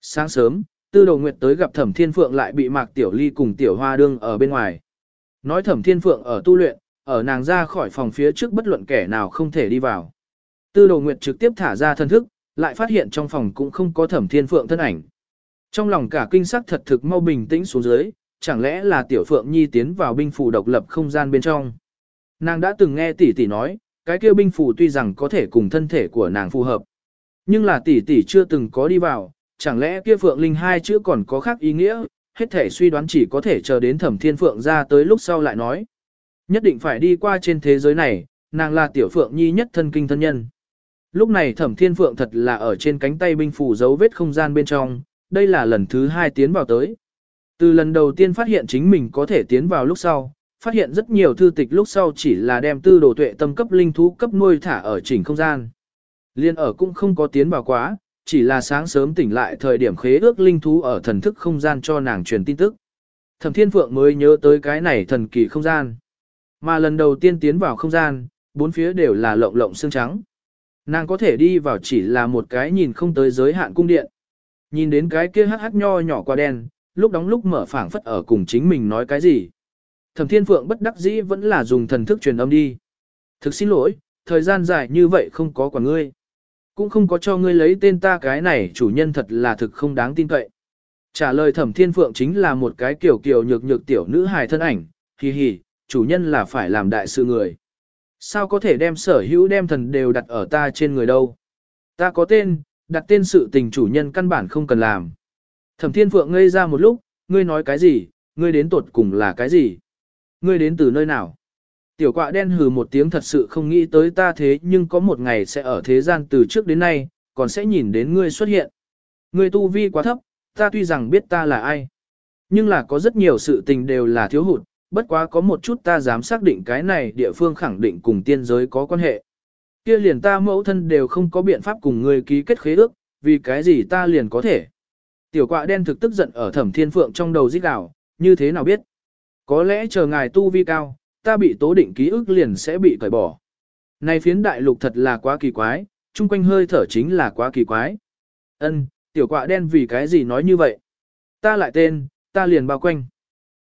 Sáng sớm, tư đầu nguyệt tới gặp thẩm thiên phượng lại bị mạc tiểu ly cùng tiểu hoa đương ở bên ngoài. Nói thẩm thiên phượng ở tu luyện, ở nàng ra khỏi phòng phía trước bất luận kẻ nào không thể đi vào. Tư đầu nguyệt trực tiếp thả ra thân thức, lại phát hiện trong phòng cũng không có thẩm thiên phượng thân ảnh. Trong lòng cả kinh sắc thật thực mau bình tĩnh xuống dưới, chẳng lẽ là tiểu phượng nhi tiến vào binh phủ độc lập không gian bên trong. Nàng đã từng nghe tỷ tỷ nói, cái kia binh phủ tuy rằng có thể cùng thân thể của nàng phù hợp, nhưng là tỷ tỷ chưa từng có đi vào, chẳng lẽ kia phượng linh hai chữ còn có khác ý nghĩa, hết thể suy đoán chỉ có thể chờ đến thẩm thiên phượng ra tới lúc sau lại nói. Nhất định phải đi qua trên thế giới này, nàng là tiểu phượng nhi nhất thân kinh thân nhân. Lúc này thẩm thiên phượng thật là ở trên cánh tay binh phủ dấu vết không gian bên trong, đây là lần thứ hai tiến vào tới. Từ lần đầu tiên phát hiện chính mình có thể tiến vào lúc sau, phát hiện rất nhiều thư tịch lúc sau chỉ là đem tư đồ tuệ tâm cấp linh thú cấp nuôi thả ở chỉnh không gian. Liên ở cũng không có tiến vào quá, chỉ là sáng sớm tỉnh lại thời điểm khế ước linh thú ở thần thức không gian cho nàng truyền tin tức. Thẩm Thiên Phượng mới nhớ tới cái này thần kỳ không gian. Mà lần đầu tiên tiến vào không gian, bốn phía đều là lộng lộng xương trắng. Nàng có thể đi vào chỉ là một cái nhìn không tới giới hạn cung điện. Nhìn đến cái kia hắc hắc nho nhỏ qua đen, lúc đóng lúc mở phảng phất ở cùng chính mình nói cái gì. Thẩm Thiên Phượng bất đắc dĩ vẫn là dùng thần thức truyền âm đi. Thực xin lỗi, thời gian dài như vậy không có quả ngươi. Cũng không có cho ngươi lấy tên ta cái này chủ nhân thật là thực không đáng tin cậy. Trả lời Thẩm Thiên Phượng chính là một cái kiểu kiểu nhược nhược tiểu nữ hài thân ảnh, hì hì, chủ nhân là phải làm đại sự người. Sao có thể đem sở hữu đem thần đều đặt ở ta trên người đâu? Ta có tên, đặt tên sự tình chủ nhân căn bản không cần làm. Thẩm Thiên Phượng ngây ra một lúc, ngươi nói cái gì, ngươi đến tột cùng là cái gì? Ngươi đến từ nơi nào? Tiểu quạ đen hừ một tiếng thật sự không nghĩ tới ta thế nhưng có một ngày sẽ ở thế gian từ trước đến nay, còn sẽ nhìn đến ngươi xuất hiện. Ngươi tu vi quá thấp, ta tuy rằng biết ta là ai. Nhưng là có rất nhiều sự tình đều là thiếu hụt, bất quá có một chút ta dám xác định cái này địa phương khẳng định cùng tiên giới có quan hệ. Kia liền ta mẫu thân đều không có biện pháp cùng ngươi ký kết khế ước, vì cái gì ta liền có thể. Tiểu quạ đen thực tức giận ở thẩm thiên phượng trong đầu giết đảo, như thế nào biết. Có lẽ chờ ngài tu vi cao, ta bị tố định ký ức liền sẽ bị cởi bỏ. Này phiến đại lục thật là quá kỳ quái, chung quanh hơi thở chính là quá kỳ quái. Ân, tiểu quạ đen vì cái gì nói như vậy? Ta lại tên, ta liền bao quanh.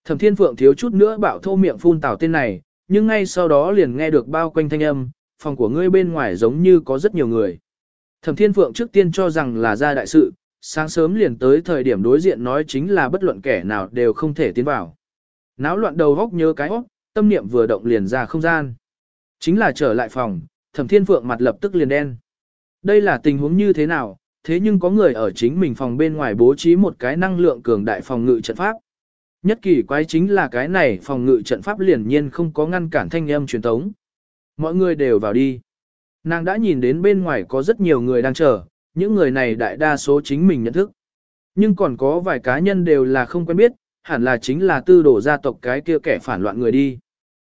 Thẩm Thiên Phượng thiếu chút nữa bạo thô miệng phun tảo tên này, nhưng ngay sau đó liền nghe được bao quanh thanh âm, phòng của ngươi bên ngoài giống như có rất nhiều người. Thẩm Thiên Phượng trước tiên cho rằng là ra đại sự, sáng sớm liền tới thời điểm đối diện nói chính là bất luận kẻ nào đều không thể tiến vào. Náo loạn đầu góc nhớ cái óc, tâm niệm vừa động liền ra không gian. Chính là trở lại phòng, Thẩm Thiên Phượng mặt lập tức liền đen. Đây là tình huống như thế nào, thế nhưng có người ở chính mình phòng bên ngoài bố trí một cái năng lượng cường đại phòng ngự trận pháp. Nhất kỳ quái chính là cái này phòng ngự trận pháp liền nhiên không có ngăn cản thanh âm truyền tống. Mọi người đều vào đi. Nàng đã nhìn đến bên ngoài có rất nhiều người đang chờ, những người này đại đa số chính mình nhận thức. Nhưng còn có vài cá nhân đều là không quen biết, hẳn là chính là tư đổ gia tộc cái kia kẻ phản loạn người đi.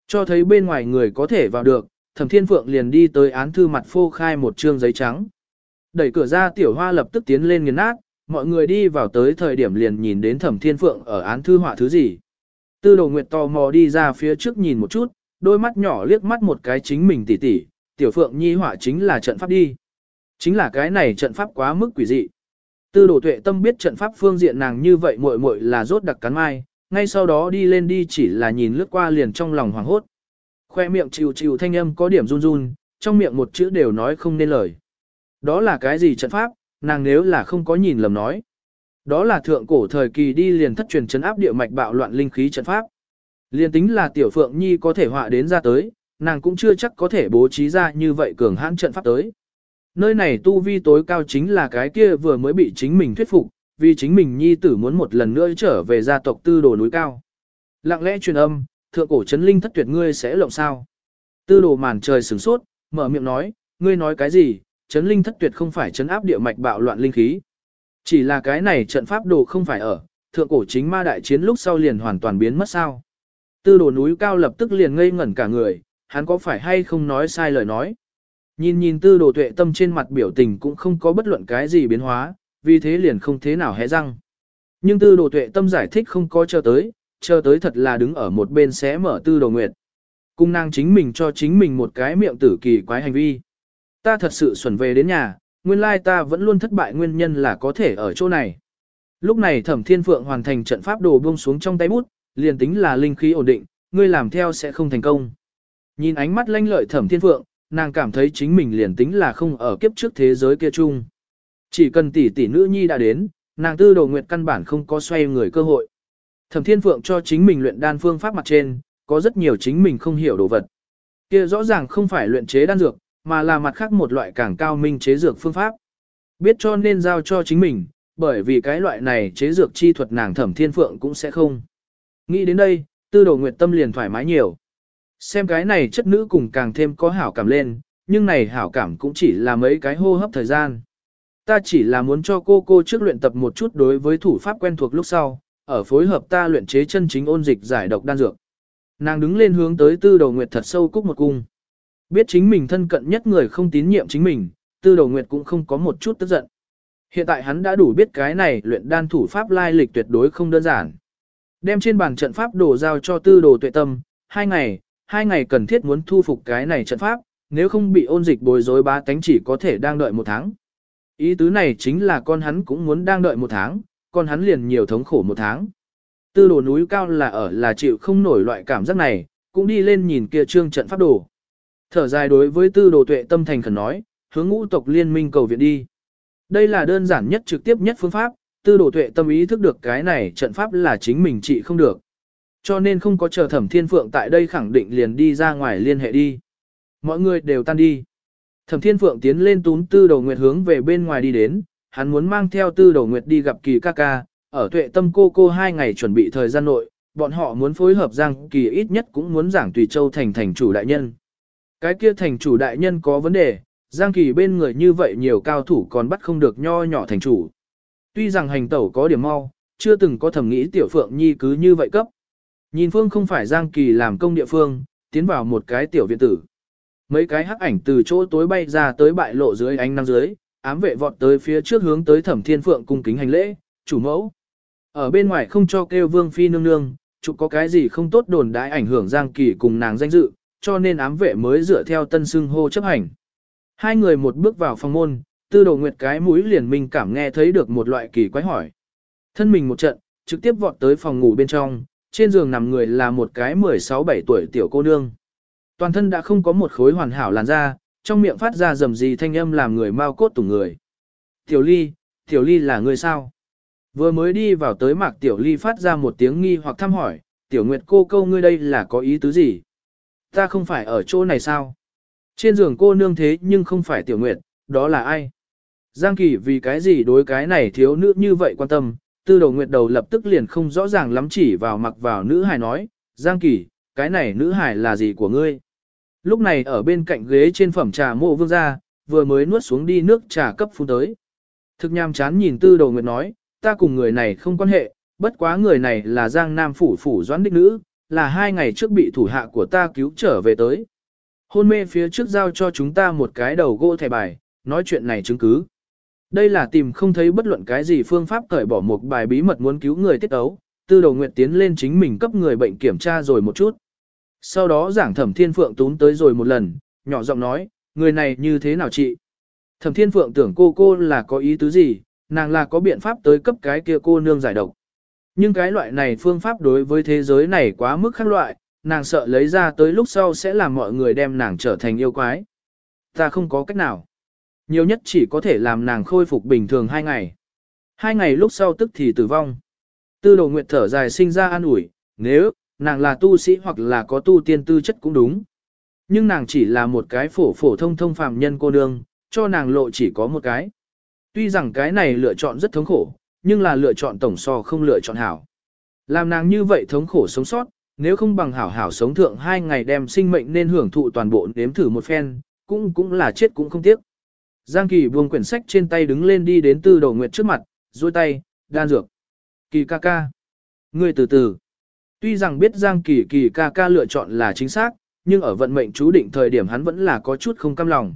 Cho thấy bên ngoài người có thể vào được, thẩm thiên phượng liền đi tới án thư mặt phô khai một trương giấy trắng. Đẩy cửa ra tiểu hoa lập tức tiến lên nghiền nát, mọi người đi vào tới thời điểm liền nhìn đến thẩm thiên phượng ở án thư họa thứ gì. Tư đồ nguyệt tò mò đi ra phía trước nhìn một chút, đôi mắt nhỏ liếc mắt một cái chính mình tỉ tỉ, tiểu phượng nhi họa chính là trận pháp đi. Chính là cái này trận pháp quá mức quỷ dị. Tư đồ tuệ tâm biết trận pháp phương diện nàng như vậy muội muội là rốt đặc cắn mai, ngay sau đó đi lên đi chỉ là nhìn lướt qua liền trong lòng hoảng hốt. Khoe miệng chịu chịu thanh âm có điểm run run, trong miệng một chữ đều nói không nên lời. Đó là cái gì trận pháp, nàng nếu là không có nhìn lầm nói. Đó là thượng cổ thời kỳ đi liền thất truyền chấn áp địa mạch bạo loạn linh khí trận pháp. liền tính là tiểu phượng nhi có thể họa đến ra tới, nàng cũng chưa chắc có thể bố trí ra như vậy cường hãn trận pháp tới. Nơi này tu vi tối cao chính là cái kia vừa mới bị chính mình thuyết phục, vì chính mình nhi tử muốn một lần nữa trở về gia tộc tư đồ núi cao. Lặng lẽ truyền âm, thượng cổ chấn linh thất tuyệt ngươi sẽ lộng sao. Tư đồ màn trời sửng sốt, mở miệng nói, ngươi nói cái gì, chấn linh thất tuyệt không phải chấn áp địa mạch bạo loạn linh khí. Chỉ là cái này trận pháp đồ không phải ở, thượng cổ chính ma đại chiến lúc sau liền hoàn toàn biến mất sao. Tư đồ núi cao lập tức liền ngây ngẩn cả người, hắn có phải hay không nói sai lời nói. Nhìn nhìn tư đồ tuệ tâm trên mặt biểu tình cũng không có bất luận cái gì biến hóa, vì thế liền không thế nào hé răng. Nhưng tư đồ tuệ tâm giải thích không có chờ tới, chờ tới thật là đứng ở một bên xé mở tư đồ nguyệt. Cung nàng chính mình cho chính mình một cái miệng tử kỳ quái hành vi. Ta thật sự xuẩn về đến nhà, nguyên lai ta vẫn luôn thất bại nguyên nhân là có thể ở chỗ này. Lúc này thẩm thiên phượng hoàn thành trận pháp đồ buông xuống trong tay bút, liền tính là linh khí ổn định, ngươi làm theo sẽ không thành công. Nhìn ánh mắt lanh lợi thẩm thiên phượng, nàng cảm thấy chính mình liền tính là không ở kiếp trước thế giới kia chung. Chỉ cần tỷ tỷ nữ nhi đã đến, nàng tư đồ nguyệt căn bản không có xoay người cơ hội. Thẩm thiên phượng cho chính mình luyện đan phương pháp mặt trên, có rất nhiều chính mình không hiểu đồ vật. Kia rõ ràng không phải luyện chế đan dược, mà là mặt khác một loại càng cao minh chế dược phương pháp. Biết cho nên giao cho chính mình, bởi vì cái loại này chế dược chi thuật nàng thẩm thiên phượng cũng sẽ không. Nghĩ đến đây, tư đồ nguyệt tâm liền thoải mái nhiều. Xem cái này chất nữ cùng càng thêm có hảo cảm lên, nhưng này hảo cảm cũng chỉ là mấy cái hô hấp thời gian. Ta chỉ là muốn cho cô cô trước luyện tập một chút đối với thủ pháp quen thuộc lúc sau, ở phối hợp ta luyện chế chân chính ôn dịch giải độc đan dược. Nàng đứng lên hướng tới tư đầu nguyệt thật sâu cúc một cung. Biết chính mình thân cận nhất người không tín nhiệm chính mình, tư đầu nguyệt cũng không có một chút tức giận. Hiện tại hắn đã đủ biết cái này luyện đan thủ pháp lai lịch tuyệt đối không đơn giản. Đem trên bàn trận pháp đổ giao cho tư đồ tuệ tâm, hai ngày, hai ngày cần thiết muốn thu phục cái này trận pháp, nếu không bị ôn dịch bồi rối ba tánh chỉ có thể đang đợi một tháng. Ý tứ này chính là con hắn cũng muốn đang đợi một tháng, con hắn liền nhiều thống khổ một tháng. Tư đồ núi cao là ở là chịu không nổi loại cảm giác này, cũng đi lên nhìn kia trương trận pháp đồ. Thở dài đối với tư đồ tuệ tâm thành khẩn nói, hướng ngũ tộc liên minh cầu viện đi. Đây là đơn giản nhất trực tiếp nhất phương pháp, tư đồ tuệ tâm ý thức được cái này trận pháp là chính mình trị không được. Cho nên không có chờ thẩm thiên phượng tại đây khẳng định liền đi ra ngoài liên hệ đi. Mọi người đều tan đi. Thẩm thiên phượng tiến lên tún tư Đồ nguyệt hướng về bên ngoài đi đến, hắn muốn mang theo tư Đồ nguyệt đi gặp kỳ ca ca, ở tuệ tâm cô cô hai ngày chuẩn bị thời gian nội, bọn họ muốn phối hợp giang kỳ ít nhất cũng muốn giảng tùy châu thành thành chủ đại nhân. Cái kia thành chủ đại nhân có vấn đề, giang kỳ bên người như vậy nhiều cao thủ còn bắt không được nho nhỏ thành chủ. Tuy rằng hành tẩu có điểm mau, chưa từng có thẩm nghĩ tiểu phượng nhi cứ như vậy cấp. Nhìn phương không phải giang kỳ làm công địa phương, tiến vào một cái tiểu viện tử. Mấy cái hắc ảnh từ chỗ tối bay ra tới bại lộ dưới ánh nắng dưới, ám vệ vọt tới phía trước hướng tới thẩm thiên phượng cung kính hành lễ, chủ mẫu. Ở bên ngoài không cho kêu vương phi nương nương, chụp có cái gì không tốt đồn đãi ảnh hưởng giang kỳ cùng nàng danh dự, cho nên ám vệ mới dựa theo tân xưng hô chấp hành. Hai người một bước vào phòng môn, tư đồ nguyệt cái mũi liền minh cảm nghe thấy được một loại kỳ quái hỏi. Thân mình một trận, trực tiếp vọt tới phòng ngủ bên trong, trên giường nằm người là một cái 16-17 tuổi tiểu cô nương. Toàn thân đã không có một khối hoàn hảo làn da, trong miệng phát ra rầm rì thanh âm làm người mau cốt tủng người. Tiểu ly, tiểu ly là người sao? Vừa mới đi vào tới mạc tiểu ly phát ra một tiếng nghi hoặc thăm hỏi, tiểu nguyệt cô câu ngươi đây là có ý tứ gì? Ta không phải ở chỗ này sao? Trên giường cô nương thế nhưng không phải tiểu nguyệt, đó là ai? Giang kỳ vì cái gì đối cái này thiếu nữ như vậy quan tâm, tư đầu nguyệt đầu lập tức liền không rõ ràng lắm chỉ vào mặc vào nữ hài nói, Giang kỳ, cái này nữ hài là gì của ngươi? Lúc này ở bên cạnh ghế trên phẩm trà mộ vương gia, vừa mới nuốt xuống đi nước trà cấp phun tới. Thực nham chán nhìn tư đầu nguyệt nói, ta cùng người này không quan hệ, bất quá người này là Giang Nam phủ phủ doãn đích nữ, là hai ngày trước bị thủ hạ của ta cứu trở về tới. Hôn mê phía trước giao cho chúng ta một cái đầu gỗ thẻ bài, nói chuyện này chứng cứ. Đây là tìm không thấy bất luận cái gì phương pháp cởi bỏ một bài bí mật muốn cứu người tiết ấu, tư đầu nguyệt tiến lên chính mình cấp người bệnh kiểm tra rồi một chút. Sau đó giảng thẩm thiên phượng tún tới rồi một lần, nhỏ giọng nói, người này như thế nào chị? Thẩm thiên phượng tưởng cô cô là có ý tứ gì, nàng là có biện pháp tới cấp cái kia cô nương giải độc. Nhưng cái loại này phương pháp đối với thế giới này quá mức khác loại, nàng sợ lấy ra tới lúc sau sẽ làm mọi người đem nàng trở thành yêu quái. Ta không có cách nào. Nhiều nhất chỉ có thể làm nàng khôi phục bình thường hai ngày. Hai ngày lúc sau tức thì tử vong. Tư đồ nguyệt thở dài sinh ra an ủi, nếu, nàng là tu sĩ hoặc là có tu tiên tư chất cũng đúng. Nhưng nàng chỉ là một cái phổ phổ thông thông phàm nhân cô nương, cho nàng lộ chỉ có một cái. Tuy rằng cái này lựa chọn rất thống khổ, nhưng là lựa chọn tổng so không lựa chọn hảo. Làm nàng như vậy thống khổ sống sót, nếu không bằng hảo hảo sống thượng hai ngày đem sinh mệnh nên hưởng thụ toàn bộ nếm thử một phen, cũng cũng là chết cũng không tiếc. Giang Kỳ buông quyển sách trên tay đứng lên đi đến Tư đồ Nguyệt trước mặt, duỗi tay, đan dược. Kỳ ca ca. Ngươi từ từ. Tuy rằng biết Giang Kỳ Kỳ ca ca lựa chọn là chính xác, nhưng ở vận mệnh chú định thời điểm hắn vẫn là có chút không cam lòng.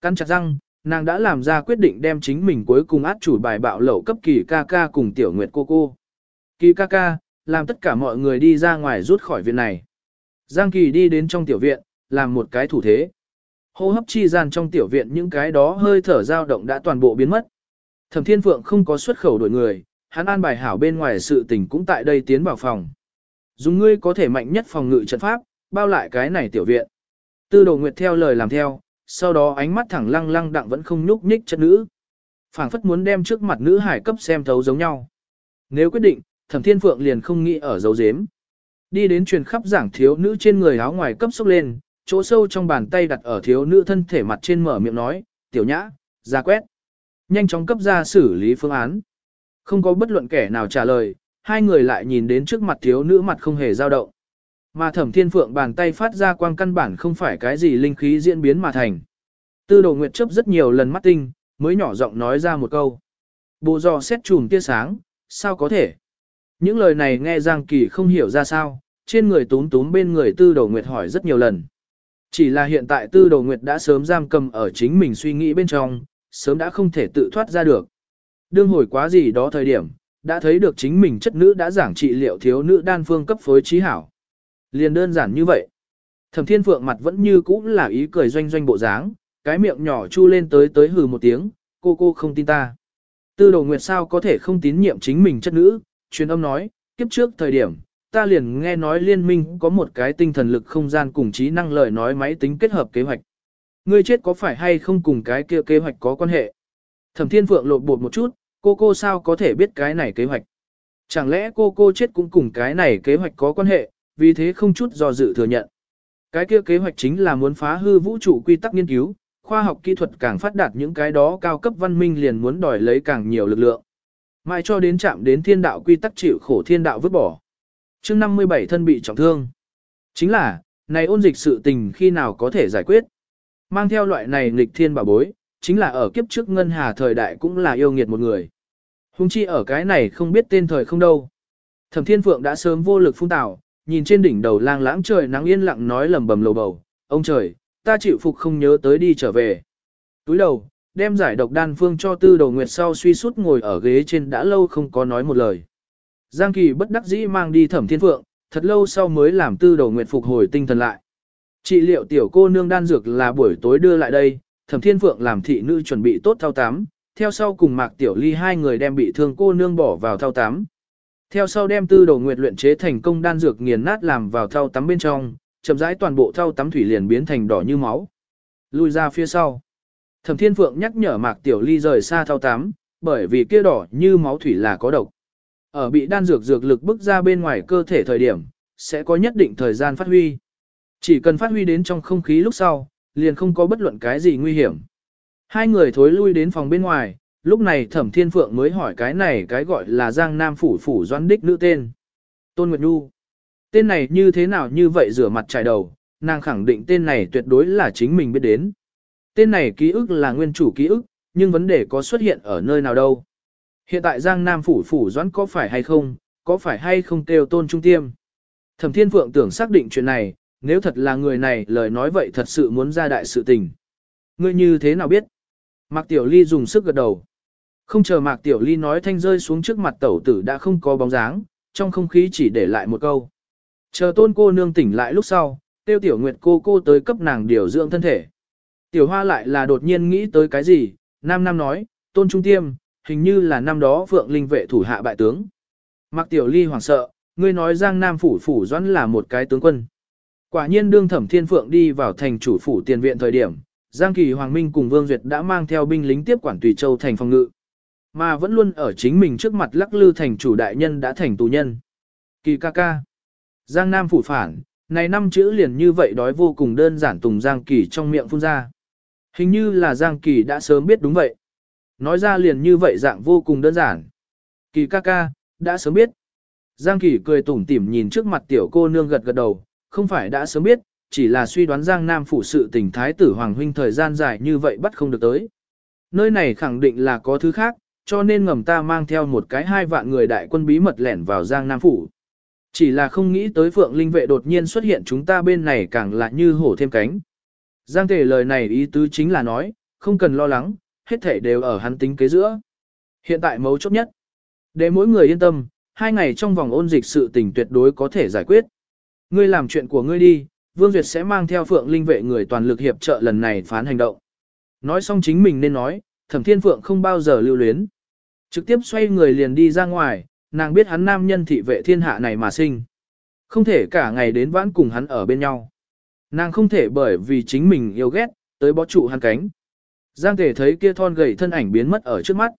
Căn chặt răng, nàng đã làm ra quyết định đem chính mình cuối cùng át chủ bài bạo lậu cấp kỳ ca ca cùng tiểu nguyệt cô cô. Kỳ ca ca, làm tất cả mọi người đi ra ngoài rút khỏi viện này. Giang kỳ đi đến trong tiểu viện, làm một cái thủ thế. Hô hấp chi gian trong tiểu viện những cái đó hơi thở dao động đã toàn bộ biến mất. Thẩm Thiên Phượng không có xuất khẩu đổi người, hắn an bài hảo bên ngoài sự tình cũng tại đây tiến vào phòng. Dùng ngươi có thể mạnh nhất phòng ngự trận pháp, bao lại cái này tiểu viện. Tư đồ nguyệt theo lời làm theo, sau đó ánh mắt thẳng lăng lăng đặng vẫn không nhúc nhích chất nữ. phảng phất muốn đem trước mặt nữ hải cấp xem thấu giống nhau. Nếu quyết định, thẩm thiên phượng liền không nghĩ ở dấu dếm. Đi đến truyền khắp giảng thiếu nữ trên người áo ngoài cấp sốc lên, chỗ sâu trong bàn tay đặt ở thiếu nữ thân thể mặt trên mở miệng nói, tiểu nhã, ra quét. Nhanh chóng cấp ra xử lý phương án. Không có bất luận kẻ nào trả lời, hai người lại nhìn đến trước mặt thiếu nữ mặt không hề dao động. Mà thẩm thiên phượng bàn tay phát ra quang căn bản không phải cái gì linh khí diễn biến mà thành. Tư đồ nguyệt chấp rất nhiều lần mắt tinh, mới nhỏ giọng nói ra một câu. Bộ dò xét chùm tia sáng, sao có thể? Những lời này nghe Giang Kỳ không hiểu ra sao, trên người túm túm bên người tư đồ nguyệt hỏi rất nhiều lần. Chỉ là hiện tại tư đồ nguyệt đã sớm giam cầm ở chính mình suy nghĩ bên trong, sớm đã không thể tự thoát ra được. Đương hồi quá gì đó thời điểm, đã thấy được chính mình chất nữ đã giảng trị liệu thiếu nữ đan phương cấp phối trí hảo. Liền đơn giản như vậy. Thẩm Thiên Phượng mặt vẫn như cũ là ý cười doanh doanh bộ dáng, cái miệng nhỏ chu lên tới tới hừ một tiếng, cô cô không tin ta. Tư đồ nguyệt sao có thể không tín nhiệm chính mình chất nữ, truyền âm nói, kiếp trước thời điểm, ta liền nghe nói liên minh có một cái tinh thần lực không gian cùng trí năng lời nói máy tính kết hợp kế hoạch. Ngươi chết có phải hay không cùng cái kia kế hoạch có quan hệ? Thẩm Thiên Phượng lột bột một chút, cô cô sao có thể biết cái này kế hoạch? Chẳng lẽ cô cô chết cũng cùng cái này kế hoạch có quan hệ, vì thế không chút do dự thừa nhận. Cái kia kế hoạch chính là muốn phá hư vũ trụ quy tắc nghiên cứu, khoa học kỹ thuật càng phát đạt những cái đó cao cấp văn minh liền muốn đòi lấy càng nhiều lực lượng. Mai cho đến chạm đến thiên đạo quy tắc chịu khổ thiên đạo vứt bỏ. chương 57 thân bị trọng thương. Chính là, này ôn dịch sự tình khi nào có thể giải quyết. Mang theo loại này nghịch thiên bảo bối, chính là ở kiếp trước ngân hà thời đại cũng là yêu nghiệt một người. Hùng chi ở cái này không biết tên thời không đâu. Thẩm Thiên Phượng đã sớm vô lực phun tạo, nhìn trên đỉnh đầu lang lãng trời nắng yên lặng nói lầm bầm lầu bầu, ông trời, ta chịu phục không nhớ tới đi trở về. Túi đầu, đem giải độc đan phương cho tư đầu nguyệt sau suy sút ngồi ở ghế trên đã lâu không có nói một lời. Giang Kỳ bất đắc dĩ mang đi thẩm thiên phượng, thật lâu sau mới làm tư đầu nguyệt phục hồi tinh thần lại. Trị liệu tiểu cô nương đan dược là buổi tối đưa lại đây, thẩm thiên phượng làm thị nữ chuẩn bị tốt thao tám, theo sau cùng mạc tiểu ly hai người đem bị thương cô nương bỏ vào thao tám. Theo sau đem tư đầu nguyệt luyện chế thành công đan dược nghiền nát làm vào thau tắm bên trong, chậm rãi toàn bộ thau tắm thủy liền biến thành đỏ như máu. Lui ra phía sau. Thẩm Thiên Phượng nhắc nhở Mạc Tiểu Ly rời xa thau tắm, bởi vì kia đỏ như máu thủy là có độc. Ở bị đan dược dược lực bức ra bên ngoài cơ thể thời điểm, sẽ có nhất định thời gian phát huy. Chỉ cần phát huy đến trong không khí lúc sau, liền không có bất luận cái gì nguy hiểm. Hai người thối lui đến phòng bên ngoài, Lúc này Thẩm Thiên Phượng mới hỏi cái này cái gọi là Giang Nam Phủ Phủ Doan Đích nữ tên. Tôn Nguyệt Nhu. Tên này như thế nào như vậy rửa mặt trải đầu, nàng khẳng định tên này tuyệt đối là chính mình biết đến. Tên này ký ức là nguyên chủ ký ức, nhưng vấn đề có xuất hiện ở nơi nào đâu. Hiện tại Giang Nam Phủ Phủ Doãn có phải hay không, có phải hay không kêu tôn trung tiêm. Thẩm Thiên Phượng tưởng xác định chuyện này, nếu thật là người này lời nói vậy thật sự muốn ra đại sự tình. Ngươi như thế nào biết? Mạc Tiểu Ly dùng sức gật đầu. Không chờ Mạc Tiểu Ly nói thanh rơi xuống trước mặt tẩu tử đã không có bóng dáng, trong không khí chỉ để lại một câu. Chờ tôn cô nương tỉnh lại lúc sau, tiêu tiểu nguyệt cô cô tới cấp nàng điều dưỡng thân thể. Tiểu hoa lại là đột nhiên nghĩ tới cái gì, nam nam nói, tôn trung tiêm, hình như là năm đó vượng linh vệ thủ hạ bại tướng. Mạc Tiểu Ly hoảng sợ, ngươi nói giang nam phủ phủ doãn là một cái tướng quân. Quả nhiên đương thẩm thiên phượng đi vào thành chủ phủ tiền viện thời điểm, Giang Kỳ Hoàng Minh cùng Vương Duyệt đã mang theo binh lính tiếp quản Tùy Châu thành phòng ngự. Mà vẫn luôn ở chính mình trước mặt lắc lư thành chủ đại nhân đã thành tù nhân. Kỳ ca ca. Giang Nam phủ phản, này năm chữ liền như vậy đói vô cùng đơn giản Tùng Giang Kỳ trong miệng phun ra. Hình như là Giang Kỳ đã sớm biết đúng vậy. Nói ra liền như vậy dạng vô cùng đơn giản. Kỳ ca ca, đã sớm biết. Giang Kỳ cười tủm tỉm nhìn trước mặt tiểu cô nương gật gật đầu, không phải đã sớm biết, chỉ là suy đoán Giang Nam phủ sự tình thái tử Hoàng Huynh thời gian dài như vậy bắt không được tới. Nơi này khẳng định là có thứ khác, cho nên ngầm ta mang theo một cái hai vạn người đại quân bí mật lẻn vào Giang Nam Phủ. Chỉ là không nghĩ tới Phượng Linh vệ đột nhiên xuất hiện chúng ta bên này càng lạ như hổ thêm cánh. Giang Tề lời này ý tứ chính là nói, không cần lo lắng, hết thể đều ở hắn tính kế giữa. Hiện tại mấu chốt nhất. Để mỗi người yên tâm, hai ngày trong vòng ôn dịch sự tình tuyệt đối có thể giải quyết. Ngươi làm chuyện của ngươi đi, Vương Duyệt sẽ mang theo Phượng Linh vệ người toàn lực hiệp trợ lần này phán hành động. Nói xong chính mình nên nói, Thẩm Thiên Phượng không bao giờ lưu luyến. Trực tiếp xoay người liền đi ra ngoài, nàng biết hắn nam nhân thị vệ thiên hạ này mà sinh. Không thể cả ngày đến vãn cùng hắn ở bên nhau. Nàng không thể bởi vì chính mình yêu ghét, tới bó trụ hắn cánh. Giang thể thấy kia thon gầy thân ảnh biến mất ở trước mắt.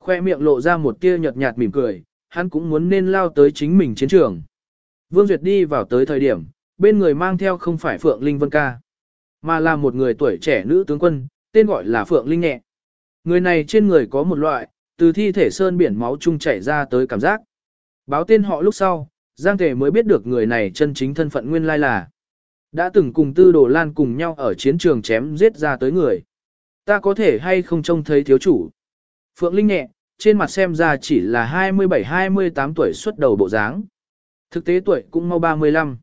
Khoe miệng lộ ra một tia nhợt nhạt mỉm cười, hắn cũng muốn nên lao tới chính mình chiến trường. Vương Duyệt đi vào tới thời điểm, bên người mang theo không phải Phượng Linh Vân Ca, mà là một người tuổi trẻ nữ tướng quân, tên gọi là Phượng Linh Nhẹ. Người này trên người có một loại, từ thi thể sơn biển máu chung chảy ra tới cảm giác. Báo tên họ lúc sau, Giang Thể mới biết được người này chân chính thân phận nguyên lai là. Đã từng cùng Tư Đồ Lan cùng nhau ở chiến trường chém giết ra tới người. Ta có thể hay không trông thấy thiếu chủ. Phượng Linh nhẹ, trên mặt xem ra chỉ là 27-28 tuổi xuất đầu bộ dáng. Thực tế tuổi cũng mau 35.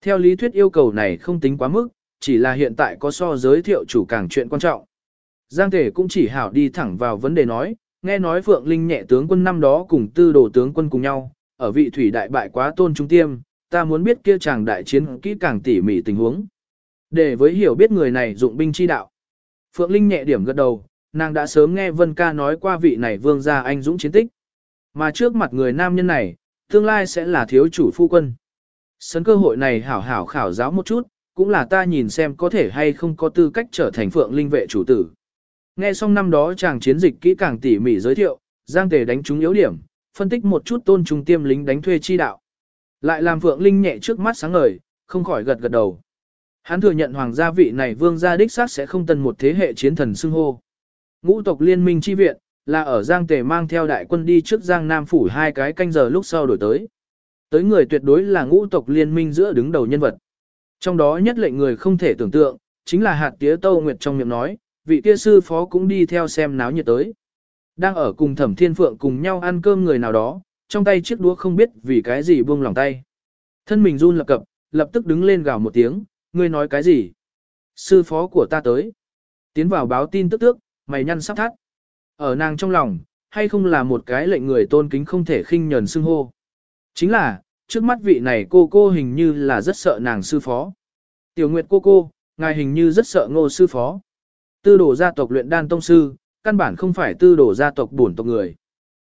Theo lý thuyết yêu cầu này không tính quá mức, chỉ là hiện tại có so giới thiệu chủ càng chuyện quan trọng. Giang Thể cũng chỉ hảo đi thẳng vào vấn đề nói, nghe nói Phượng Linh nhẹ tướng quân năm đó cùng tư đồ tướng quân cùng nhau, ở vị thủy đại bại quá tôn trung tiêm, ta muốn biết kia chàng đại chiến kỹ càng tỉ mỉ tình huống. Để với hiểu biết người này dụng binh chi đạo. Phượng Linh nhẹ điểm gật đầu, nàng đã sớm nghe Vân Ca nói qua vị này vương gia anh dũng chiến tích. Mà trước mặt người nam nhân này, tương lai sẽ là thiếu chủ phu quân. Sấn cơ hội này hảo hảo khảo giáo một chút, cũng là ta nhìn xem có thể hay không có tư cách trở thành Phượng Linh vệ chủ tử. Nghe xong năm đó chàng chiến dịch kỹ càng tỉ mỉ giới thiệu, Giang Tề đánh trúng yếu điểm, phân tích một chút tôn trung tiêm lính đánh thuê chi đạo. Lại làm Phượng Linh nhẹ trước mắt sáng ngời, không khỏi gật gật đầu. Hắn thừa nhận hoàng gia vị này vương gia đích xác sẽ không tần một thế hệ chiến thần xưng hô. Ngũ tộc liên minh chi viện, là ở Giang Tề mang theo đại quân đi trước Giang Nam phủ hai cái canh giờ lúc sau đổi tới. Tới người tuyệt đối là ngũ tộc liên minh giữa đứng đầu nhân vật. Trong đó nhất lệnh người không thể tưởng tượng, chính là hạt tía Tâu Nguyệt trong miệng nói, vị kia sư phó cũng đi theo xem náo nhiệt tới. Đang ở cùng thẩm thiên phượng cùng nhau ăn cơm người nào đó, trong tay chiếc đũa không biết vì cái gì buông lòng tay. Thân mình run lập cập, lập tức đứng lên gào một tiếng, ngươi nói cái gì? Sư phó của ta tới. Tiến vào báo tin tức tước, mày nhăn sắp thắt. Ở nàng trong lòng, hay không là một cái lệnh người tôn kính không thể khinh nhờn xưng hô. Chính là, trước mắt vị này cô cô hình như là rất sợ nàng sư phó. Tiểu Nguyệt cô cô, ngài hình như rất sợ ngô sư phó. Tư đồ gia tộc luyện đan tông sư, căn bản không phải tư đồ gia tộc bổn tộc người.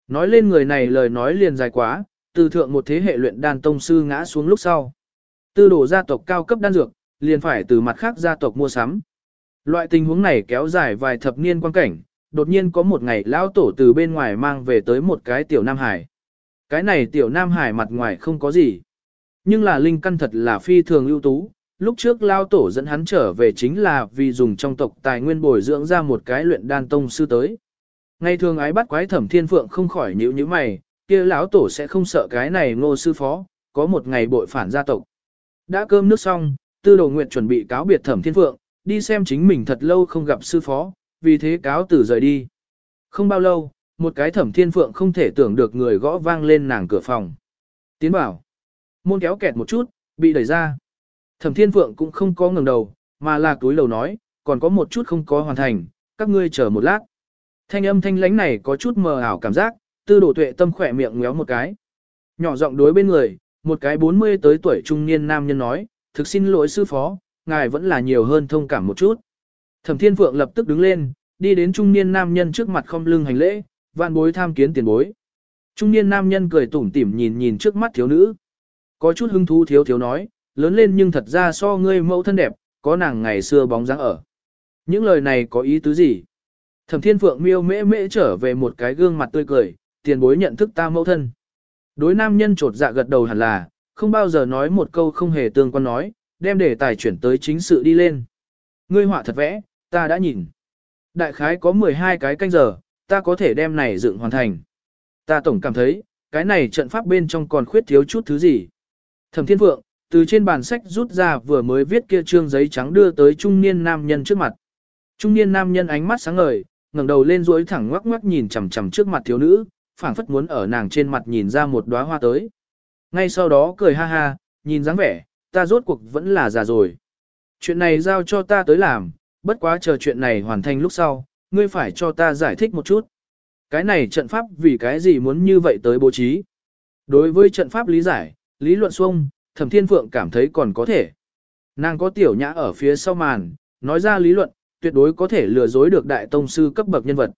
Nói lên người này lời nói liền dài quá, từ thượng một thế hệ luyện đan tông sư ngã xuống lúc sau. Tư đồ gia tộc cao cấp đan dược, liền phải từ mặt khác gia tộc mua sắm. Loại tình huống này kéo dài vài thập niên quan cảnh, đột nhiên có một ngày lão tổ từ bên ngoài mang về tới một cái tiểu Nam Hải. Cái này tiểu Nam Hải mặt ngoài không có gì. Nhưng là linh căn thật là phi thường ưu tú, lúc trước lao tổ dẫn hắn trở về chính là vì dùng trong tộc tài nguyên bồi dưỡng ra một cái luyện đan tông sư tới. Ngay thường ái bắt quái thẩm thiên phượng không khỏi nhíu như mày, kia lão tổ sẽ không sợ cái này ngô sư phó, có một ngày bội phản gia tộc. Đã cơm nước xong, tư đồ nguyện chuẩn bị cáo biệt thẩm thiên phượng, đi xem chính mình thật lâu không gặp sư phó, vì thế cáo từ rời đi. Không bao lâu, một cái thẩm thiên phượng không thể tưởng được người gõ vang lên nàng cửa phòng. Tiến bảo. Môn kéo kẹt một chút, bị đẩy ra. Thẩm Thiên Phượng cũng không có ngẩng đầu, mà là túi lầu nói, còn có một chút không có hoàn thành, các ngươi chờ một lát. Thanh âm thanh lãnh này có chút mờ ảo cảm giác, tư đổ tuệ tâm khỏe miệng ngéo một cái. Nhỏ giọng đối bên người, một cái 40 tới tuổi trung niên nam nhân nói, thực xin lỗi sư phó, ngài vẫn là nhiều hơn thông cảm một chút. Thẩm Thiên Phượng lập tức đứng lên, đi đến trung niên nam nhân trước mặt không lưng hành lễ, vạn bối tham kiến tiền bối. Trung niên nam nhân cười tủm tỉm nhìn nhìn trước mắt thiếu nữ. Có chút hứng thú thiếu thiếu nói, lớn lên nhưng thật ra so ngươi mẫu thân đẹp, có nàng ngày xưa bóng dáng ở. Những lời này có ý tứ gì? Thẩm Thiên Phượng miêu mễ mễ trở về một cái gương mặt tươi cười, tiền bối nhận thức ta mẫu thân. Đối nam nhân trột dạ gật đầu hẳn là, không bao giờ nói một câu không hề tương quan nói, đem đề tài chuyển tới chính sự đi lên. Ngươi họa thật vẽ, ta đã nhìn. Đại khái có 12 cái canh giờ, ta có thể đem này dựng hoàn thành. Ta tổng cảm thấy, cái này trận pháp bên trong còn khuyết thiếu chút thứ gì. Thẩm Thiên Phượng, từ trên bàn sách rút ra vừa mới viết kia trương giấy trắng đưa tới trung niên nam nhân trước mặt. Trung niên nam nhân ánh mắt sáng ngời, ngẩng đầu lên duỗi thẳng ngoắc ngoắc nhìn chằm chằm trước mặt thiếu nữ, phảng phất muốn ở nàng trên mặt nhìn ra một đóa hoa tới. Ngay sau đó cười ha ha, nhìn dáng vẻ, ta rốt cuộc vẫn là già rồi. Chuyện này giao cho ta tới làm, bất quá chờ chuyện này hoàn thành lúc sau, ngươi phải cho ta giải thích một chút. Cái này trận pháp vì cái gì muốn như vậy tới bố trí. Đối với trận pháp lý giải, lý luận xuông, thẩm thiên phượng cảm thấy còn có thể. Nàng có tiểu nhã ở phía sau màn, nói ra lý luận, tuyệt đối có thể lừa dối được đại tông sư cấp bậc nhân vật.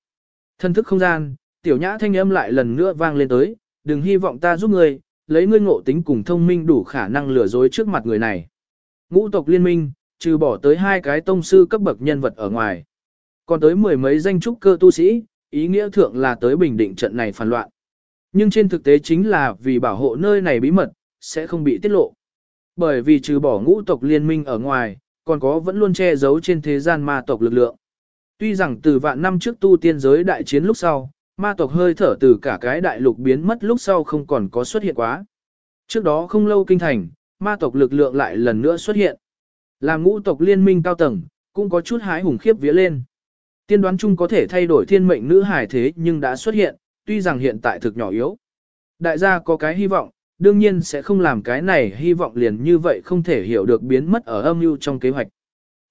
Thân thức không gian, tiểu nhã thanh âm lại lần nữa vang lên tới, đừng hy vọng ta giúp ngươi, lấy ngươi ngộ tính cùng thông minh đủ khả năng lừa dối trước mặt người này. Ngũ tộc liên minh, trừ bỏ tới hai cái tông sư cấp bậc nhân vật ở ngoài. Còn tới mười mấy danh trúc cơ tu sĩ, ý nghĩa thượng là tới bình định trận này phản loạn. Nhưng trên thực tế chính là vì bảo hộ nơi này bí mật, sẽ không bị tiết lộ. Bởi vì trừ bỏ ngũ tộc liên minh ở ngoài, còn có vẫn luôn che giấu trên thế gian ma tộc lực lượng. Tuy rằng từ vạn năm trước tu tiên giới đại chiến lúc sau, ma tộc hơi thở từ cả cái đại lục biến mất lúc sau không còn có xuất hiện quá. Trước đó không lâu kinh thành, ma tộc lực lượng lại lần nữa xuất hiện. Làm ngũ tộc liên minh cao tầng, cũng có chút hái hùng khiếp vía lên. Tiên đoán chung có thể thay đổi thiên mệnh nữ hải thế nhưng đã xuất hiện, tuy rằng hiện tại thực nhỏ yếu. Đại gia có cái hy vọng, đương nhiên sẽ không làm cái này hy vọng liền như vậy không thể hiểu được biến mất ở âm mưu trong kế hoạch.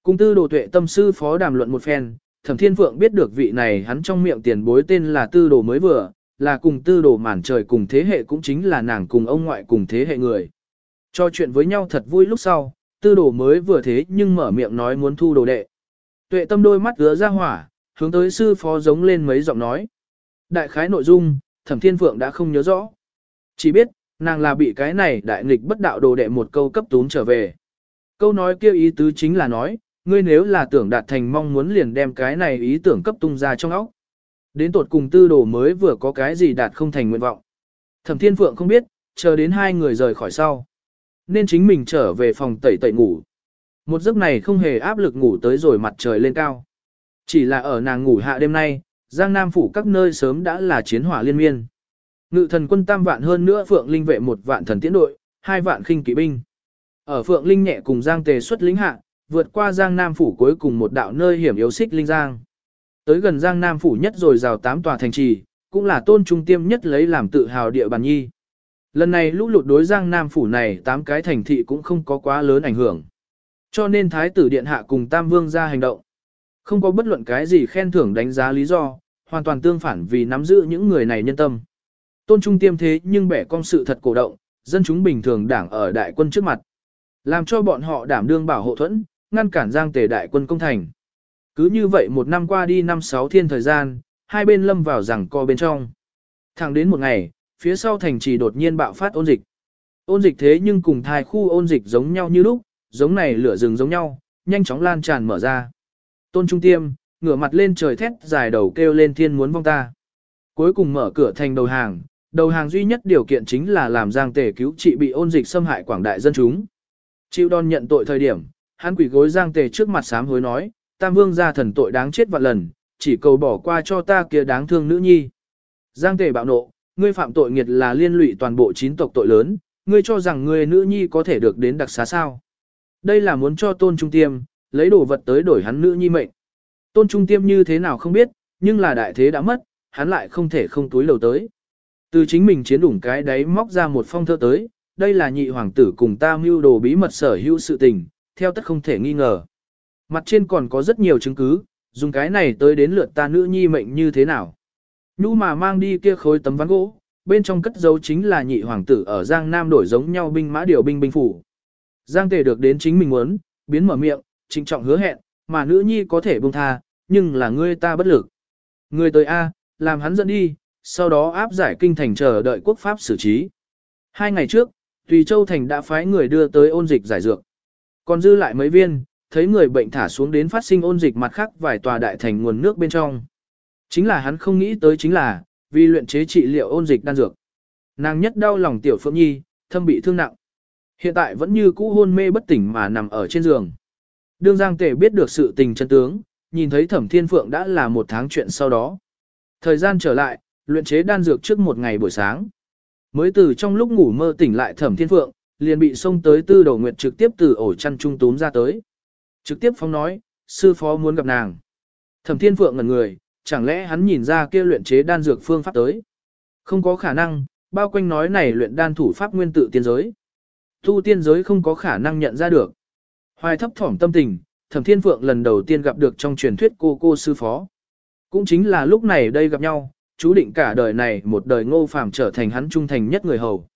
Cung tư đồ tuệ tâm sư phó đàm luận một phen, thẩm thiên phượng biết được vị này hắn trong miệng tiền bối tên là tư đồ mới vừa, là cùng tư đồ màn trời cùng thế hệ cũng chính là nàng cùng ông ngoại cùng thế hệ người. Cho chuyện với nhau thật vui lúc sau, tư đồ mới vừa thế nhưng mở miệng nói muốn thu đồ đệ. Tuệ tâm đôi mắt gỡ ra hỏa, hướng tới sư phó giống lên mấy giọng nói. Đại khái nội dung, thẩm thiên phượng đã không nhớ rõ. Chỉ biết, nàng là bị cái này đại nghịch bất đạo đồ đệ một câu cấp tún trở về. Câu nói kia ý tứ chính là nói, ngươi nếu là tưởng đạt thành mong muốn liền đem cái này ý tưởng cấp tung ra trong óc. Đến tột cùng tư đồ mới vừa có cái gì đạt không thành nguyện vọng. Thẩm Thiên Phượng không biết, chờ đến hai người rời khỏi sau. Nên chính mình trở về phòng tẩy tẩy ngủ. Một giấc này không hề áp lực ngủ tới rồi mặt trời lên cao. Chỉ là ở nàng ngủ hạ đêm nay, Giang Nam phủ các nơi sớm đã là chiến hỏa liên miên. Ngự thần quân tam vạn hơn nữa Phượng Linh vệ một vạn thần tiễn đội, hai vạn khinh kỵ binh. Ở Phượng Linh nhẹ cùng Giang Tề xuất lính hạ, vượt qua Giang Nam phủ cuối cùng một đạo nơi hiểm yếu xích Linh Giang. Tới gần Giang Nam phủ nhất rồi rào tám tòa thành trì, cũng là tôn trung tiêm nhất lấy làm tự hào địa bàn nhi. Lần này lũ lụt đối Giang Nam phủ này tám cái thành thị cũng không có quá lớn ảnh hưởng. Cho nên Thái tử Điện Hạ cùng Tam Vương ra hành động. Không có bất luận cái gì khen thưởng đánh giá lý do, hoàn toàn tương phản vì nắm giữ những người này nhân tâm. Tôn Trung tiêm thế nhưng bẻ con sự thật cổ động, dân chúng bình thường đảng ở đại quân trước mặt. Làm cho bọn họ đảm đương bảo hộ thuẫn, ngăn cản giang tề đại quân công thành. Cứ như vậy một năm qua đi năm sáu thiên thời gian, hai bên lâm vào rằng co bên trong. Thẳng đến một ngày, phía sau thành trì đột nhiên bạo phát ôn dịch. Ôn dịch thế nhưng cùng thai khu ôn dịch giống nhau như lúc, giống này lửa rừng giống nhau, nhanh chóng lan tràn mở ra. Tôn Trung Tiêm, ngửa mặt lên trời thét dài đầu kêu lên thiên muốn vong ta. Cuối cùng mở cửa thành đầu hàng, đầu hàng duy nhất điều kiện chính là làm giang tề cứu trị bị ôn dịch xâm hại quảng đại dân chúng. Chịu đòn nhận tội thời điểm, hắn quỷ gối giang tề trước mặt sám hối nói, tam vương gia thần tội đáng chết vạn lần, chỉ cầu bỏ qua cho ta kia đáng thương nữ nhi. Giang tề bạo nộ, ngươi phạm tội nghiệt là liên lụy toàn bộ chín tộc tội lớn, ngươi cho rằng ngươi nữ nhi có thể được đến đặc xá sao. Đây là muốn cho tôn trung tiêm, lấy đồ vật tới đổi hắn nữ nhi mệnh. Tôn trung tiêm như thế nào không biết, nhưng là đại thế đã mất, hắn lại không thể không túi lầu tới. Từ chính mình chiến đủng cái đấy móc ra một phong thơ tới, đây là nhị hoàng tử cùng ta mưu đồ bí mật sở hữu sự tình, theo tất không thể nghi ngờ. Mặt trên còn có rất nhiều chứng cứ, dùng cái này tới đến lượt ta nữ nhi mệnh như thế nào. Nhu mà mang đi kia khối tấm ván gỗ, bên trong cất dấu chính là nhị hoàng tử ở Giang Nam đổi giống nhau binh mã điều binh binh phủ. Giang tề được đến chính mình muốn, biến mở miệng, trịnh trọng hứa hẹn, mà nữ nhi có thể buông tha, nhưng là ngươi ta bất lực. Ngươi tới A, làm hắn dẫn đi, sau đó áp giải kinh thành chờ đợi quốc pháp xử trí. Hai ngày trước, Tùy Châu Thành đã phái người đưa tới ôn dịch giải dược. Còn dư lại mấy viên, thấy người bệnh thả xuống đến phát sinh ôn dịch mặt khác vài tòa đại thành nguồn nước bên trong. Chính là hắn không nghĩ tới chính là, vì luyện chế trị liệu ôn dịch đan dược. Nàng nhất đau lòng tiểu phượng nhi, thâm bị thương nặng. Hiện tại vẫn như cũ hôn mê bất tỉnh mà nằm ở trên giường. Đương Giang Tể biết được sự tình chân tướng, nhìn thấy Thẩm Thiên Phượng đã là một tháng chuyện sau đó. Thời gian trở lại, luyện chế đan dược trước một ngày buổi sáng. Mới từ trong lúc ngủ mơ tỉnh lại Thẩm Thiên Phượng, liền bị xông tới Tư Đầu Nguyệt trực tiếp từ ổ chăn trung túm ra tới. Trực tiếp phóng nói, sư phó muốn gặp nàng. Thẩm Thiên Phượng ngẩn người, chẳng lẽ hắn nhìn ra kia luyện chế đan dược phương pháp tới? Không có khả năng, bao quanh nói này luyện đan thủ pháp nguyên tự tiên giới. Tu tiên giới không có khả năng nhận ra được. Hoài thấp thỏm tâm tình, Thẩm Thiên Phượng lần đầu tiên gặp được trong truyền thuyết cô cô sư phó. Cũng chính là lúc này đây gặp nhau, chú định cả đời này một đời ngô phàm trở thành hắn trung thành nhất người hầu.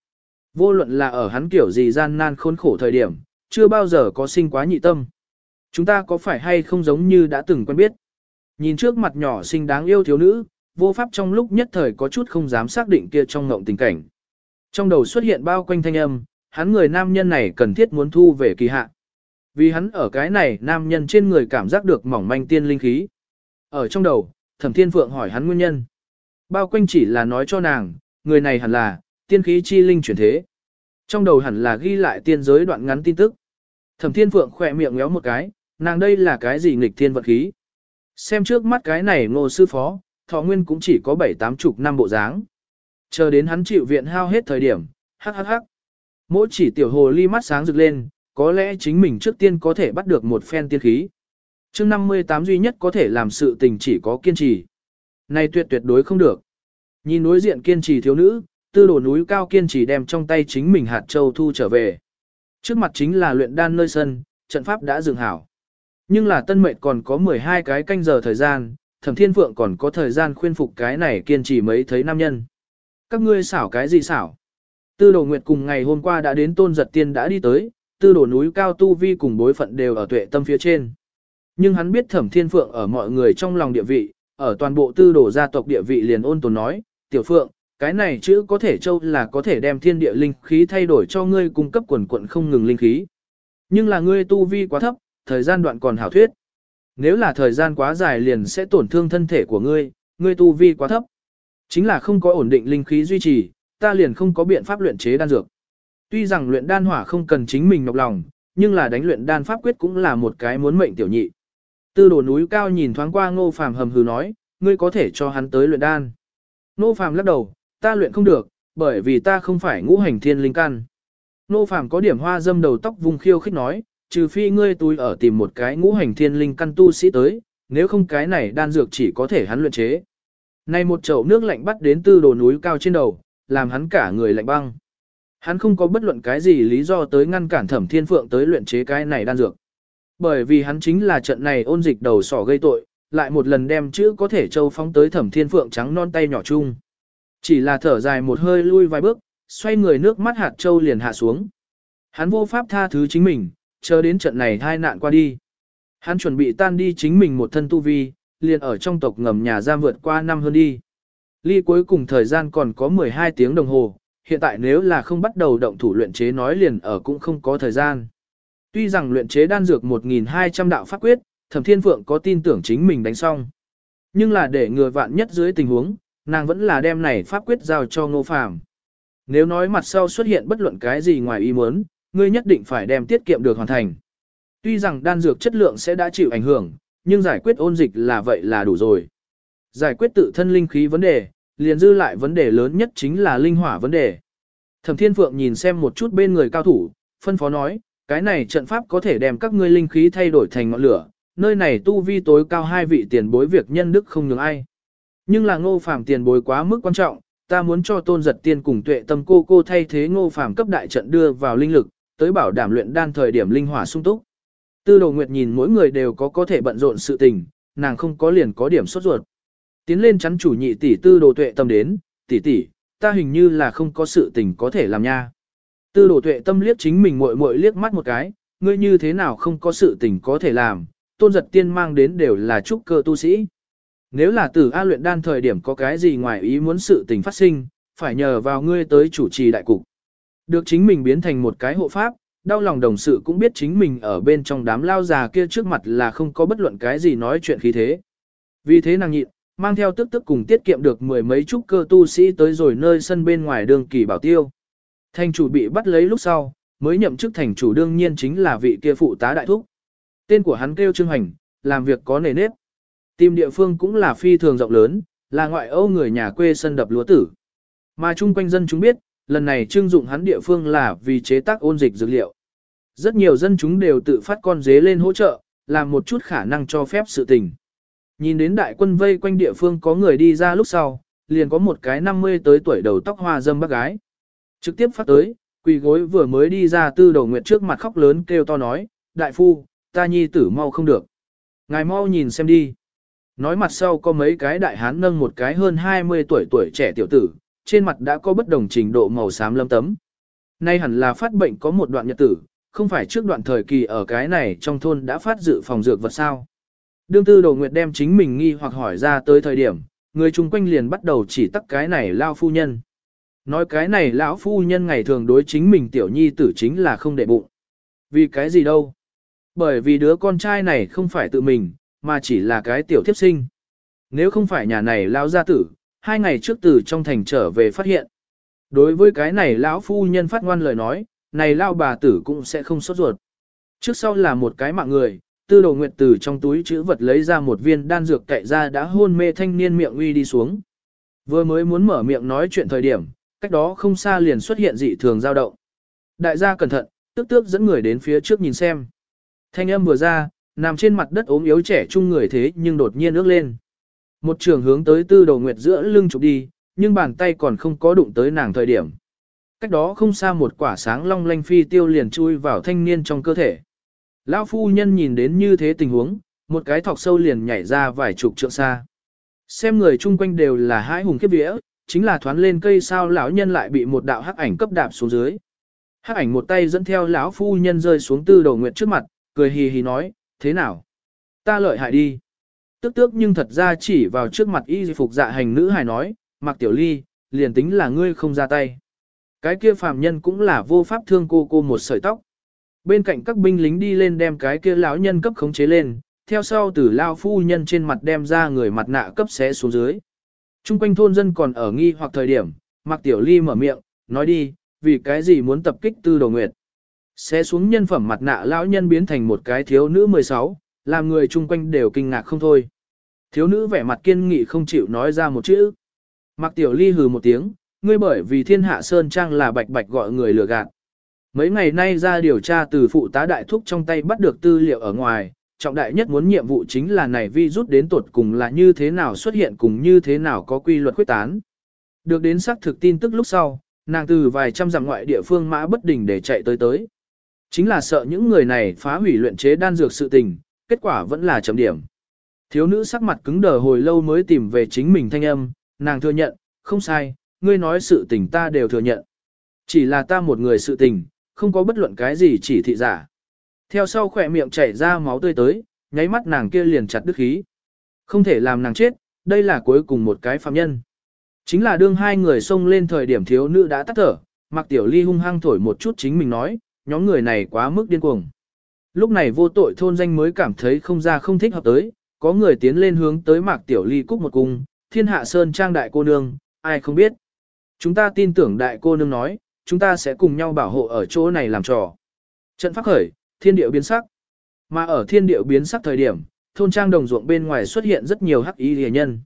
Vô luận là ở hắn kiểu gì gian nan khốn khổ thời điểm, chưa bao giờ có sinh quá nhị tâm. Chúng ta có phải hay không giống như đã từng quen biết. Nhìn trước mặt nhỏ xinh đáng yêu thiếu nữ, vô pháp trong lúc nhất thời có chút không dám xác định kia trong ngộng tình cảnh. Trong đầu xuất hiện bao quanh thanh âm, hắn người nam nhân này cần thiết muốn thu về kỳ hạ. Vì hắn ở cái này nam nhân trên người cảm giác được mỏng manh tiên linh khí. Ở trong đầu, thẩm thiên phượng hỏi hắn nguyên nhân. Bao quanh chỉ là nói cho nàng, người này hẳn là, tiên khí chi linh chuyển thế. Trong đầu hẳn là ghi lại tiên giới đoạn ngắn tin tức. Thẩm thiên phượng khỏe miệng ngéo một cái, nàng đây là cái gì nghịch thiên vật khí. Xem trước mắt cái này ngô sư phó, thọ nguyên cũng chỉ có bảy tám chục năm bộ dáng. Chờ đến hắn chịu viện hao hết thời điểm, hắc hắc hắc. Mỗi chỉ tiểu hồ ly mắt sáng rực lên, có lẽ chính mình trước tiên có thể bắt được một phen tiên khí. chương 58 duy nhất có thể làm sự tình chỉ có kiên trì. Này tuyệt tuyệt đối không được. Nhìn đối diện kiên trì thiếu nữ, tư đồ núi cao kiên trì đem trong tay chính mình hạt châu thu trở về. Trước mặt chính là luyện đan nơi sân, trận pháp đã dừng hảo. Nhưng là tân mệnh còn có 12 cái canh giờ thời gian, thẩm thiên phượng còn có thời gian khuyên phục cái này kiên trì mấy thấy nam nhân. Các ngươi xảo cái gì xảo? Tư đồ nguyệt cùng ngày hôm qua đã đến tôn giật tiên đã đi tới, tư đồ núi cao tu vi cùng bối phận đều ở tuệ tâm phía trên. Nhưng hắn biết thẩm thiên phượng ở mọi người trong lòng địa vị, ở toàn bộ tư đồ gia tộc địa vị liền ôn tồn nói, tiểu phượng, cái này chữ có thể châu là có thể đem thiên địa linh khí thay đổi cho ngươi cung cấp quần quận không ngừng linh khí. Nhưng là ngươi tu vi quá thấp, thời gian đoạn còn hảo thuyết. Nếu là thời gian quá dài liền sẽ tổn thương thân thể của ngươi, ngươi tu vi quá thấp. Chính là không có ổn định linh khí duy trì, ta liền không có biện pháp luyện chế đan dược. Tuy rằng luyện đan hỏa không cần chính mình nọc lòng, nhưng là đánh luyện đan pháp quyết cũng là một cái muốn mệnh tiểu nhị. Tư đồ núi cao nhìn thoáng qua ngô phàm hầm hừ nói, ngươi có thể cho hắn tới luyện đan. Ngô phàm lắc đầu, ta luyện không được, bởi vì ta không phải ngũ hành thiên linh căn. Ngô phàm có điểm hoa dâm đầu tóc vùng khiêu khích nói, trừ phi ngươi túi ở tìm một cái ngũ hành thiên linh căn tu sĩ tới, nếu không cái này đan dược chỉ có thể hắn luyện chế. Này một chậu nước lạnh bắt đến tư đồ núi cao trên đầu, làm hắn cả người lạnh băng. Hắn không có bất luận cái gì lý do tới ngăn cản thẩm thiên phượng tới luyện chế cái này đan dược. Bởi vì hắn chính là trận này ôn dịch đầu sỏ gây tội, lại một lần đem chữ có thể châu phóng tới thẩm thiên phượng trắng non tay nhỏ chung. Chỉ là thở dài một hơi lui vài bước, xoay người nước mắt hạt châu liền hạ xuống. Hắn vô pháp tha thứ chính mình, chờ đến trận này hai nạn qua đi. Hắn chuẩn bị tan đi chính mình một thân tu vi, liền ở trong tộc ngầm nhà giam vượt qua năm hơn đi. Ly cuối cùng thời gian còn có 12 tiếng đồng hồ, hiện tại nếu là không bắt đầu động thủ luyện chế nói liền ở cũng không có thời gian. Tuy rằng luyện chế đan dược 1.200 đạo pháp quyết, thẩm thiên phượng có tin tưởng chính mình đánh xong. Nhưng là để người vạn nhất dưới tình huống, nàng vẫn là đem này pháp quyết giao cho ngô phàm. Nếu nói mặt sau xuất hiện bất luận cái gì ngoài ý muốn, ngươi nhất định phải đem tiết kiệm được hoàn thành. Tuy rằng đan dược chất lượng sẽ đã chịu ảnh hưởng, nhưng giải quyết ôn dịch là vậy là đủ rồi. Giải quyết tự thân linh khí vấn đề, liền dư lại vấn đề lớn nhất chính là linh hỏa vấn đề. Thẩm Thiên Phượng nhìn xem một chút bên người cao thủ, phân phó nói, cái này trận pháp có thể đem các ngươi linh khí thay đổi thành ngọn lửa, nơi này tu vi tối cao hai vị tiền bối việc nhân đức không nhường ai. Nhưng là ngô phàm tiền bối quá mức quan trọng, ta muốn cho tôn giật tiên cùng tuệ tâm cô cô thay thế ngô phàm cấp đại trận đưa vào linh lực, tới bảo đảm luyện đan thời điểm linh hỏa sung túc. Tư đồ nguyệt nhìn mỗi người đều có có thể bận rộn sự tình, nàng không có liền có điểm sốt ruột. Tiến lên chắn chủ nhị tỷ tư đồ tuệ tâm đến, tỷ tỷ, ta hình như là không có sự tình có thể làm nha. Tư đồ tuệ tâm liếc chính mình muội muội liếc mắt một cái, ngươi như thế nào không có sự tình có thể làm, tôn giật tiên mang đến đều là trúc cơ tu sĩ. Nếu là tử A luyện đan thời điểm có cái gì ngoài ý muốn sự tình phát sinh, phải nhờ vào ngươi tới chủ trì đại cục. Được chính mình biến thành một cái hộ pháp, đau lòng đồng sự cũng biết chính mình ở bên trong đám lao già kia trước mặt là không có bất luận cái gì nói chuyện khí thế. Vì thế nàng nhịn, mang theo tức tức cùng tiết kiệm được mười mấy trúc cơ tu sĩ tới rồi nơi sân bên ngoài đường kỳ bảo tiêu. Thành chủ bị bắt lấy lúc sau, mới nhậm chức thành chủ đương nhiên chính là vị kia phụ tá đại thúc. Tên của hắn kêu Trương Hành, làm việc có nề nếp. Tìm địa phương cũng là phi thường rộng lớn, là ngoại ô người nhà quê sân đập lúa tử. Mà chung quanh dân chúng biết, lần này trưng dụng hắn địa phương là vì chế tác ôn dịch dược liệu. Rất nhiều dân chúng đều tự phát con dế lên hỗ trợ, làm một chút khả năng cho phép sự tình. Nhìn đến đại quân vây quanh địa phương có người đi ra lúc sau, liền có một cái 50 tới tuổi đầu tóc hoa dâm bác gái. Trực tiếp phát tới, quỳ gối vừa mới đi ra tư đầu nguyệt trước mặt khóc lớn kêu to nói, đại phu, ta nhi tử mau không được. Ngài mau nhìn xem đi. Nói mặt sau có mấy cái đại hán nâng một cái hơn 20 tuổi tuổi trẻ tiểu tử, trên mặt đã có bất đồng trình độ màu xám lâm tấm. Nay hẳn là phát bệnh có một đoạn nhật tử, không phải trước đoạn thời kỳ ở cái này trong thôn đã phát dự phòng dược vật sao. Đương tư đồ nguyệt đem chính mình nghi hoặc hỏi ra tới thời điểm, người chung quanh liền bắt đầu chỉ tắc cái này lao phu nhân. Nói cái này lão phu nhân ngày thường đối chính mình tiểu nhi tử chính là không để bụng. Vì cái gì đâu? Bởi vì đứa con trai này không phải tự mình, mà chỉ là cái tiểu thiếp sinh. Nếu không phải nhà này lão gia tử, hai ngày trước từ trong thành trở về phát hiện. Đối với cái này lão phu nhân phát ngoan lời nói, này lão bà tử cũng sẽ không sốt ruột. Trước sau là một cái mạng người, tư đồ nguyệt từ trong túi chữ vật lấy ra một viên đan dược cậy ra đã hôn mê thanh niên miệng uy đi xuống. Vừa mới muốn mở miệng nói chuyện thời điểm, cách đó không xa liền xuất hiện dị thường dao động. Đại gia cẩn thận, tức tước dẫn người đến phía trước nhìn xem. Thanh âm vừa ra, nằm trên mặt đất ốm yếu trẻ trung người thế nhưng đột nhiên ước lên. Một trường hướng tới tư đầu nguyệt giữa lưng chụp đi, nhưng bàn tay còn không có đụng tới nàng thời điểm. Cách đó không xa một quả sáng long lanh phi tiêu liền chui vào thanh niên trong cơ thể. Lão phu nhân nhìn đến như thế tình huống, một cái thọc sâu liền nhảy ra vài chục trượng xa. Xem người chung quanh đều là hai hùng kiếp vía, chính là thoán lên cây sao lão nhân lại bị một đạo hắc ảnh cấp đạp xuống dưới. Hắc ảnh một tay dẫn theo lão phu nhân rơi xuống tư đầu nguyệt trước mặt, cười hì hì nói, thế nào? Ta lợi hại đi. Tức tước nhưng thật ra chỉ vào trước mặt y phục dạ hành nữ hài nói, mặc tiểu ly, liền tính là ngươi không ra tay. Cái kia phàm nhân cũng là vô pháp thương cô cô một sợi tóc. Bên cạnh các binh lính đi lên đem cái kia lão nhân cấp khống chế lên, theo sau từ lao phu nhân trên mặt đem ra người mặt nạ cấp xé xuống dưới. Trung quanh thôn dân còn ở nghi hoặc thời điểm, Mạc Tiểu Ly mở miệng, nói đi, vì cái gì muốn tập kích tư đồ nguyệt. Xé xuống nhân phẩm mặt nạ lão nhân biến thành một cái thiếu nữ 16, làm người chung quanh đều kinh ngạc không thôi. Thiếu nữ vẻ mặt kiên nghị không chịu nói ra một chữ. Mạc Tiểu Ly hừ một tiếng, ngươi bởi vì thiên hạ sơn trang là bạch bạch gọi người lừa gạt. Mấy ngày nay ra điều tra từ phụ tá đại thúc trong tay bắt được tư liệu ở ngoài, trọng đại nhất muốn nhiệm vụ chính là này vi rút đến tột cùng là như thế nào xuất hiện cùng như thế nào có quy luật khuyết tán. Được đến xác thực tin tức lúc sau, nàng từ vài trăm dặm ngoại địa phương mã bất đình để chạy tới tới. Chính là sợ những người này phá hủy luyện chế đan dược sự tình, kết quả vẫn là chấm điểm. Thiếu nữ sắc mặt cứng đờ hồi lâu mới tìm về chính mình thanh âm, nàng thừa nhận, không sai, ngươi nói sự tình ta đều thừa nhận. Chỉ là ta một người sự tình, không có bất luận cái gì chỉ thị giả. Theo sau khỏe miệng chảy ra máu tươi tới, nháy mắt nàng kia liền chặt đứt khí. Không thể làm nàng chết, đây là cuối cùng một cái phạm nhân. Chính là đương hai người xông lên thời điểm thiếu nữ đã tắt thở, Mạc Tiểu Ly hung hăng thổi một chút chính mình nói, nhóm người này quá mức điên cuồng. Lúc này vô tội thôn danh mới cảm thấy không ra không thích hợp tới, có người tiến lên hướng tới Mạc Tiểu Ly cúc một cung, thiên hạ sơn trang đại cô nương, ai không biết. Chúng ta tin tưởng đại cô nương nói, chúng ta sẽ cùng nhau bảo hộ ở chỗ này làm trò. Trận phát khởi, thiên điệu biến sắc. Mà ở thiên điệu biến sắc thời điểm, thôn trang đồng ruộng bên ngoài xuất hiện rất nhiều hắc y rìa nhân.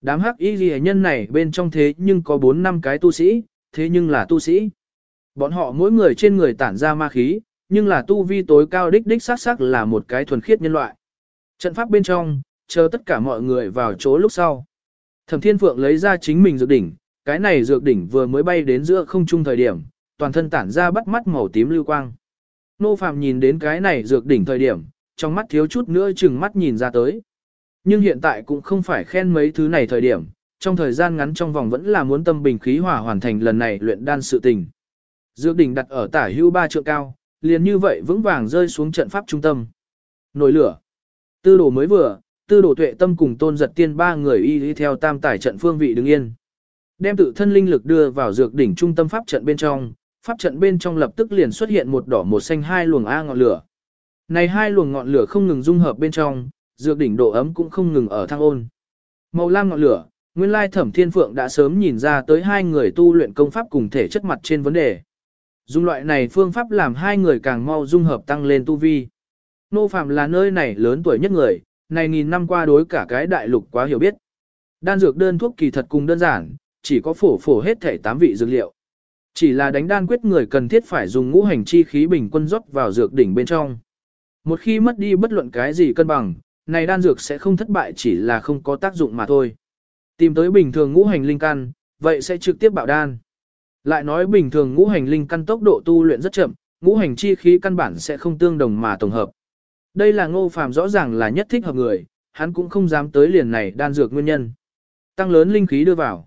Đám hắc y rìa nhân này bên trong thế nhưng có 4 năm cái tu sĩ, thế nhưng là tu sĩ. Bọn họ mỗi người trên người tản ra ma khí, nhưng là tu vi tối cao đích đích sát sắc là một cái thuần khiết nhân loại. Trận pháp bên trong, chờ tất cả mọi người vào chỗ lúc sau. Thẩm Thiên Phượng lấy ra chính mình dược đỉnh, cái này dược đỉnh vừa mới bay đến giữa không trung thời điểm, toàn thân tản ra bắt mắt màu tím lưu quang. Nô Phạm nhìn đến cái này dược đỉnh thời điểm, trong mắt thiếu chút nữa chừng mắt nhìn ra tới. Nhưng hiện tại cũng không phải khen mấy thứ này thời điểm, trong thời gian ngắn trong vòng vẫn là muốn tâm bình khí hòa hoàn thành lần này luyện đan sự tình. Dược đỉnh đặt ở tả hưu ba trượng cao, liền như vậy vững vàng rơi xuống trận pháp trung tâm. Nổi lửa. Tư đồ mới vừa, tư đồ tuệ tâm cùng tôn giật tiên ba người y đi theo tam tải trận phương vị đứng yên. Đem tự thân linh lực đưa vào dược đỉnh trung tâm pháp trận bên trong, pháp trận bên trong lập tức liền xuất hiện một đỏ một xanh hai luồng A ngọn lửa. Này hai luồng ngọn lửa không ngừng dung hợp bên trong, dược đỉnh độ ấm cũng không ngừng ở thăng ôn. Màu lam ngọn lửa, nguyên lai thẩm thiên phượng đã sớm nhìn ra tới hai người tu luyện công pháp cùng thể chất mặt trên vấn đề. Dùng loại này phương pháp làm hai người càng mau dung hợp tăng lên tu vi. Nô Phạm là nơi này lớn tuổi nhất người, này nghìn năm qua đối cả cái đại lục quá hiểu biết. Đan dược đơn thuốc kỳ thật cùng đơn giản, chỉ có phổ phổ hết thể tám vị dược liệu. Chỉ là đánh đan quyết người cần thiết phải dùng ngũ hành chi khí bình quân rót vào dược đỉnh bên trong. Một khi mất đi bất luận cái gì cân bằng, này đan dược sẽ không thất bại chỉ là không có tác dụng mà thôi. Tìm tới bình thường ngũ hành linh căn, vậy sẽ trực tiếp bạo đan. Lại nói bình thường ngũ hành linh căn tốc độ tu luyện rất chậm, ngũ hành chi khí căn bản sẽ không tương đồng mà tổng hợp. Đây là ngô phàm rõ ràng là nhất thích hợp người, hắn cũng không dám tới liền này đan dược nguyên nhân. Tăng lớn linh khí đưa vào.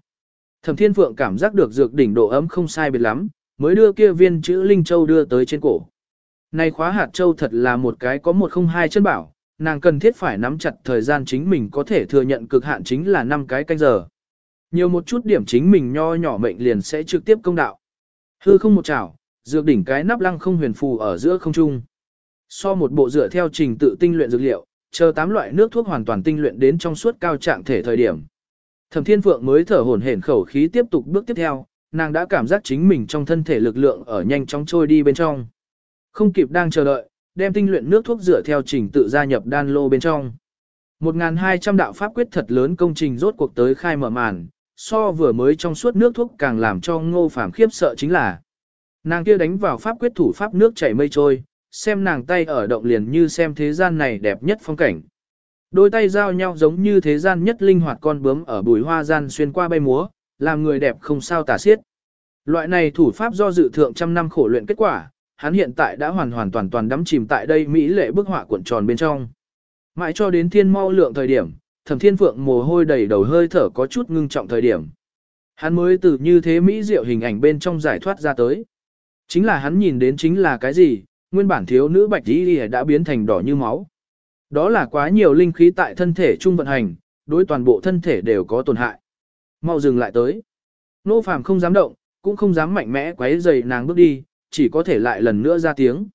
Thẩm Thiên Phượng cảm giác được dược đỉnh độ ấm không sai biệt lắm, mới đưa kia viên chữ Linh Châu đưa tới trên cổ. Này khóa hạt châu thật là một cái có một không hai chân bảo, nàng cần thiết phải nắm chặt thời gian chính mình có thể thừa nhận cực hạn chính là 5 cái canh giờ. Nhiều một chút điểm chính mình nho nhỏ mệnh liền sẽ trực tiếp công đạo. Hư không một chảo, dược đỉnh cái nắp lăng không huyền phù ở giữa không trung. So một bộ dựa theo trình tự tinh luyện dược liệu, chờ tám loại nước thuốc hoàn toàn tinh luyện đến trong suốt cao trạng thể thời điểm. Thẩm Thiên Phượng mới thở hổn hển khẩu khí tiếp tục bước tiếp theo, nàng đã cảm giác chính mình trong thân thể lực lượng ở nhanh chóng trôi đi bên trong. Không kịp đang chờ đợi, đem tinh luyện nước thuốc rửa theo trình tự gia nhập đan lô bên trong. 1200 đạo pháp quyết thật lớn công trình rốt cuộc tới khai mở màn, so vừa mới trong suốt nước thuốc càng làm cho ngô phàm khiếp sợ chính là nàng kia đánh vào pháp quyết thủ pháp nước chảy mây trôi, xem nàng tay ở động liền như xem thế gian này đẹp nhất phong cảnh. Đôi tay giao nhau giống như thế gian nhất linh hoạt con bướm ở bùi hoa gian xuyên qua bay múa, làm người đẹp không sao tả xiết. Loại này thủ pháp do dự thượng trăm năm khổ luyện kết quả, hắn hiện tại đã hoàn hoàn toàn toàn đắm chìm tại đây mỹ lệ bức họa cuộn tròn bên trong. Mãi cho đến thiên mau lượng thời điểm, thẩm thiên phượng mồ hôi đầy đầu hơi thở có chút ngưng trọng thời điểm. Hắn mới từ như thế mỹ diệu hình ảnh bên trong giải thoát ra tới. Chính là hắn nhìn đến chính là cái gì, nguyên bản thiếu nữ bạch y đã biến thành đỏ như máu. Đó là quá nhiều linh khí tại thân thể trung vận hành, đối toàn bộ thân thể đều có tổn hại. Mau dừng lại tới. Nô phàm không dám động, cũng không dám mạnh mẽ quấy dày nàng bước đi, chỉ có thể lại lần nữa ra tiếng.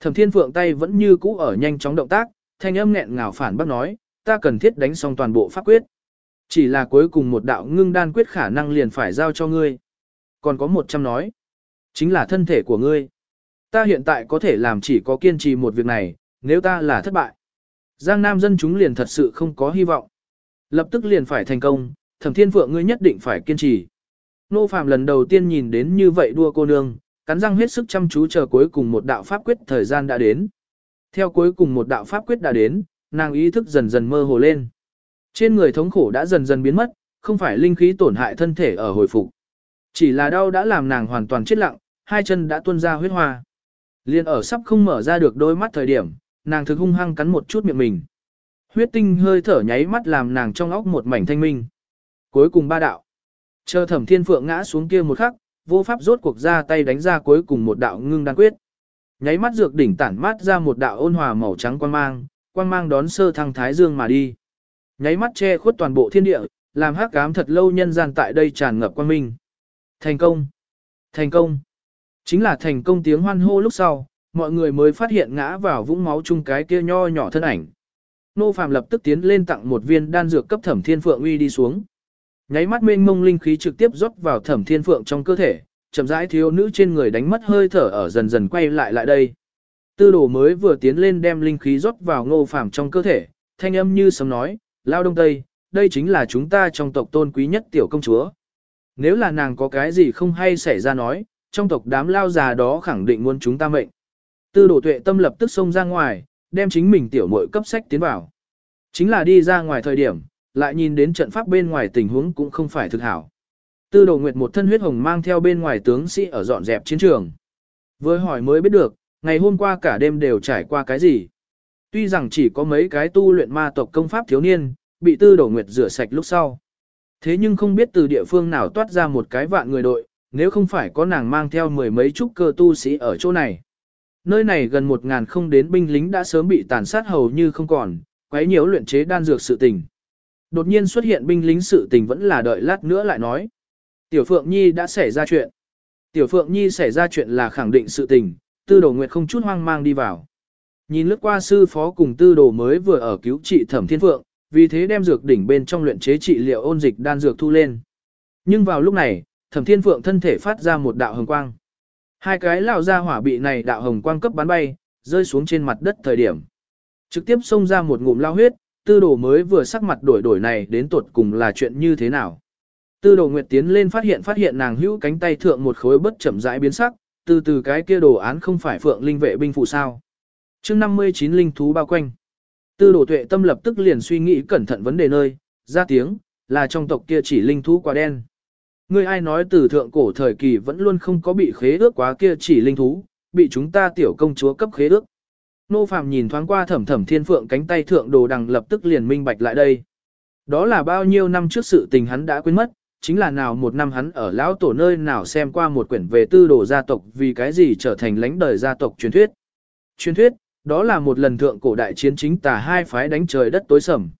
Thẩm Thiên Phượng tay vẫn như cũ ở nhanh chóng động tác, thanh âm nghẹn ngào phản bác nói, ta cần thiết đánh xong toàn bộ pháp quyết. Chỉ là cuối cùng một đạo ngưng đan quyết khả năng liền phải giao cho ngươi. Còn có một trăm nói, chính là thân thể của ngươi. Ta hiện tại có thể làm chỉ có kiên trì một việc này, nếu ta là thất bại. Giang Nam dân chúng liền thật sự không có hy vọng. Lập tức liền phải thành công, thẩm thiên phượng ngươi nhất định phải kiên trì. Nô Phạm lần đầu tiên nhìn đến như vậy đua cô nương, cắn răng hết sức chăm chú chờ cuối cùng một đạo pháp quyết thời gian đã đến. Theo cuối cùng một đạo pháp quyết đã đến, nàng ý thức dần dần mơ hồ lên. Trên người thống khổ đã dần dần biến mất, không phải linh khí tổn hại thân thể ở hồi phục. Chỉ là đau đã làm nàng hoàn toàn chết lặng, hai chân đã tuôn ra huyết hoa. Liên ở sắp không mở ra được đôi mắt thời điểm, nàng thực hung hăng cắn một chút miệng mình. Huyết tinh hơi thở nháy mắt làm nàng trong óc một mảnh thanh minh. Cuối cùng ba đạo. Chờ thẩm thiên phượng ngã xuống kia một khắc, vô pháp rốt cuộc ra tay đánh ra cuối cùng một đạo ngưng đan quyết. Nháy mắt dược đỉnh tản mát ra một đạo ôn hòa màu trắng quang mang, quang mang đón sơ thăng thái dương mà đi. Nháy mắt che khuất toàn bộ thiên địa, làm hắc ám thật lâu nhân gian tại đây tràn ngập quang minh. Thành công! Thành công! Chính là thành công tiếng hoan hô lúc sau, mọi người mới phát hiện ngã vào vũng máu chung cái kia nho nhỏ thân ảnh. Nô Phạm lập tức tiến lên tặng một viên đan dược cấp Thẩm Thiên Phượng uy đi xuống. Nháy mắt mênh mông linh khí trực tiếp rót vào Thẩm Thiên Phượng trong cơ thể, chậm rãi thiếu nữ trên người đánh mất hơi thở ở dần dần quay lại lại đây. Tư đồ mới vừa tiến lên đem linh khí rót vào Ngô Phạm trong cơ thể, thanh âm như sấm nói, lao đông tây, đây chính là chúng ta trong tộc tôn quý nhất tiểu công chúa. Nếu là nàng có cái gì không hay xảy ra nói, trong tộc đám lao già đó khẳng định muốn chúng ta mệnh. Tư đồ tuệ tâm lập tức xông ra ngoài, đem chính mình tiểu muội cấp sách tiến vào. Chính là đi ra ngoài thời điểm, lại nhìn đến trận pháp bên ngoài tình huống cũng không phải thực hảo. Tư đồ nguyệt một thân huyết hồng mang theo bên ngoài tướng sĩ ở dọn dẹp chiến trường. Với hỏi mới biết được, ngày hôm qua cả đêm đều trải qua cái gì. Tuy rằng chỉ có mấy cái tu luyện ma tộc công pháp thiếu niên, bị tư đồ nguyệt rửa sạch lúc sau. Thế nhưng không biết từ địa phương nào toát ra một cái vạn người đội, nếu không phải có nàng mang theo mười mấy trúc cơ tu sĩ ở chỗ này. Nơi này gần một ngàn không đến binh lính đã sớm bị tàn sát hầu như không còn, quấy nhiễu luyện chế đan dược sự tình. Đột nhiên xuất hiện binh lính sự tình vẫn là đợi lát nữa lại nói. Tiểu Phượng Nhi đã xảy ra chuyện. Tiểu Phượng Nhi xảy ra chuyện là khẳng định sự tình, tư đồ nguyệt không chút hoang mang đi vào. Nhìn lướt qua sư phó cùng tư đồ mới vừa ở cứu trị thẩm thiên phượng, vì thế đem dược đỉnh bên trong luyện chế trị liệu ôn dịch đan dược thu lên. Nhưng vào lúc này, thẩm thiên phượng thân thể phát ra một đạo hồng quang. Hai cái lão ra hỏa bị này đạo hồng quang cấp bắn bay, rơi xuống trên mặt đất thời điểm. Trực tiếp xông ra một ngụm lao huyết, tư đồ mới vừa sắc mặt đổi đổi này đến tuột cùng là chuyện như thế nào. Tư đồ nguyệt tiến lên phát hiện phát hiện nàng hữu cánh tay thượng một khối bất chậm rãi biến sắc, từ từ cái kia đồ án không phải phượng linh vệ binh phụ sao. chương 59 linh thú bao quanh. Tư đồ tuệ tâm lập tức liền suy nghĩ cẩn thận vấn đề nơi, ra tiếng, là trong tộc kia chỉ linh thú quá đen. Ngươi ai nói từ thượng cổ thời kỳ vẫn luôn không có bị khế ước quá kia chỉ linh thú, bị chúng ta tiểu công chúa cấp khế ước. Nô Phạm nhìn thoáng qua thẩm thẩm thiên phượng cánh tay thượng đồ đằng lập tức liền minh bạch lại đây. Đó là bao nhiêu năm trước sự tình hắn đã quên mất, chính là nào một năm hắn ở lão tổ nơi nào xem qua một quyển về tư đồ gia tộc vì cái gì trở thành lãnh đời gia tộc truyền thuyết. Truyền thuyết, đó là một lần thượng cổ đại chiến chính tà hai phái đánh trời đất tối sầm.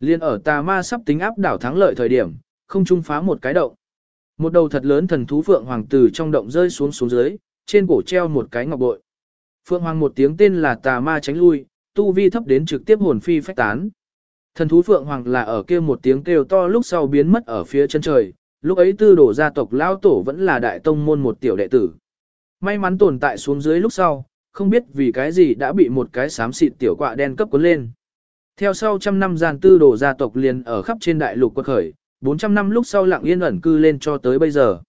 Liên ở tà ma sắp tính áp đảo thắng lợi thời điểm, không trung phá một cái động. Một đầu thật lớn thần thú phượng hoàng từ trong động rơi xuống xuống dưới, trên cổ treo một cái ngọc bội. Phượng hoàng một tiếng tên là tà ma tránh lui, tu vi thấp đến trực tiếp hồn phi phách tán. Thần thú phượng hoàng là ở kia một tiếng kêu to lúc sau biến mất ở phía chân trời, lúc ấy tư đổ gia tộc lao tổ vẫn là đại tông môn một tiểu đệ tử. May mắn tồn tại xuống dưới lúc sau, không biết vì cái gì đã bị một cái xám xịt tiểu quạ đen cấp cuốn lên. Theo sau trăm năm gian tư đổ gia tộc liền ở khắp trên đại lục quật khởi, 400 năm lúc sau lặng yên ẩn cư lên cho tới bây giờ.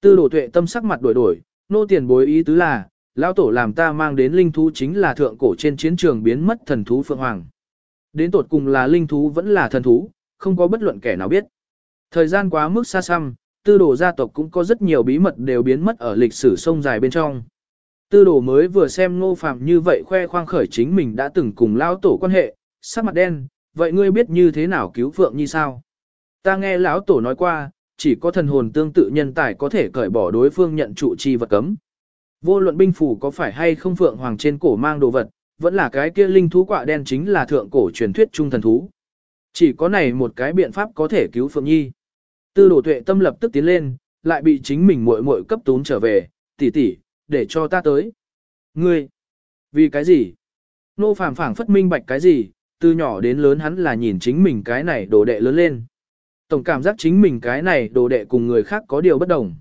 Tư đổ tuệ tâm sắc mặt đổi đổi, nô tiền bối ý tứ là, lão tổ làm ta mang đến linh thú chính là thượng cổ trên chiến trường biến mất thần thú Phượng Hoàng. Đến tột cùng là linh thú vẫn là thần thú, không có bất luận kẻ nào biết. Thời gian quá mức xa xăm, tư đồ gia tộc cũng có rất nhiều bí mật đều biến mất ở lịch sử sông dài bên trong. Tư đồ mới vừa xem ngô phạm như vậy khoe khoang khởi chính mình đã từng cùng lao tổ quan hệ, sắc mặt đen, vậy ngươi biết như thế nào cứu Phượng như sao? Ta nghe lão tổ nói qua, chỉ có thần hồn tương tự nhân tài có thể cởi bỏ đối phương nhận trụ chi vật cấm. Vô luận binh phủ có phải hay không Phượng Hoàng trên cổ mang đồ vật, vẫn là cái kia linh thú quạ đen chính là thượng cổ truyền thuyết trung thần thú. Chỉ có này một cái biện pháp có thể cứu Phượng Nhi. Tư đồ tuệ tâm lập tức tiến lên, lại bị chính mình muội muội cấp tún trở về, tỷ tỷ, để cho ta tới. Ngươi, vì cái gì? Nô phàm phảng phất minh bạch cái gì, từ nhỏ đến lớn hắn là nhìn chính mình cái này đồ đệ lớn lên. Tổng cảm giác chính mình cái này đồ đệ cùng người khác có điều bất đồng.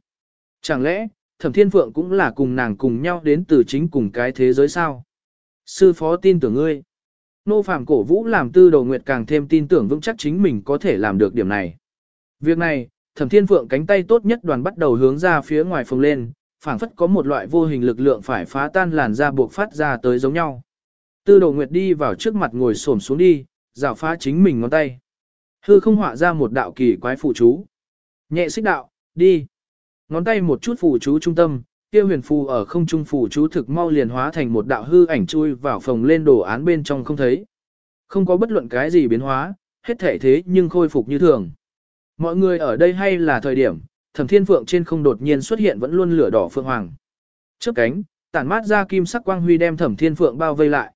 Chẳng lẽ, thẩm thiên phượng cũng là cùng nàng cùng nhau đến từ chính cùng cái thế giới sao? Sư phó tin tưởng ngươi. Nô Phạm cổ vũ làm tư đầu nguyệt càng thêm tin tưởng vững chắc chính mình có thể làm được điểm này. Việc này, thẩm thiên phượng cánh tay tốt nhất đoàn bắt đầu hướng ra phía ngoài phồng lên, phảng phất có một loại vô hình lực lượng phải phá tan làn da buộc phát ra tới giống nhau. Tư đầu nguyệt đi vào trước mặt ngồi xổm xuống đi, rào phá chính mình ngón tay. Hư không họa ra một đạo kỳ quái phụ chú. Nhẹ xích đạo, đi. Ngón tay một chút phụ chú trung tâm, kia huyền phù ở không trung phù chú thực mau liền hóa thành một đạo hư ảnh chui vào phòng lên đồ án bên trong không thấy. Không có bất luận cái gì biến hóa, hết thể thế nhưng khôi phục như thường. Mọi người ở đây hay là thời điểm, thẩm thiên phượng trên không đột nhiên xuất hiện vẫn luôn lửa đỏ phượng hoàng. Trước cánh, tản mát ra kim sắc quang huy đem thẩm thiên phượng bao vây lại.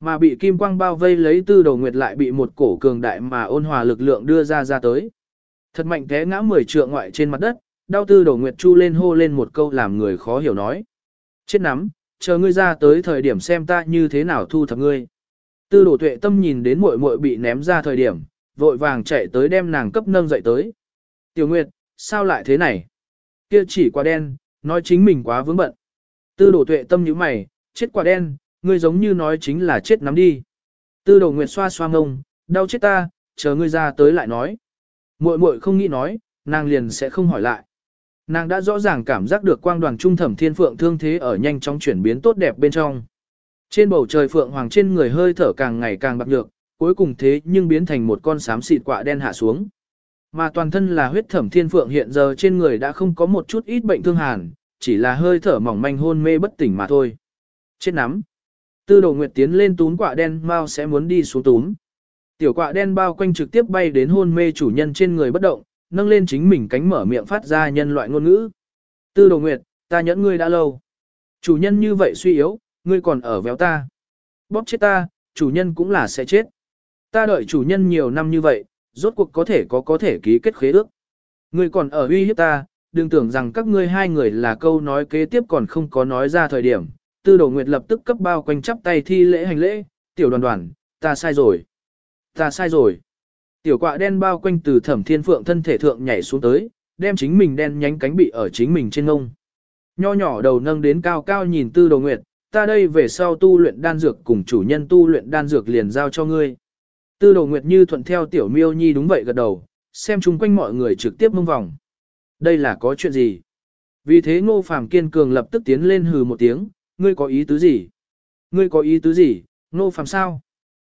Mà bị kim quang bao vây lấy tư đầu nguyệt lại bị một cổ cường đại mà ôn hòa lực lượng đưa ra ra tới. Thật mạnh té ngã mười trượng ngoại trên mặt đất, đau tư đầu nguyệt chu lên hô lên một câu làm người khó hiểu nói. Chết nắm, chờ ngươi ra tới thời điểm xem ta như thế nào thu thập ngươi. Tư đổ tuệ tâm nhìn đến muội muội bị ném ra thời điểm, vội vàng chạy tới đem nàng cấp nâng dậy tới. Tiểu Nguyệt, sao lại thế này? Kia chỉ quả đen, nói chính mình quá vướng bận. Tư đổ tuệ tâm như mày, chết quả đen, ngươi giống như nói chính là chết nắm đi. Tư Đầu nguyệt xoa xoa ngông, đau chết ta, chờ ngươi ra tới lại nói. Muội muội không nghĩ nói, nàng liền sẽ không hỏi lại. Nàng đã rõ ràng cảm giác được quang đoàn trung thẩm thiên phượng thương thế ở nhanh chóng chuyển biến tốt đẹp bên trong. Trên bầu trời phượng hoàng trên người hơi thở càng ngày càng bạc nhược, cuối cùng thế nhưng biến thành một con xám xịt quạ đen hạ xuống. Mà toàn thân là huyết thẩm thiên phượng hiện giờ trên người đã không có một chút ít bệnh thương hàn, chỉ là hơi thở mỏng manh hôn mê bất tỉnh mà thôi. Chết nắm. Tư đồ nguyệt tiến lên tún quạ đen bao sẽ muốn đi xuống túm. Tiểu quạ đen bao quanh trực tiếp bay đến hôn mê chủ nhân trên người bất động, nâng lên chính mình cánh mở miệng phát ra nhân loại ngôn ngữ. Tư đồ nguyệt, ta nhẫn ngươi đã lâu. Chủ nhân như vậy suy yếu, ngươi còn ở véo ta. Bóp chết ta, chủ nhân cũng là sẽ chết. Ta đợi chủ nhân nhiều năm như vậy, rốt cuộc có thể có có thể ký kết khế ước. Ngươi còn ở uy hiếp ta, đừng tưởng rằng các ngươi hai người là câu nói kế tiếp còn không có nói ra thời điểm. Tư đồ nguyệt lập tức cấp bao quanh chắp tay thi lễ hành lễ, tiểu đoàn đoàn, ta sai rồi. Ta sai rồi. Tiểu quạ đen bao quanh từ thẩm thiên phượng thân thể thượng nhảy xuống tới, đem chính mình đen nhánh cánh bị ở chính mình trên ngông. Nho nhỏ đầu nâng đến cao cao nhìn tư đồ nguyệt, ta đây về sau tu luyện đan dược cùng chủ nhân tu luyện đan dược liền giao cho ngươi. Tư đồ nguyệt như thuận theo tiểu miêu nhi đúng vậy gật đầu, xem chung quanh mọi người trực tiếp mông vòng. Đây là có chuyện gì? Vì thế ngô phàm kiên cường lập tức tiến lên hừ một tiếng, ngươi có ý tứ gì? Ngươi có ý tứ gì? Nô phàm sao?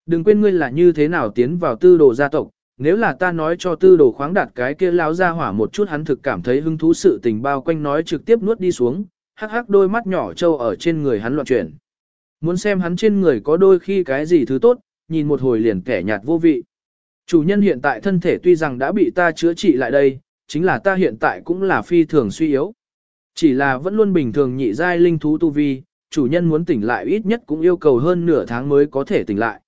Đừng quên ngươi là như thế nào tiến vào tư đồ gia tộc, nếu là ta nói cho tư đồ khoáng đạt cái kia lão ra hỏa một chút hắn thực cảm thấy hứng thú sự tình bao quanh nói trực tiếp nuốt đi xuống, hắc hắc đôi mắt nhỏ trâu ở trên người hắn loạn chuyển. Muốn xem hắn trên người có đôi khi cái gì thứ tốt, nhìn một hồi liền kẻ nhạt vô vị. Chủ nhân hiện tại thân thể tuy rằng đã bị ta chữa trị lại đây, chính là ta hiện tại cũng là phi thường suy yếu. Chỉ là vẫn luôn bình thường nhị giai linh thú tu vi, chủ nhân muốn tỉnh lại ít nhất cũng yêu cầu hơn nửa tháng mới có thể tỉnh lại.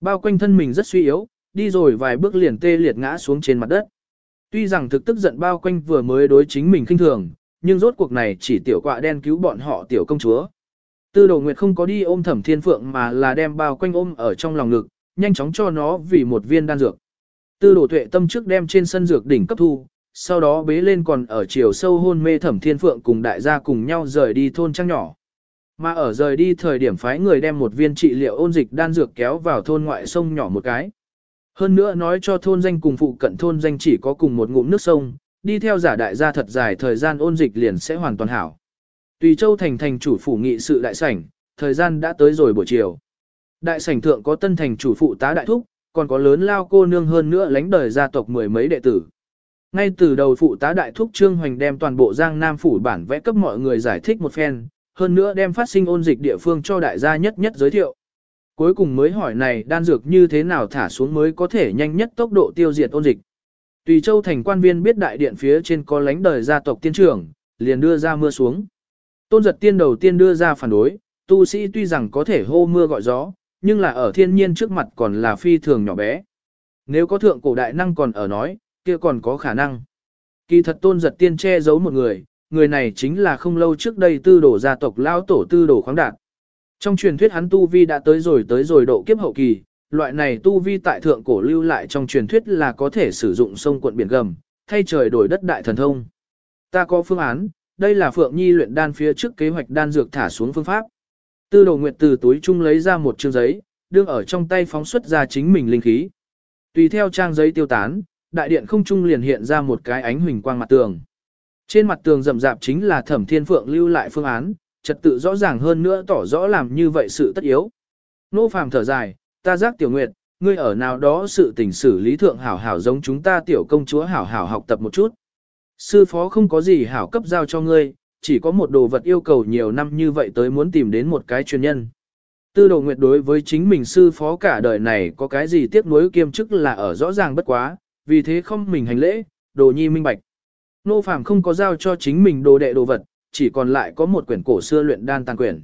Bao quanh thân mình rất suy yếu, đi rồi vài bước liền tê liệt ngã xuống trên mặt đất. Tuy rằng thực tức giận bao quanh vừa mới đối chính mình kinh thường, nhưng rốt cuộc này chỉ tiểu quạ đen cứu bọn họ tiểu công chúa. Tư đồ nguyệt không có đi ôm thẩm thiên phượng mà là đem bao quanh ôm ở trong lòng ngực, nhanh chóng cho nó vì một viên đan dược. Tư đồ tuệ tâm trước đem trên sân dược đỉnh cấp thu, sau đó bế lên còn ở chiều sâu hôn mê thẩm thiên phượng cùng đại gia cùng nhau rời đi thôn trang nhỏ. Mà ở rời đi thời điểm phái người đem một viên trị liệu ôn dịch đan dược kéo vào thôn ngoại sông nhỏ một cái. Hơn nữa nói cho thôn danh cùng phụ cận thôn danh chỉ có cùng một ngụm nước sông, đi theo giả đại gia thật dài thời gian ôn dịch liền sẽ hoàn toàn hảo. Tùy Châu thành thành chủ phủ nghị sự đại sảnh, thời gian đã tới rồi buổi chiều. Đại sảnh thượng có tân thành chủ phụ tá đại thúc, còn có lớn lao cô nương hơn nữa lãnh đời gia tộc mười mấy đệ tử. Ngay từ đầu phụ tá đại thúc Trương Hoành đem toàn bộ Giang Nam phủ bản vẽ cấp mọi người giải thích một phen, hơn nữa đem phát sinh ôn dịch địa phương cho đại gia nhất nhất giới thiệu. Cuối cùng mới hỏi này đan dược như thế nào thả xuống mới có thể nhanh nhất tốc độ tiêu diệt ôn dịch. Tùy Châu thành quan viên biết đại điện phía trên có lãnh đời gia tộc tiên trưởng, liền đưa ra mưa xuống. Tôn giật tiên đầu tiên đưa ra phản đối, tu sĩ tuy rằng có thể hô mưa gọi gió, nhưng là ở thiên nhiên trước mặt còn là phi thường nhỏ bé. Nếu có thượng cổ đại năng còn ở nói, kia còn có khả năng. Kỳ thật tôn giật tiên che giấu một người, người này chính là không lâu trước đây tư đổ gia tộc lao tổ tư đổ khoáng đạt. Trong truyền thuyết hắn tu vi đã tới rồi tới rồi độ kiếp hậu kỳ, loại này tu vi tại thượng cổ lưu lại trong truyền thuyết là có thể sử dụng sông quận biển gầm, thay trời đổi đất đại thần thông. Ta có phương án, đây là Phượng Nhi luyện đan phía trước kế hoạch đan dược thả xuống phương pháp. Tư đồ nguyệt từ túi chung lấy ra một chương giấy, đương ở trong tay phóng xuất ra chính mình linh khí. Tùy theo trang giấy tiêu tán, đại điện không trung liền hiện ra một cái ánh huỳnh quang mặt tường. Trên mặt tường rậm rạp chính là Thẩm Thiên Phượng lưu lại phương án, trật tự rõ ràng hơn nữa tỏ rõ làm như vậy sự tất yếu. Nô phàm thở dài, ta giác tiểu nguyệt, ngươi ở nào đó sự tình xử lý thượng hảo hảo giống chúng ta tiểu công chúa hảo hảo học tập một chút. Sư phó không có gì hảo cấp giao cho ngươi, chỉ có một đồ vật yêu cầu nhiều năm như vậy tới muốn tìm đến một cái chuyên nhân. Tư đồ nguyệt đối với chính mình sư phó cả đời này có cái gì tiếc nuối kiêm chức là ở rõ ràng bất quá, vì thế không mình hành lễ, đồ nhi minh bạch. Nô phàm không có giao cho chính mình đồ đệ đồ vật, chỉ còn lại có một quyển cổ xưa luyện đan tàn quyển.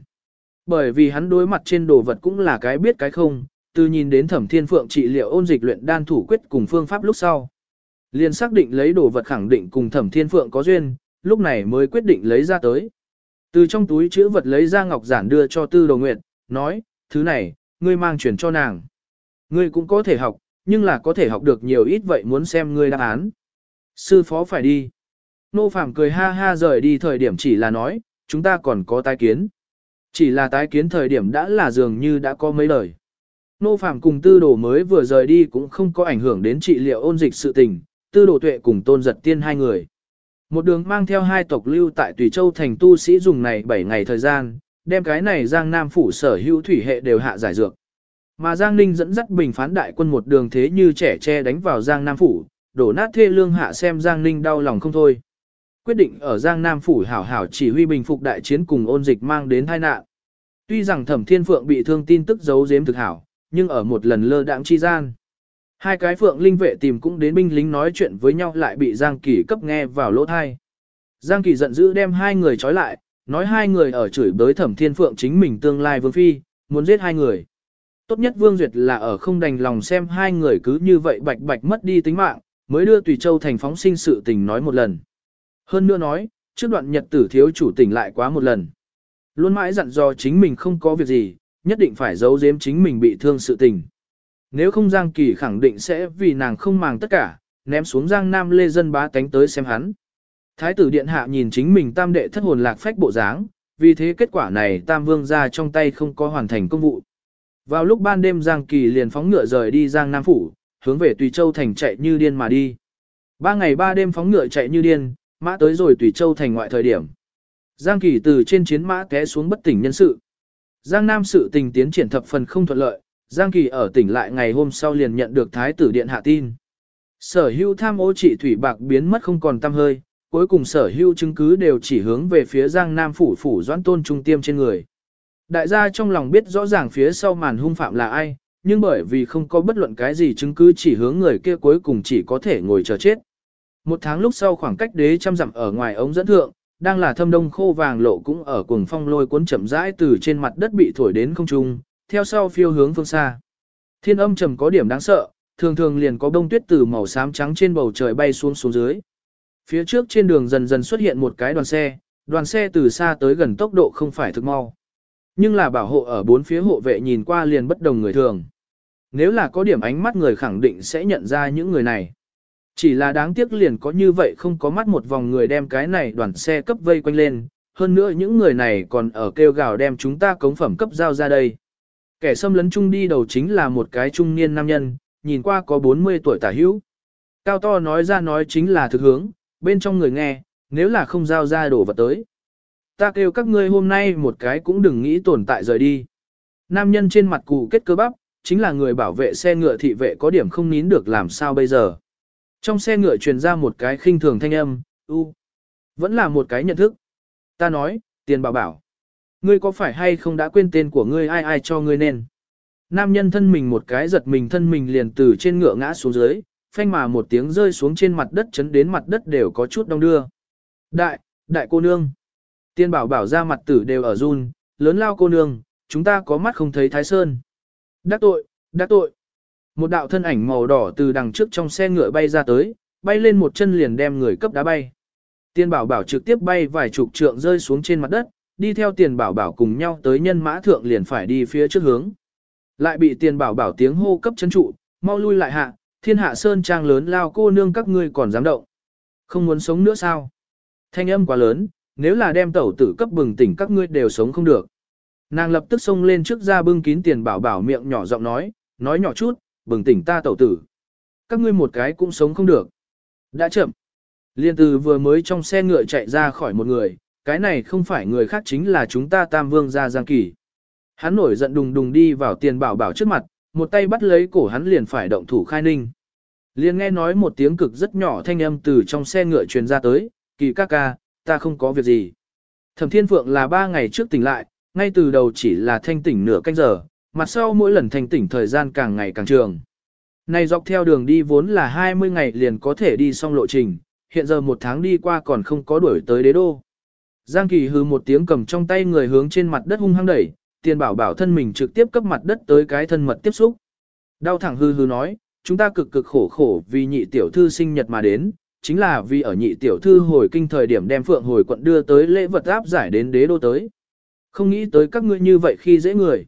Bởi vì hắn đối mặt trên đồ vật cũng là cái biết cái không, từ nhìn đến thẩm thiên phượng trị liệu ôn dịch luyện đan thủ quyết cùng phương pháp lúc sau. Liền xác định lấy đồ vật khẳng định cùng thẩm thiên phượng có duyên, lúc này mới quyết định lấy ra tới. Từ trong túi chữ vật lấy ra ngọc giản đưa cho tư đồ nguyệt, nói, thứ này, ngươi mang chuyển cho nàng. Ngươi cũng có thể học, nhưng là có thể học được nhiều ít vậy muốn xem ngươi đáp án. Sư phó phải đi. Nô Phạm cười ha ha rời đi thời điểm chỉ là nói, chúng ta còn có tái kiến. Chỉ là tái kiến thời điểm đã là dường như đã có mấy lời. Nô Phạm cùng tư đồ mới vừa rời đi cũng không có ảnh hưởng đến trị liệu ôn dịch sự tình, tư đồ tuệ cùng tôn giật tiên hai người. Một đường mang theo hai tộc lưu tại Tùy Châu thành tu sĩ dùng này 7 ngày thời gian, đem cái này Giang Nam phủ sở hữu thủy hệ đều hạ giải dược. Mà Giang Ninh dẫn dắt bình phán đại quân một đường thế như trẻ che đánh vào Giang Nam phủ, đổ nát thê lương hạ xem Giang Ninh đau lòng không thôi. Quyết định ở Giang Nam phủ hảo hảo chỉ huy bình phục đại chiến cùng ôn dịch mang đến tai nạn. Tuy rằng Thẩm Thiên Phượng bị thương tin tức giấu giếm thực hảo, nhưng ở một lần lơ đãng chi gian, hai cái Phượng linh vệ tìm cũng đến binh lính nói chuyện với nhau lại bị Giang Kỳ cấp nghe vào lỗ tai. Giang Kỳ giận dữ đem hai người trói lại, nói hai người ở chửi bới Thẩm Thiên Phượng chính mình tương lai vương phi, muốn giết hai người. Tốt nhất Vương Duyệt là ở không đành lòng xem hai người cứ như vậy bạch bạch mất đi tính mạng, mới đưa Tùy Châu thành phóng sinh sự tình nói một lần. Hơn nữa nói, trước đoạn nhật tử thiếu chủ tỉnh lại quá một lần. Luôn mãi dặn dò chính mình không có việc gì, nhất định phải giấu giếm chính mình bị thương sự tình. Nếu không Giang Kỳ khẳng định sẽ vì nàng không màng tất cả, ném xuống Giang Nam Lê Dân bá tánh tới xem hắn. Thái tử Điện Hạ nhìn chính mình tam đệ thất hồn lạc phách bộ dáng, vì thế kết quả này tam vương ra trong tay không có hoàn thành công vụ. Vào lúc ban đêm Giang Kỳ liền phóng ngựa rời đi Giang Nam Phủ, hướng về Tùy Châu Thành chạy như điên mà đi. Ba ngày ba đêm phóng ngựa chạy như điên, mã tới rồi Tùy Châu Thành ngoại thời điểm. Giang Kỳ từ trên chiến mã té xuống bất tỉnh nhân sự. Giang Nam sự tình tiến triển thập phần không thuận lợi, Giang Kỳ ở tỉnh lại ngày hôm sau liền nhận được Thái tử Điện hạ tin. Sở hưu tham ô trị thủy bạc biến mất không còn tăm hơi, cuối cùng sở hưu chứng cứ đều chỉ hướng về phía Giang Nam phủ phủ doãn tôn trung tiêm trên người. Đại gia trong lòng biết rõ ràng phía sau màn hung phạm là ai, nhưng bởi vì không có bất luận cái gì chứng cứ chỉ hướng người kia cuối cùng chỉ có thể ngồi chờ chết. Một tháng lúc sau khoảng cách đế trăm dặm ở ngoài ống dẫn thượng, đang là thâm đông khô vàng lộ cũng ở cuồng phong lôi cuốn chậm rãi từ trên mặt đất bị thổi đến không trung, theo sau phiêu hướng phương xa. Thiên âm trầm có điểm đáng sợ, thường thường liền có bông tuyết từ màu xám trắng trên bầu trời bay xuống xuống dưới. Phía trước trên đường dần dần xuất hiện một cái đoàn xe, đoàn xe từ xa tới gần tốc độ không phải thực mau. Nhưng là bảo hộ ở bốn phía hộ vệ nhìn qua liền bất đồng người thường. Nếu là có điểm ánh mắt người khẳng định sẽ nhận ra những người này. Chỉ là đáng tiếc liền có như vậy không có mắt một vòng người đem cái này đoàn xe cấp vây quanh lên, hơn nữa những người này còn ở kêu gào đem chúng ta cống phẩm cấp giao ra đây. Kẻ xâm lấn chung đi đầu chính là một cái trung niên nam nhân, nhìn qua có 40 tuổi tả hữu. Cao to nói ra nói chính là thực hướng, bên trong người nghe, nếu là không giao ra đổ vật tới. Ta kêu các ngươi hôm nay một cái cũng đừng nghĩ tồn tại rời đi. Nam nhân trên mặt cụ kết cơ bắp, chính là người bảo vệ xe ngựa thị vệ có điểm không nín được làm sao bây giờ. Trong xe ngựa truyền ra một cái khinh thường thanh âm, u, vẫn là một cái nhận thức. Ta nói, tiền bảo bảo. Ngươi có phải hay không đã quên tên của ngươi ai ai cho ngươi nên. Nam nhân thân mình một cái giật mình thân mình liền từ trên ngựa ngã xuống dưới, phanh mà một tiếng rơi xuống trên mặt đất chấn đến mặt đất đều có chút đông đưa. Đại, đại cô nương. Tiên bảo bảo ra mặt tử đều ở run, lớn lao cô nương, chúng ta có mắt không thấy thái sơn. Đắc tội, đắc tội. Một đạo thân ảnh màu đỏ từ đằng trước trong xe ngựa bay ra tới, bay lên một chân liền đem người cấp đá bay. Tiên bảo bảo trực tiếp bay vài chục trượng rơi xuống trên mặt đất, đi theo tiền bảo bảo cùng nhau tới nhân mã thượng liền phải đi phía trước hướng. Lại bị tiền bảo bảo tiếng hô cấp chấn trụ, mau lui lại hạ, thiên hạ sơn trang lớn lao cô nương các ngươi còn dám động. Không muốn sống nữa sao? Thanh âm quá lớn, nếu là đem tẩu tử cấp bừng tỉnh các ngươi đều sống không được. Nàng lập tức xông lên trước ra bưng kín tiền bảo bảo miệng nhỏ giọng nói, nói nhỏ chút, bừng tỉnh ta tẩu tử. Các ngươi một cái cũng sống không được. Đã chậm. Liên từ vừa mới trong xe ngựa chạy ra khỏi một người, cái này không phải người khác chính là chúng ta tam vương gia Giang Kỳ. Hắn nổi giận đùng đùng đi vào tiền bảo bảo trước mặt, một tay bắt lấy cổ hắn liền phải động thủ khai ninh. Liên nghe nói một tiếng cực rất nhỏ thanh âm từ trong xe ngựa truyền ra tới, kỳ ca ca, ta không có việc gì. Thẩm Thiên Phượng là ba ngày trước tỉnh lại, ngay từ đầu chỉ là thanh tỉnh nửa canh giờ, mặt sau mỗi lần thành tỉnh thời gian càng ngày càng trường. Này dọc theo đường đi vốn là 20 ngày liền có thể đi xong lộ trình, hiện giờ một tháng đi qua còn không có đuổi tới đế đô. Giang Kỳ hư một tiếng cầm trong tay người hướng trên mặt đất hung hăng đẩy, tiền bảo bảo thân mình trực tiếp cấp mặt đất tới cái thân mật tiếp xúc. Đau thẳng hư hư nói, chúng ta cực cực khổ khổ vì nhị tiểu thư sinh nhật mà đến, chính là vì ở nhị tiểu thư hồi kinh thời điểm đem phượng hồi quận đưa tới lễ vật áp giải đến đế đô tới. Không nghĩ tới các ngươi như vậy khi dễ người.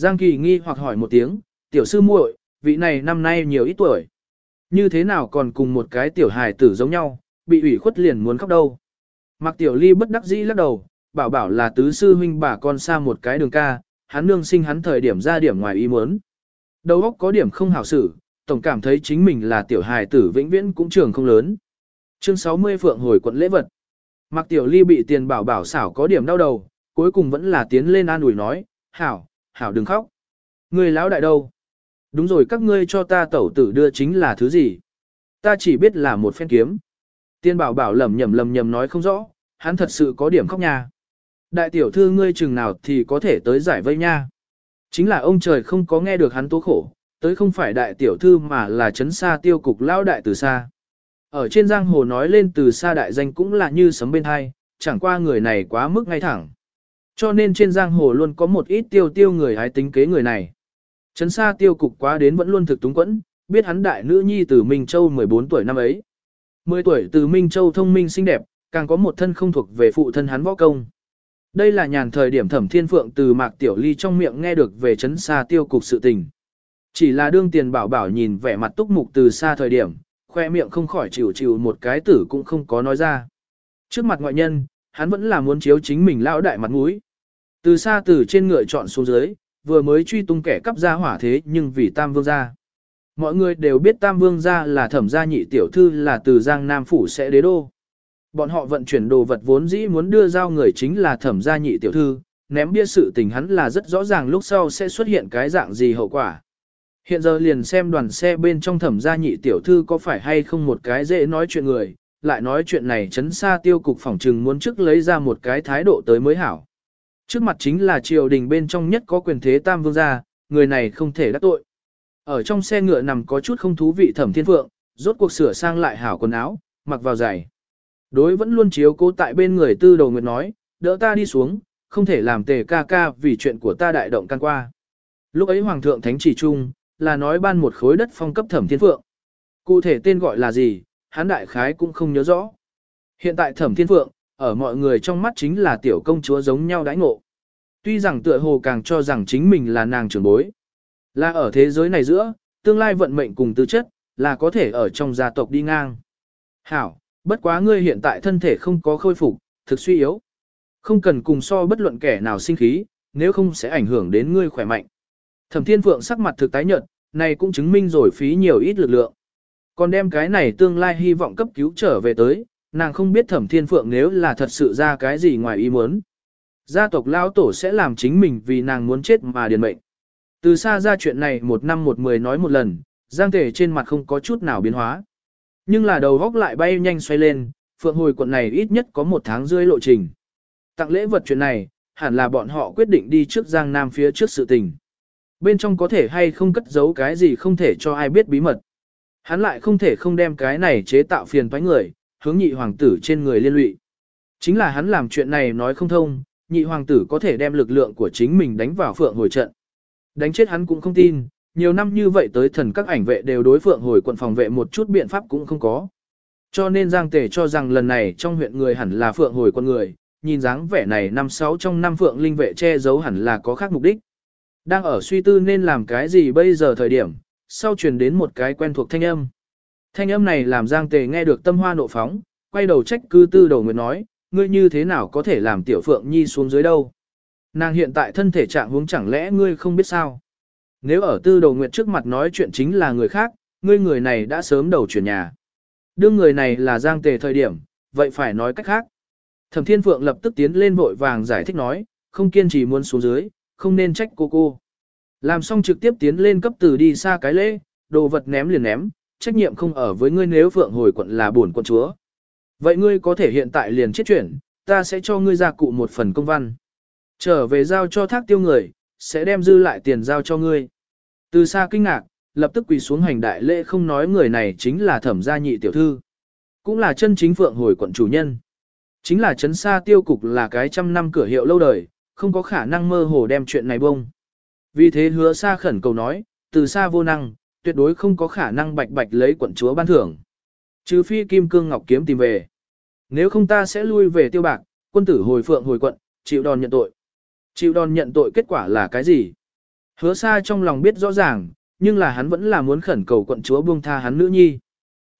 Giang Kỳ nghi hoặc hỏi một tiếng, tiểu sư muội, vị này năm nay nhiều ít tuổi. Như thế nào còn cùng một cái tiểu hài tử giống nhau, bị ủy khuất liền muốn khóc đâu. Mặc tiểu ly bất đắc dĩ lắc đầu, bảo bảo là tứ sư huynh bà con xa một cái đường ca, hắn nương sinh hắn thời điểm ra điểm ngoài ý muốn. Đầu óc có điểm không hảo xử, tổng cảm thấy chính mình là tiểu hài tử vĩnh viễn cũng trường không lớn. Chương 60 Phượng hồi quận lễ vật. Mặc tiểu ly bị tiền bảo bảo xảo có điểm đau đầu, cuối cùng vẫn là tiến lên an ủi nói, hảo, hảo đừng khóc. Người lão đại đâu? Đúng rồi các ngươi cho ta tẩu tử đưa chính là thứ gì? Ta chỉ biết là một phen kiếm. Tiên bảo bảo lầm nhầm lầm nhầm nói không rõ, hắn thật sự có điểm khóc nha. Đại tiểu thư ngươi chừng nào thì có thể tới giải vây nha. Chính là ông trời không có nghe được hắn tố khổ, tới không phải đại tiểu thư mà là chấn xa tiêu cục lão đại từ xa. Ở trên giang hồ nói lên từ xa đại danh cũng là như sấm bên hai, chẳng qua người này quá mức ngay thẳng. Cho nên trên giang hồ luôn có một ít tiêu tiêu người hái tính kế người này. Trấn xa tiêu cục quá đến vẫn luôn thực túng quẫn, biết hắn đại nữ nhi từ Minh Châu 14 tuổi năm ấy. 10 tuổi từ Minh Châu thông minh xinh đẹp, càng có một thân không thuộc về phụ thân hắn võ công. Đây là nhàn thời điểm thẩm thiên phượng từ mạc tiểu ly trong miệng nghe được về chấn xa tiêu cục sự tình. Chỉ là đương tiền bảo bảo nhìn vẻ mặt túc mục từ xa thời điểm, khoe miệng không khỏi chịu chịu một cái tử cũng không có nói ra. Trước mặt ngoại nhân, hắn vẫn là muốn chiếu chính mình lão đại mặt mũi. Từ xa từ trên ngựa chọn xuống dưới, vừa mới truy tung kẻ cắp ra hỏa thế nhưng vì Tam Vương gia. Mọi người đều biết Tam Vương gia là thẩm gia nhị tiểu thư là từ Giang Nam Phủ sẽ đế đô. Bọn họ vận chuyển đồ vật vốn dĩ muốn đưa giao người chính là thẩm gia nhị tiểu thư, ném bia sự tình hắn là rất rõ ràng lúc sau sẽ xuất hiện cái dạng gì hậu quả. Hiện giờ liền xem đoàn xe bên trong thẩm gia nhị tiểu thư có phải hay không một cái dễ nói chuyện người, lại nói chuyện này chấn xa tiêu cục phỏng trừng muốn trước lấy ra một cái thái độ tới mới hảo. Trước mặt chính là triều đình bên trong nhất có quyền thế tam vương gia, người này không thể đắc tội. Ở trong xe ngựa nằm có chút không thú vị thẩm thiên phượng, rốt cuộc sửa sang lại hảo quần áo, mặc vào giày. Đối vẫn luôn chiếu cố tại bên người tư đầu nguyệt nói, đỡ ta đi xuống, không thể làm tề ca ca vì chuyện của ta đại động can qua. Lúc ấy Hoàng thượng Thánh chỉ trung, là nói ban một khối đất phong cấp thẩm thiên phượng. Cụ thể tên gọi là gì, hán đại khái cũng không nhớ rõ. Hiện tại thẩm thiên phượng, ở mọi người trong mắt chính là tiểu công chúa giống nhau đãi ngộ. Tuy rằng tựa hồ càng cho rằng chính mình là nàng trưởng bối. Là ở thế giới này giữa, tương lai vận mệnh cùng tư chất, là có thể ở trong gia tộc đi ngang. Hảo, bất quá ngươi hiện tại thân thể không có khôi phục, thực suy yếu. Không cần cùng so bất luận kẻ nào sinh khí, nếu không sẽ ảnh hưởng đến ngươi khỏe mạnh. Thẩm Thiên Phượng sắc mặt thực tái nhợt, này cũng chứng minh rồi phí nhiều ít lực lượng. Còn đem cái này tương lai hy vọng cấp cứu trở về tới, nàng không biết Thẩm Thiên Phượng nếu là thật sự ra cái gì ngoài ý muốn. Gia tộc lão tổ sẽ làm chính mình vì nàng muốn chết mà điền mệnh. Từ xa ra chuyện này một năm một mười nói một lần, Giang Thể trên mặt không có chút nào biến hóa. Nhưng là đầu góc lại bay nhanh xoay lên, phượng hồi quận này ít nhất có một tháng rưỡi lộ trình. Tặng lễ vật chuyện này, hẳn là bọn họ quyết định đi trước Giang Nam phía trước sự tình. Bên trong có thể hay không cất giấu cái gì không thể cho ai biết bí mật. Hắn lại không thể không đem cái này chế tạo phiền toái người, hướng nhị hoàng tử trên người liên lụy. Chính là hắn làm chuyện này nói không thông, nhị hoàng tử có thể đem lực lượng của chính mình đánh vào phượng hồi trận. Đánh chết hắn cũng không tin, nhiều năm như vậy tới thần các ảnh vệ đều đối phượng hồi quận phòng vệ một chút biện pháp cũng không có. Cho nên Giang Tề cho rằng lần này trong huyện người hẳn là phượng hồi quận người, nhìn dáng vẻ này năm sáu trong năm phượng linh vệ che giấu hẳn là có khác mục đích. Đang ở suy tư nên làm cái gì bây giờ thời điểm, sau truyền đến một cái quen thuộc thanh âm. Thanh âm này làm Giang Tề nghe được tâm hoa nộ phóng, quay đầu trách cư tư đầu nguyệt nói, ngươi như thế nào có thể làm tiểu phượng nhi xuống dưới đâu. Nàng hiện tại thân thể trạng huống chẳng lẽ ngươi không biết sao. Nếu ở tư đầu nguyệt trước mặt nói chuyện chính là người khác, ngươi người này đã sớm đầu chuyển nhà. Đương người này là Giang Tề thời điểm, vậy phải nói cách khác. Thẩm Thiên Phượng lập tức tiến lên vội vàng giải thích nói, không kiên trì muốn xuống dưới, không nên trách cô cô. Làm xong trực tiếp tiến lên cấp từ đi xa cái lễ, đồ vật ném liền ném, trách nhiệm không ở với ngươi nếu Phượng hồi quận là buồn quận chúa. Vậy ngươi có thể hiện tại liền chết chuyển, ta sẽ cho ngươi ra cụ một phần công văn. Trở về giao cho thác tiêu người, sẽ đem dư lại tiền giao cho ngươi. Từ xa kinh ngạc, lập tức quỳ xuống hành đại lễ không nói người này chính là thẩm gia nhị tiểu thư. Cũng là chân chính phượng hồi quận chủ nhân. Chính là chấn xa tiêu cục là cái trăm năm cửa hiệu lâu đời, không có khả năng mơ hồ đem chuyện này bông. Vì thế hứa xa khẩn cầu nói, từ xa vô năng, tuyệt đối không có khả năng bạch bạch lấy quận chúa ban thưởng. Trừ phi kim cương ngọc kiếm tìm về. Nếu không ta sẽ lui về tiêu bạc, quân tử hồi phượng hồi quận, chịu đòn nhận tội. Chịu đòn nhận tội kết quả là cái gì? Hứa xa trong lòng biết rõ ràng, nhưng là hắn vẫn là muốn khẩn cầu quận chúa buông tha hắn nữ nhi.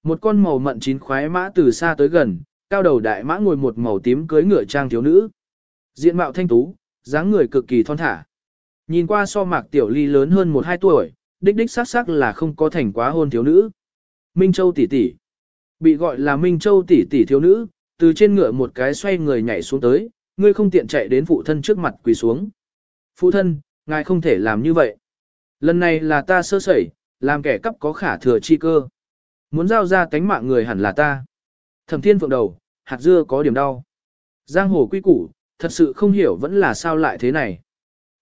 Một con màu mận chín khoái mã từ xa tới gần, cao đầu đại mã ngồi một màu tím cưới ngựa trang thiếu nữ. Diện mạo thanh tú, dáng người cực kỳ thon thả. Nhìn qua so mạc tiểu ly lớn hơn một hai tuổi, đích đích xác xác là không có thành quá hôn thiếu nữ. Minh Châu tỷ tỷ. Bị gọi là Minh Châu tỷ tỷ thiếu nữ, từ trên ngựa một cái xoay người nhảy xuống tới, ngươi không tiện chạy đến phụ thân trước mặt quỳ xuống. Phụ thân, ngài không thể làm như vậy. Lần này là ta sơ sẩy, làm kẻ cắp có khả thừa chi cơ. Muốn giao ra tánh mạng người hẳn là ta. Thẩm thiên phượng đầu, hạt dưa có điểm đau. Giang hồ quy củ, thật sự không hiểu vẫn là sao lại thế này.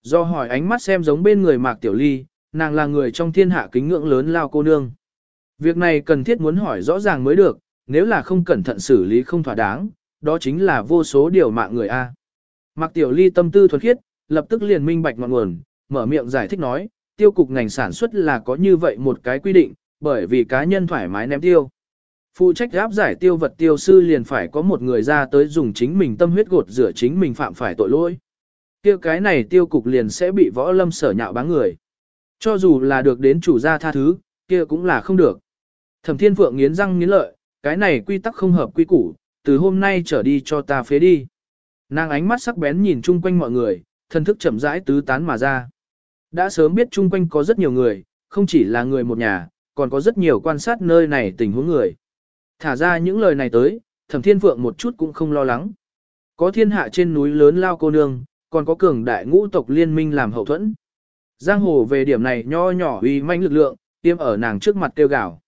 Do hỏi ánh mắt xem giống bên người mạc tiểu ly, nàng là người trong thiên hạ kính ngưỡng lớn lao cô nương. Việc này cần thiết muốn hỏi rõ ràng mới được, nếu là không cẩn thận xử lý không thỏa đáng, đó chính là vô số điều mạng người A. Mạc Tiểu Ly tâm tư thuần khiết, lập tức liền minh bạch ngọn nguồn, mở miệng giải thích nói, tiêu cục ngành sản xuất là có như vậy một cái quy định, bởi vì cá nhân thoải mái ném tiêu. Phụ trách áp giải tiêu vật tiêu sư liền phải có một người ra tới dùng chính mình tâm huyết gột rửa chính mình phạm phải tội lỗi. Tiêu cái này tiêu cục liền sẽ bị võ lâm sở nhạo báng người. Cho dù là được đến chủ gia tha thứ, kia cũng là không được. Thẩm Thiên Phượng nghiến răng nghiến lợi, cái này quy tắc không hợp quy củ, từ hôm nay trở đi cho ta phế đi. Nàng ánh mắt sắc bén nhìn chung quanh mọi người, thân thức chậm rãi tứ tán mà ra. Đã sớm biết chung quanh có rất nhiều người, không chỉ là người một nhà, còn có rất nhiều quan sát nơi này tình huống người. Thả ra những lời này tới, thẩm thiên phượng một chút cũng không lo lắng. Có thiên hạ trên núi lớn lao cô nương, còn có cường đại ngũ tộc liên minh làm hậu thuẫn. Giang hồ về điểm này nho nhỏ uy manh lực lượng, tiêm ở nàng trước mặt tiêu gạo.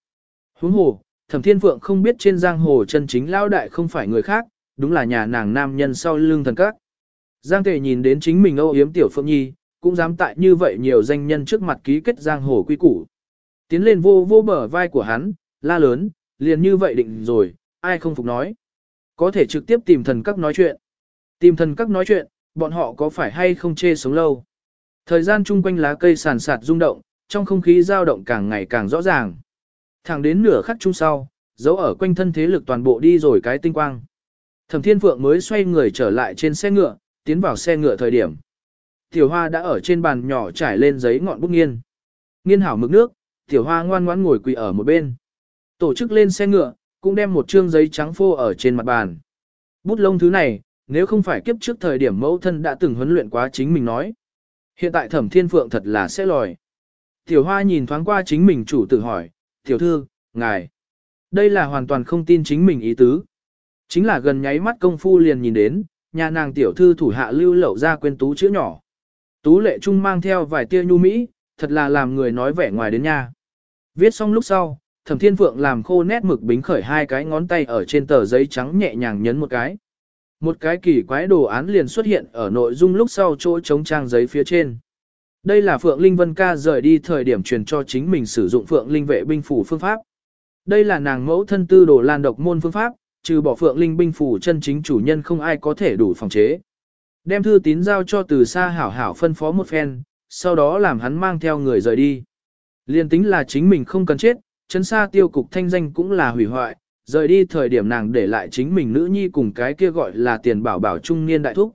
Huống hồ, thẩm thiên phượng không biết trên giang hồ chân chính lao đại không phải người khác, đúng là nhà nàng nam nhân sau lưng thần các. Giang Tề nhìn đến chính mình âu yếm tiểu Phượng Nhi, cũng dám tại như vậy nhiều danh nhân trước mặt ký kết giang hồ quy củ. Tiến lên vô vô bờ vai của hắn, la lớn, liền như vậy định rồi, ai không phục nói. Có thể trực tiếp tìm thần các nói chuyện. Tìm thần các nói chuyện, bọn họ có phải hay không chê sống lâu. Thời gian chung quanh lá cây sàn sạt rung động, trong không khí dao động càng ngày càng rõ ràng. Thẳng đến nửa khắc chung sau, dấu ở quanh thân thế lực toàn bộ đi rồi cái tinh quang. Thẩm Thiên Phượng mới xoay người trở lại trên xe ngựa, tiến vào xe ngựa thời điểm. Tiểu Hoa đã ở trên bàn nhỏ trải lên giấy ngọn bút nghiên. Nghiên hảo mực nước, Tiểu Hoa ngoan ngoãn ngồi quỳ ở một bên. Tổ chức lên xe ngựa, cũng đem một trương giấy trắng phô ở trên mặt bàn. Bút lông thứ này, nếu không phải kiếp trước thời điểm mẫu thân đã từng huấn luyện quá chính mình nói. Hiện tại Thẩm Thiên Phượng thật là sẽ lòi. Tiểu Hoa nhìn thoáng qua chính mình chủ tử hỏi, Tiểu Thư, ngài. Đây là hoàn toàn không tin chính mình ý tứ. Chính là gần nháy mắt công phu liền nhìn đến, nhà nàng tiểu thư thủ hạ lưu lậu ra quên tú chữ nhỏ. Tú lệ trung mang theo vài tia nhu mỹ, thật là làm người nói vẻ ngoài đến nha. Viết xong lúc sau, thẩm thiên phượng làm khô nét mực bính khởi hai cái ngón tay ở trên tờ giấy trắng nhẹ nhàng nhấn một cái. Một cái kỳ quái đồ án liền xuất hiện ở nội dung lúc sau chỗ chống trang giấy phía trên. Đây là Phượng Linh Vân ca rời đi thời điểm truyền cho chính mình sử dụng Phượng Linh vệ binh phủ phương pháp. Đây là nàng mẫu thân tư đồ lan độc môn phương pháp, trừ bỏ Phượng Linh binh phủ chân chính chủ nhân không ai có thể đủ phòng chế. Đem thư tín giao cho từ xa hảo hảo phân phó một phen, sau đó làm hắn mang theo người rời đi. Liên tính là chính mình không cần chết, chân xa tiêu cục thanh danh cũng là hủy hoại, rời đi thời điểm nàng để lại chính mình nữ nhi cùng cái kia gọi là tiền bảo bảo trung niên đại thúc.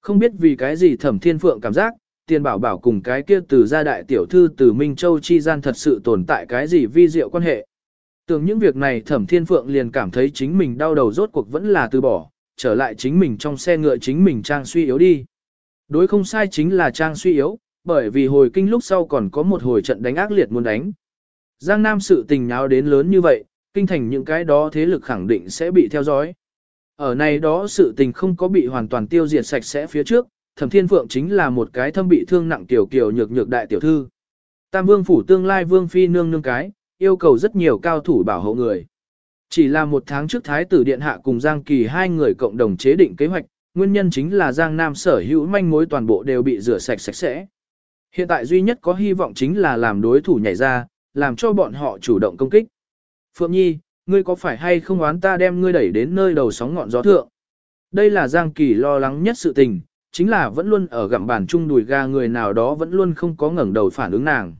Không biết vì cái gì thẩm thiên phượng cảm giác, tiền bảo bảo cùng cái kia từ gia đại tiểu thư từ Minh Châu chi gian thật sự tồn tại cái gì vi diệu quan hệ. Tưởng những việc này thẩm thiên phượng liền cảm thấy chính mình đau đầu rốt cuộc vẫn là từ bỏ, trở lại chính mình trong xe ngựa chính mình trang suy yếu đi. Đối không sai chính là trang suy yếu, bởi vì hồi kinh lúc sau còn có một hồi trận đánh ác liệt muốn đánh. Giang Nam sự tình nháo đến lớn như vậy, kinh thành những cái đó thế lực khẳng định sẽ bị theo dõi. Ở này đó sự tình không có bị hoàn toàn tiêu diệt sạch sẽ phía trước, Thẩm Thiên Phượng chính là một cái thâm bị thương nặng tiểu kiều nhược nhược đại tiểu thư. Tam Vương phủ tương lai Vương phi nương nương cái, yêu cầu rất nhiều cao thủ bảo hộ người. Chỉ là một tháng trước Thái tử Điện Hạ cùng Giang Kỳ hai người cộng đồng chế định kế hoạch, nguyên nhân chính là Giang Nam sở hữu manh mối toàn bộ đều bị rửa sạch sạch sẽ. Hiện tại duy nhất có hy vọng chính là làm đối thủ nhảy ra, làm cho bọn họ chủ động công kích. Phượng Nhi, ngươi có phải hay không oán ta đem ngươi đẩy đến nơi đầu sóng ngọn gió thượng? Đây là Giang Kỳ lo lắng nhất sự tình, chính là vẫn luôn ở gặm bàn chung đùi ga người nào đó vẫn luôn không có ngẩng đầu phản ứng nàng.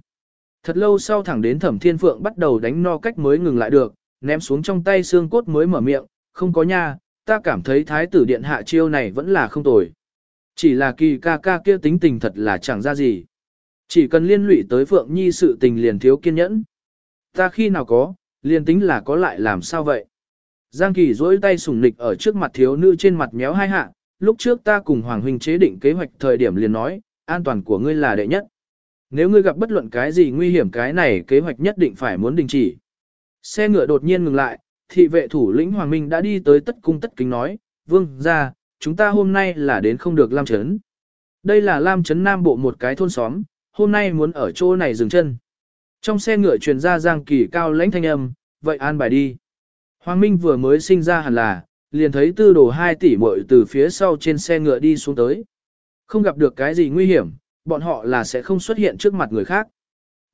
Thật lâu sau thẳng đến Thẩm Thiên Phượng bắt đầu đánh no cách mới ngừng lại được, ném xuống trong tay xương cốt mới mở miệng, không có nha, ta cảm thấy thái tử điện hạ chiêu này vẫn là không tồi. Chỉ là kỳ ca ca kia tính tình thật là chẳng ra gì. Chỉ cần liên lụy tới Phượng Nhi sự tình liền thiếu kiên nhẫn. Ta khi nào có, liền tính là có lại làm sao vậy? Giang Kỳ duỗi tay sủng nịch ở trước mặt thiếu nữ trên mặt méo hai hạ, lúc trước ta cùng Hoàng Huynh chế định kế hoạch thời điểm liền nói, an toàn của ngươi là đệ nhất. Nếu ngươi gặp bất luận cái gì nguy hiểm cái này kế hoạch nhất định phải muốn đình chỉ. Xe ngựa đột nhiên ngừng lại, thị vệ thủ lĩnh Hoàng Minh đã đi tới tất cung tất kính nói, vương ra, chúng ta hôm nay là đến không được Lam Trấn. Đây là Lam Trấn Nam Bộ một cái thôn xóm, hôm nay muốn ở chỗ này dừng chân. Trong xe ngựa truyền ra giang kỳ cao lãnh thanh âm, vậy an bài đi. Hoàng Minh vừa mới sinh ra hẳn là, liền thấy tư đồ hai tỷ muội từ phía sau trên xe ngựa đi xuống tới. Không gặp được cái gì nguy hiểm, bọn họ là sẽ không xuất hiện trước mặt người khác.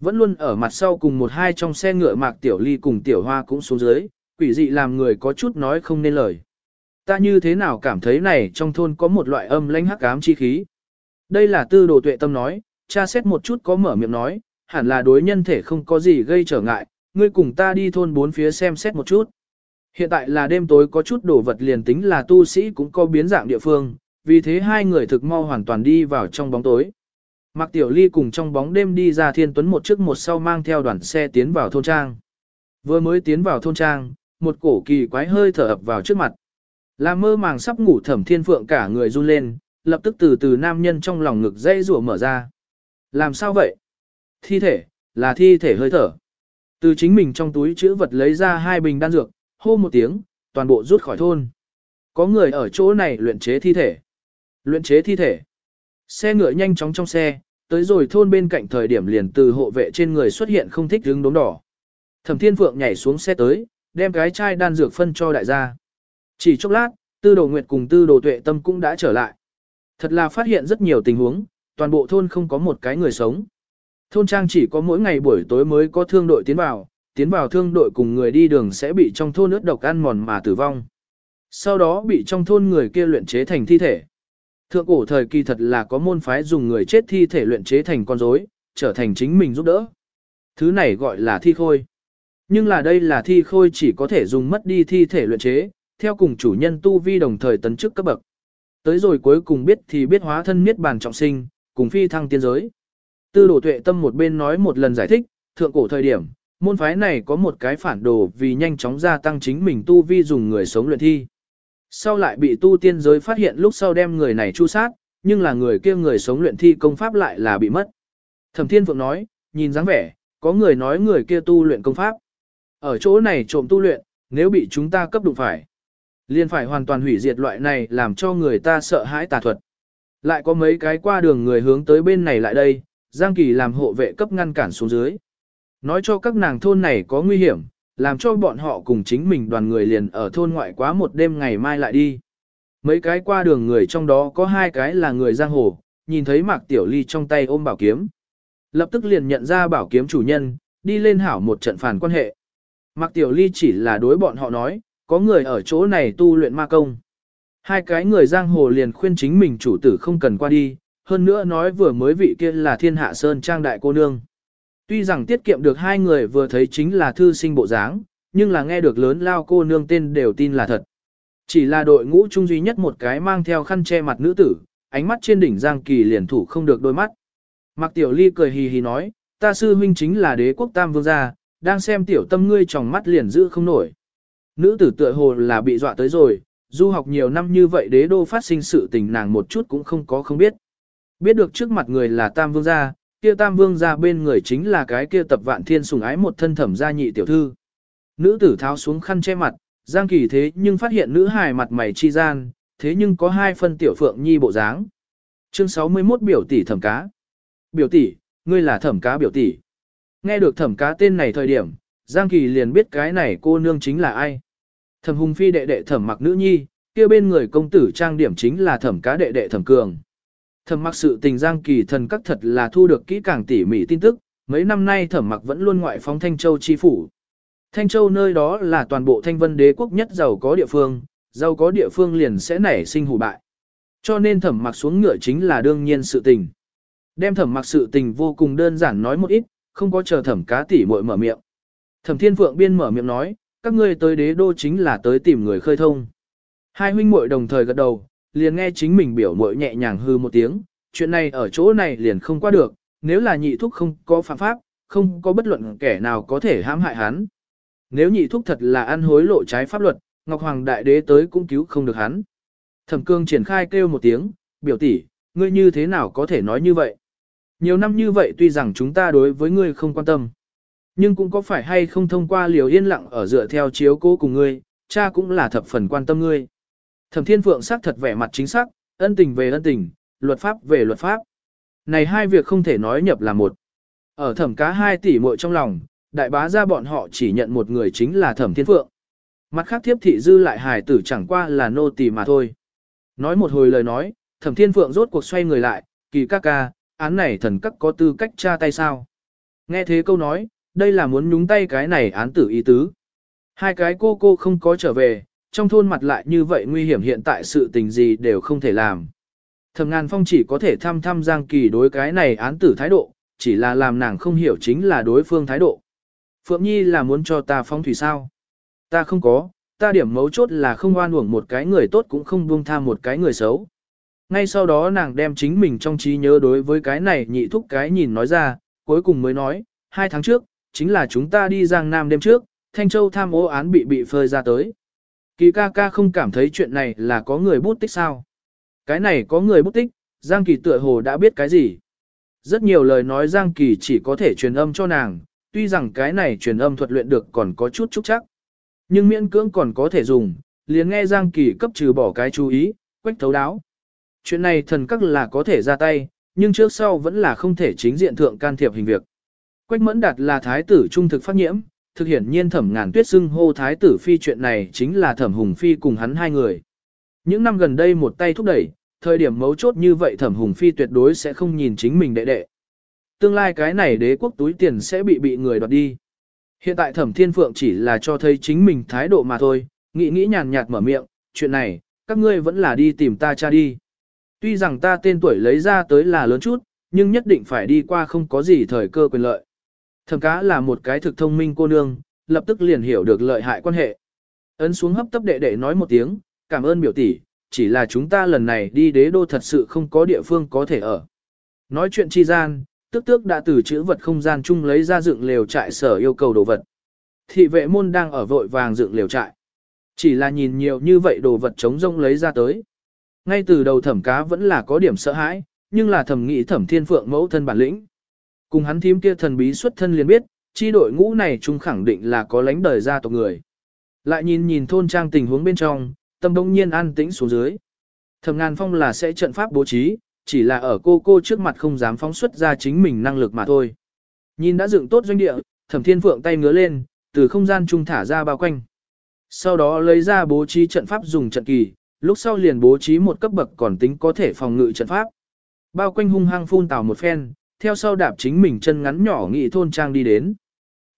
Vẫn luôn ở mặt sau cùng một hai trong xe ngựa mạc tiểu ly cùng tiểu hoa cũng xuống dưới, quỷ dị làm người có chút nói không nên lời. Ta như thế nào cảm thấy này trong thôn có một loại âm lãnh hắc ám chi khí. Đây là tư đồ tuệ tâm nói, cha xét một chút có mở miệng nói, hẳn là đối nhân thể không có gì gây trở ngại, ngươi cùng ta đi thôn bốn phía xem xét một chút. Hiện tại là đêm tối có chút đồ vật liền tính là tu sĩ cũng có biến dạng địa phương, vì thế hai người thực mau hoàn toàn đi vào trong bóng tối. Mạc Tiểu Ly cùng trong bóng đêm đi ra Thiên Tuấn một trước một sau mang theo đoàn xe tiến vào thôn trang. Vừa mới tiến vào thôn trang, một cổ kỳ quái hơi thở ập vào trước mặt. Làm mơ màng sắp ngủ thẩm thiên phượng cả người run lên, lập tức từ từ nam nhân trong lòng ngực dây rủa mở ra. Làm sao vậy? Thi thể, là thi thể hơi thở. Từ chính mình trong túi chữ vật lấy ra hai bình đan dược, hô một tiếng, toàn bộ rút khỏi thôn. Có người ở chỗ này luyện chế thi thể. Luyện chế thi thể. Xe ngựa nhanh chóng trong xe, tới rồi thôn bên cạnh thời điểm liền từ hộ vệ trên người xuất hiện không thích đứng đốm đỏ. Thẩm Thiên Phượng nhảy xuống xe tới, đem cái chai đan dược phân cho đại gia. Chỉ chốc lát, Tư Đồ Nguyệt cùng Tư Đồ Tuệ Tâm cũng đã trở lại. Thật là phát hiện rất nhiều tình huống, toàn bộ thôn không có một cái người sống. Thôn trang chỉ có mỗi ngày buổi tối mới có thương đội tiến vào, tiến vào thương đội cùng người đi đường sẽ bị trong thôn ướt độc ăn mòn mà tử vong. Sau đó bị trong thôn người kia luyện chế thành thi thể. Thượng cổ thời kỳ thật là có môn phái dùng người chết thi thể luyện chế thành con rối, trở thành chính mình giúp đỡ. Thứ này gọi là thi khôi. Nhưng là đây là thi khôi chỉ có thể dùng mất đi thi thể luyện chế, theo cùng chủ nhân tu vi đồng thời tấn chức cấp bậc. Tới rồi cuối cùng biết thì biết hóa thân miết bàn trọng sinh, cùng phi thăng tiên giới. Tư đổ tuệ tâm một bên nói một lần giải thích, thượng cổ thời điểm, môn phái này có một cái phản đồ vì nhanh chóng gia tăng chính mình tu vi dùng người sống luyện thi. Sau lại bị tu tiên giới phát hiện lúc sau đem người này chu sát, nhưng là người kia người sống luyện thi công pháp lại là bị mất. Thẩm Thiên Phượng nói, nhìn dáng vẻ, có người nói người kia tu luyện công pháp. Ở chỗ này trộm tu luyện, nếu bị chúng ta cấp đụng phải, liền phải hoàn toàn hủy diệt loại này làm cho người ta sợ hãi tà thuật. Lại có mấy cái qua đường người hướng tới bên này lại đây, Giang Kỳ làm hộ vệ cấp ngăn cản xuống dưới. Nói cho các nàng thôn này có nguy hiểm, làm cho bọn họ cùng chính mình đoàn người liền ở thôn ngoại quá một đêm ngày mai lại đi. Mấy cái qua đường người trong đó có hai cái là người giang hồ, nhìn thấy Mạc Tiểu Ly trong tay ôm bảo kiếm. Lập tức liền nhận ra bảo kiếm chủ nhân, đi lên hảo một trận phản quan hệ. Mạc Tiểu Ly chỉ là đối bọn họ nói, có người ở chỗ này tu luyện ma công. Hai cái người giang hồ liền khuyên chính mình chủ tử không cần qua đi, hơn nữa nói vừa mới vị kia là thiên hạ sơn trang đại cô nương. Tuy rằng tiết kiệm được hai người vừa thấy chính là thư sinh bộ dáng, nhưng là nghe được lớn lao cô nương tên đều tin là thật. Chỉ là đội ngũ trung duy nhất một cái mang theo khăn che mặt nữ tử, ánh mắt trên đỉnh Giang Kỳ liền thủ không được đôi mắt. Mạc Tiểu Ly cười hì hì nói, ta sư huynh chính là đế quốc tam vương gia, đang xem tiểu tâm ngươi trong mắt liền giữ không nổi. Nữ tử tựa hồ là bị dọa tới rồi, du học nhiều năm như vậy đế đô phát sinh sự tình nàng một chút cũng không có không biết. Biết được trước mặt người là tam vương gia, kia tam vương gia bên người chính là cái kia tập vạn thiên sùng ái một thân thẩm gia nhị tiểu thư. Nữ tử tháo xuống khăn che mặt, Giang Kỳ thế nhưng phát hiện nữ hài mặt mày chi gian, thế nhưng có hai phân tiểu phượng nhi bộ dáng. Chương 61 biểu tỷ thẩm cá. Biểu tỷ, ngươi là thẩm cá biểu tỷ. Nghe được thẩm cá tên này thời điểm, Giang Kỳ liền biết cái này cô nương chính là ai. Thẩm hùng phi đệ đệ thẩm mặc nữ nhi, kia bên người công tử trang điểm chính là thẩm cá đệ đệ thẩm cường. Thẩm mặc sự tình Giang Kỳ thần các thật là thu được kỹ càng tỉ mỉ tin tức, mấy năm nay thẩm mặc vẫn luôn ngoại phóng Thanh Châu chi phủ. Thanh Châu nơi đó là toàn bộ thanh vân đế quốc nhất giàu có địa phương, giàu có địa phương liền sẽ nảy sinh hủ bại. Cho nên thẩm mặc xuống ngựa chính là đương nhiên sự tình. Đem thẩm mặc sự tình vô cùng đơn giản nói một ít, không có chờ thẩm cá tỉ muội mở miệng. Thẩm thiên phượng biên mở miệng nói, các ngươi tới đế đô chính là tới tìm người khơi thông. Hai huynh muội đồng thời gật đầu, liền nghe chính mình biểu mội nhẹ nhàng hư một tiếng, chuyện này ở chỗ này liền không qua được, nếu là nhị thúc không có phạm pháp, không có bất luận kẻ nào có thể hãm hại hắn. Nếu nhị thúc thật là ăn hối lộ trái pháp luật, Ngọc Hoàng Đại Đế tới cũng cứu không được hắn. Thẩm cương triển khai kêu một tiếng, biểu tỷ, ngươi như thế nào có thể nói như vậy? Nhiều năm như vậy tuy rằng chúng ta đối với ngươi không quan tâm, nhưng cũng có phải hay không thông qua liều yên lặng ở dựa theo chiếu cố cùng ngươi, cha cũng là thập phần quan tâm ngươi. Thẩm Thiên Phượng sắc thật vẻ mặt chính xác, ân tình về ân tình, luật pháp về luật pháp. Này hai việc không thể nói nhập là một. Ở thẩm cá hai tỷ muội trong lòng, đại bá ra bọn họ chỉ nhận một người chính là thẩm thiên phượng. Mặt khác thiếp thị dư lại hài tử chẳng qua là nô tỳ mà thôi. Nói một hồi lời nói, thẩm thiên phượng rốt cuộc xoay người lại, kỳ ca ca, án này thần các có tư cách tra tay sao. Nghe thế câu nói, đây là muốn nhúng tay cái này án tử ý tứ. Hai cái cô cô không có trở về, trong thôn mặt lại như vậy nguy hiểm hiện tại sự tình gì đều không thể làm. Thẩm ngàn phong chỉ có thể thăm thăm Giang Kỳ đối cái này án tử thái độ, chỉ là làm nàng không hiểu chính là đối phương thái độ. Phượng Nhi là muốn cho ta phong thủy sao? Ta không có, ta điểm mấu chốt là không oan uổng một cái người tốt cũng không buông tha một cái người xấu. Ngay sau đó nàng đem chính mình trong trí nhớ đối với cái này nhị thúc cái nhìn nói ra, cuối cùng mới nói, hai tháng trước, chính là chúng ta đi Giang Nam đêm trước, Thanh Châu tham ô án bị bị phơi ra tới. Kỳ ca ca không cảm thấy chuyện này là có người bút tích sao. Cái này có người bút tích, Giang Kỳ tựa hồ đã biết cái gì. Rất nhiều lời nói Giang Kỳ chỉ có thể truyền âm cho nàng, tuy rằng cái này truyền âm thuật luyện được còn có chút chút chắc. Nhưng miễn cưỡng còn có thể dùng, liền nghe Giang Kỳ cấp trừ bỏ cái chú ý, quách thấu đáo. Chuyện này thần các là có thể ra tay, nhưng trước sau vẫn là không thể chính diện thượng can thiệp hình việc. Quách mẫn đạt là thái tử trung thực phát nhiễm, thực hiện nhiên thẩm ngàn tuyết xưng hô thái tử phi chuyện này chính là thẩm hùng phi cùng hắn hai người. Những năm gần đây một tay thúc đẩy, thời điểm mấu chốt như vậy thẩm hùng phi tuyệt đối sẽ không nhìn chính mình đệ đệ. Tương lai cái này đế quốc túi tiền sẽ bị bị người đoạt đi. Hiện tại thẩm thiên phượng chỉ là cho thấy chính mình thái độ mà thôi, nghĩ nghĩ nhàn nhạt mở miệng, chuyện này, các ngươi vẫn là đi tìm ta cha đi. Tuy rằng ta tên tuổi lấy ra tới là lớn chút, nhưng nhất định phải đi qua không có gì thời cơ quyền lợi. Thẩm cá là một cái thực thông minh cô nương, lập tức liền hiểu được lợi hại quan hệ. Ấn xuống hấp tấp đệ đệ nói một tiếng, cảm ơn biểu tỷ, chỉ là chúng ta lần này đi đế đô thật sự không có địa phương có thể ở. Nói chuyện chi gian, tức tước đã từ chữ vật không gian chung lấy ra dựng lều trại sở yêu cầu đồ vật. Thị vệ môn đang ở vội vàng dựng lều trại. Chỉ là nhìn nhiều như vậy đồ vật chống rông lấy ra tới. Ngay từ đầu thẩm cá vẫn là có điểm sợ hãi, nhưng là thẩm nghĩ thẩm thiên phượng mẫu thân bản lĩnh. Cùng hắn thím kia thần bí xuất thân liền biết, chi đội ngũ này chúng khẳng định là có lãnh đời gia tộc người. Lại nhìn nhìn thôn trang tình huống bên trong, tâm đông nhiên an tĩnh xuống dưới. Thẩm ngàn phong là sẽ trận pháp bố trí, chỉ là ở cô cô trước mặt không dám phóng xuất ra chính mình năng lực mà thôi. Nhìn đã dựng tốt doanh địa, thẩm thiên phượng tay ngứa lên, từ không gian trung thả ra bao quanh. Sau đó lấy ra bố trí trận pháp dùng trận kỳ, lúc sau liền bố trí một cấp bậc còn tính có thể phòng ngự trận pháp. Bao quanh hung hăng phun tào một phen, theo sau đạp chính mình chân ngắn nhỏ nghị thôn trang đi đến.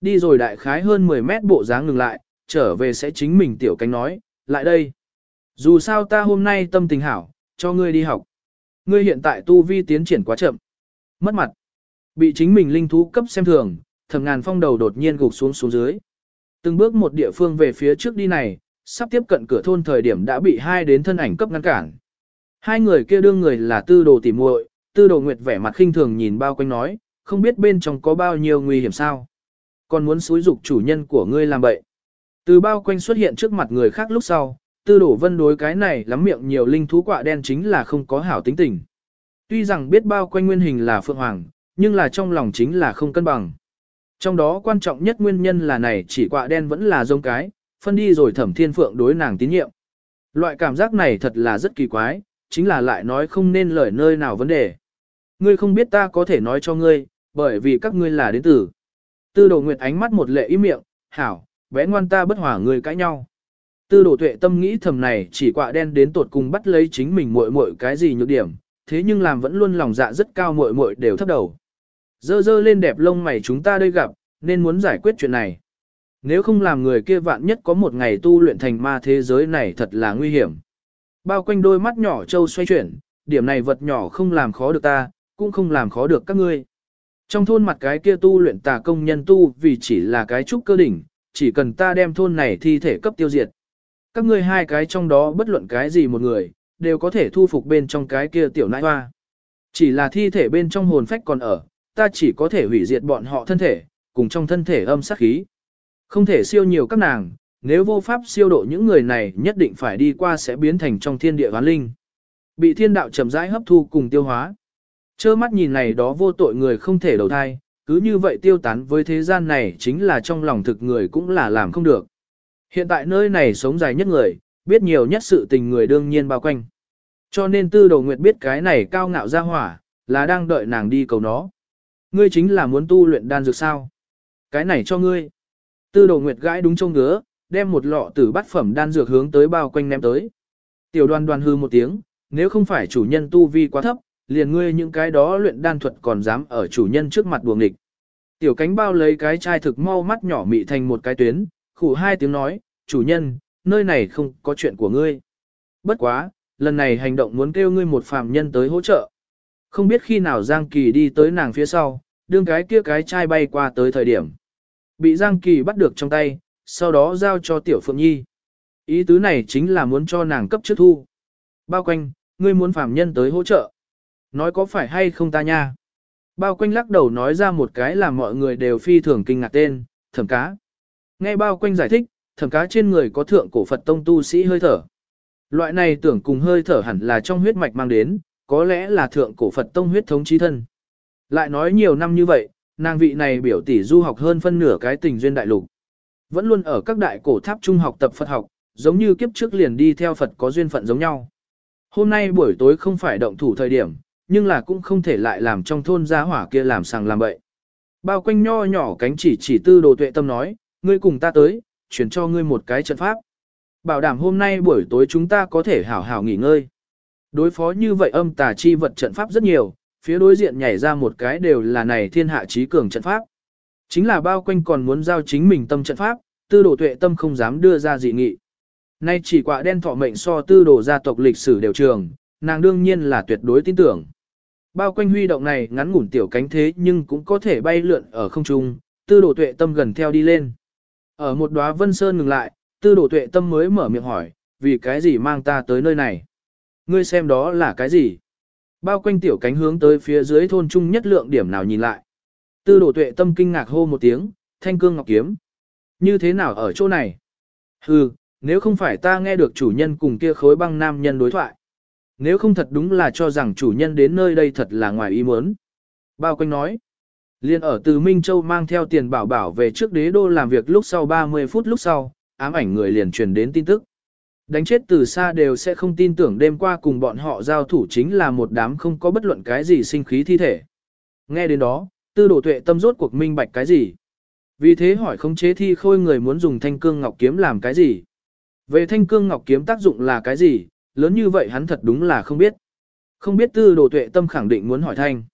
Đi rồi đại khái hơn 10 mét bộ dáng ngừng lại, trở về sẽ chính mình tiểu cánh nói, lại đây. Dù sao ta hôm nay tâm tình hảo, cho ngươi đi học. Ngươi hiện tại tu vi tiến triển quá chậm. Mất mặt. Bị chính mình linh thú cấp xem thường, thầm ngàn phong đầu đột nhiên gục xuống xuống dưới. Từng bước một địa phương về phía trước đi này, sắp tiếp cận cửa thôn thời điểm đã bị hai đến thân ảnh cấp ngăn cản. Hai người kia đương người là tư đồ tỉ muội, tư đồ nguyệt vẻ mặt khinh thường nhìn bao quanh nói, không biết bên trong có bao nhiêu nguy hiểm sao. Còn muốn xúi dục chủ nhân của ngươi làm bậy. Từ bao quanh xuất hiện trước mặt người khác lúc sau, tư đổ vân đối cái này lắm miệng nhiều linh thú quạ đen chính là không có hảo tính tình. Tuy rằng biết bao quanh nguyên hình là phượng hoàng, nhưng là trong lòng chính là không cân bằng. Trong đó quan trọng nhất nguyên nhân là này chỉ quạ đen vẫn là giống cái, phân đi rồi thẩm thiên phượng đối nàng tín nhiệm. Loại cảm giác này thật là rất kỳ quái, chính là lại nói không nên lời nơi nào vấn đề. Ngươi không biết ta có thể nói cho ngươi, bởi vì các ngươi là đến tử. Tư đồ nguyệt ánh mắt một lệ ý miệng, hảo, bé ngoan ta bất hòa người cãi nhau. Tư đồ tuệ tâm nghĩ thầm này chỉ quạ đen đến tột cùng bắt lấy chính mình muội muội cái gì nhược điểm, thế nhưng làm vẫn luôn lòng dạ rất cao muội muội đều thấp đầu. Dơ dơ lên đẹp lông mày chúng ta đây gặp, nên muốn giải quyết chuyện này. Nếu không làm người kia vạn nhất có một ngày tu luyện thành ma thế giới này thật là nguy hiểm. Bao quanh đôi mắt nhỏ trâu xoay chuyển, điểm này vật nhỏ không làm khó được ta, cũng không làm khó được các ngươi. Trong thôn mặt cái kia tu luyện tà công nhân tu vì chỉ là cái trúc cơ đỉnh, chỉ cần ta đem thôn này thi thể cấp tiêu diệt. Các ngươi hai cái trong đó bất luận cái gì một người, đều có thể thu phục bên trong cái kia tiểu nãi hoa. Chỉ là thi thể bên trong hồn phách còn ở, ta chỉ có thể hủy diệt bọn họ thân thể, cùng trong thân thể âm sát khí. Không thể siêu nhiều các nàng, nếu vô pháp siêu độ những người này nhất định phải đi qua sẽ biến thành trong thiên địa hoán linh. Bị thiên đạo chậm rãi hấp thu cùng tiêu hóa. Chơ mắt nhìn này đó vô tội người không thể đầu thai, cứ như vậy tiêu tán với thế gian này chính là trong lòng thực người cũng là làm không được. Hiện tại nơi này sống dài nhất người, biết nhiều nhất sự tình người đương nhiên bao quanh. Cho nên tư đầu nguyệt biết cái này cao ngạo ra hỏa, là đang đợi nàng đi cầu nó. Ngươi chính là muốn tu luyện đan dược sao? Cái này cho ngươi. Tư đầu nguyệt gãi đúng trông ngứa, đem một lọ tử bát phẩm đan dược hướng tới bao quanh ném tới. Tiểu đoàn đoàn hư một tiếng, nếu không phải chủ nhân tu vi quá thấp, liền ngươi những cái đó luyện đan thuật còn dám ở chủ nhân trước mặt buồng địch. Tiểu cánh bao lấy cái chai thực mau mắt nhỏ mị thành một cái tuyến, khủ hai tiếng nói, chủ nhân, nơi này không có chuyện của ngươi. Bất quá, lần này hành động muốn kêu ngươi một phàm nhân tới hỗ trợ. Không biết khi nào Giang Kỳ đi tới nàng phía sau, đương cái kia cái chai bay qua tới thời điểm. Bị Giang Kỳ bắt được trong tay, sau đó giao cho Tiểu Phượng Nhi. Ý tứ này chính là muốn cho nàng cấp trước thu. Bao quanh, ngươi muốn phàm nhân tới hỗ trợ. Nói có phải hay không ta nha? Bao quanh lắc đầu nói ra một cái làm mọi người đều phi thường kinh ngạc tên, thẩm cá. Nghe bao quanh giải thích, thẩm cá trên người có thượng cổ Phật tông tu sĩ hơi thở. Loại này tưởng cùng hơi thở hẳn là trong huyết mạch mang đến, có lẽ là thượng cổ Phật tông huyết thống trí thân. Lại nói nhiều năm như vậy, nàng vị này biểu tỷ du học hơn phân nửa cái tình duyên đại lục. Vẫn luôn ở các đại cổ tháp trung học tập Phật học, giống như kiếp trước liền đi theo Phật có duyên phận giống nhau. Hôm nay buổi tối không phải động thủ thời điểm, nhưng là cũng không thể lại làm trong thôn gia hỏa kia làm sàng làm bậy. Bao quanh nho nhỏ cánh chỉ chỉ tư đồ tuệ tâm nói, ngươi cùng ta tới, chuyển cho ngươi một cái trận pháp. Bảo đảm hôm nay buổi tối chúng ta có thể hảo hảo nghỉ ngơi. Đối phó như vậy âm tà chi vật trận pháp rất nhiều, phía đối diện nhảy ra một cái đều là này thiên hạ trí cường trận pháp. Chính là bao quanh còn muốn giao chính mình tâm trận pháp, tư đồ tuệ tâm không dám đưa ra dị nghị. Nay chỉ quả đen thọ mệnh so tư đồ gia tộc lịch sử đều trường, nàng đương nhiên là tuyệt đối tin tưởng. Bao quanh huy động này ngắn ngủn tiểu cánh thế nhưng cũng có thể bay lượn ở không trung, tư đồ tuệ tâm gần theo đi lên. Ở một đóa vân sơn ngừng lại, tư đồ tuệ tâm mới mở miệng hỏi, vì cái gì mang ta tới nơi này? Ngươi xem đó là cái gì? Bao quanh tiểu cánh hướng tới phía dưới thôn trung nhất lượng điểm nào nhìn lại. Tư đồ tuệ tâm kinh ngạc hô một tiếng, thanh cương ngọc kiếm. Như thế nào ở chỗ này? Hừ, nếu không phải ta nghe được chủ nhân cùng kia khối băng nam nhân đối thoại. Nếu không thật đúng là cho rằng chủ nhân đến nơi đây thật là ngoài ý muốn. Bao quanh nói. Liên ở từ Minh Châu mang theo tiền bảo bảo về trước đế đô làm việc lúc sau 30 phút lúc sau, ám ảnh người liền truyền đến tin tức. Đánh chết từ xa đều sẽ không tin tưởng đêm qua cùng bọn họ giao thủ chính là một đám không có bất luận cái gì sinh khí thi thể. Nghe đến đó, tư đồ tuệ tâm rốt cuộc minh bạch cái gì. Vì thế hỏi không chế thi khôi người muốn dùng thanh cương ngọc kiếm làm cái gì. Về thanh cương ngọc kiếm tác dụng là cái gì, lớn như vậy hắn thật đúng là không biết. Không biết tư đồ tuệ tâm khẳng định muốn hỏi thanh.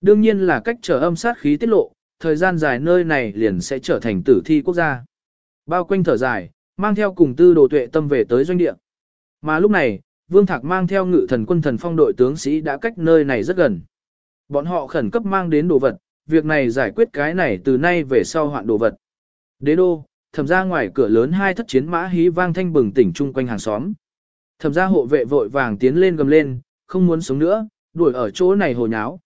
Đương nhiên là cách trở âm sát khí tiết lộ, thời gian dài nơi này liền sẽ trở thành tử thi quốc gia. Bao quanh thở dài, mang theo cùng tư đồ tuệ tâm về tới doanh địa. Mà lúc này, Vương Thạc mang theo ngự thần quân thần phong đội tướng sĩ đã cách nơi này rất gần. Bọn họ khẩn cấp mang đến đồ vật, việc này giải quyết cái này từ nay về sau hoạn đồ vật. Đế đô, thẩm ra ngoài cửa lớn hai thất chiến mã hí vang thanh bừng tỉnh chung quanh hàng xóm. Thẩm gia hộ vệ vội vàng tiến lên gầm lên, không muốn sống nữa, đuổi ở chỗ này hồ nháo.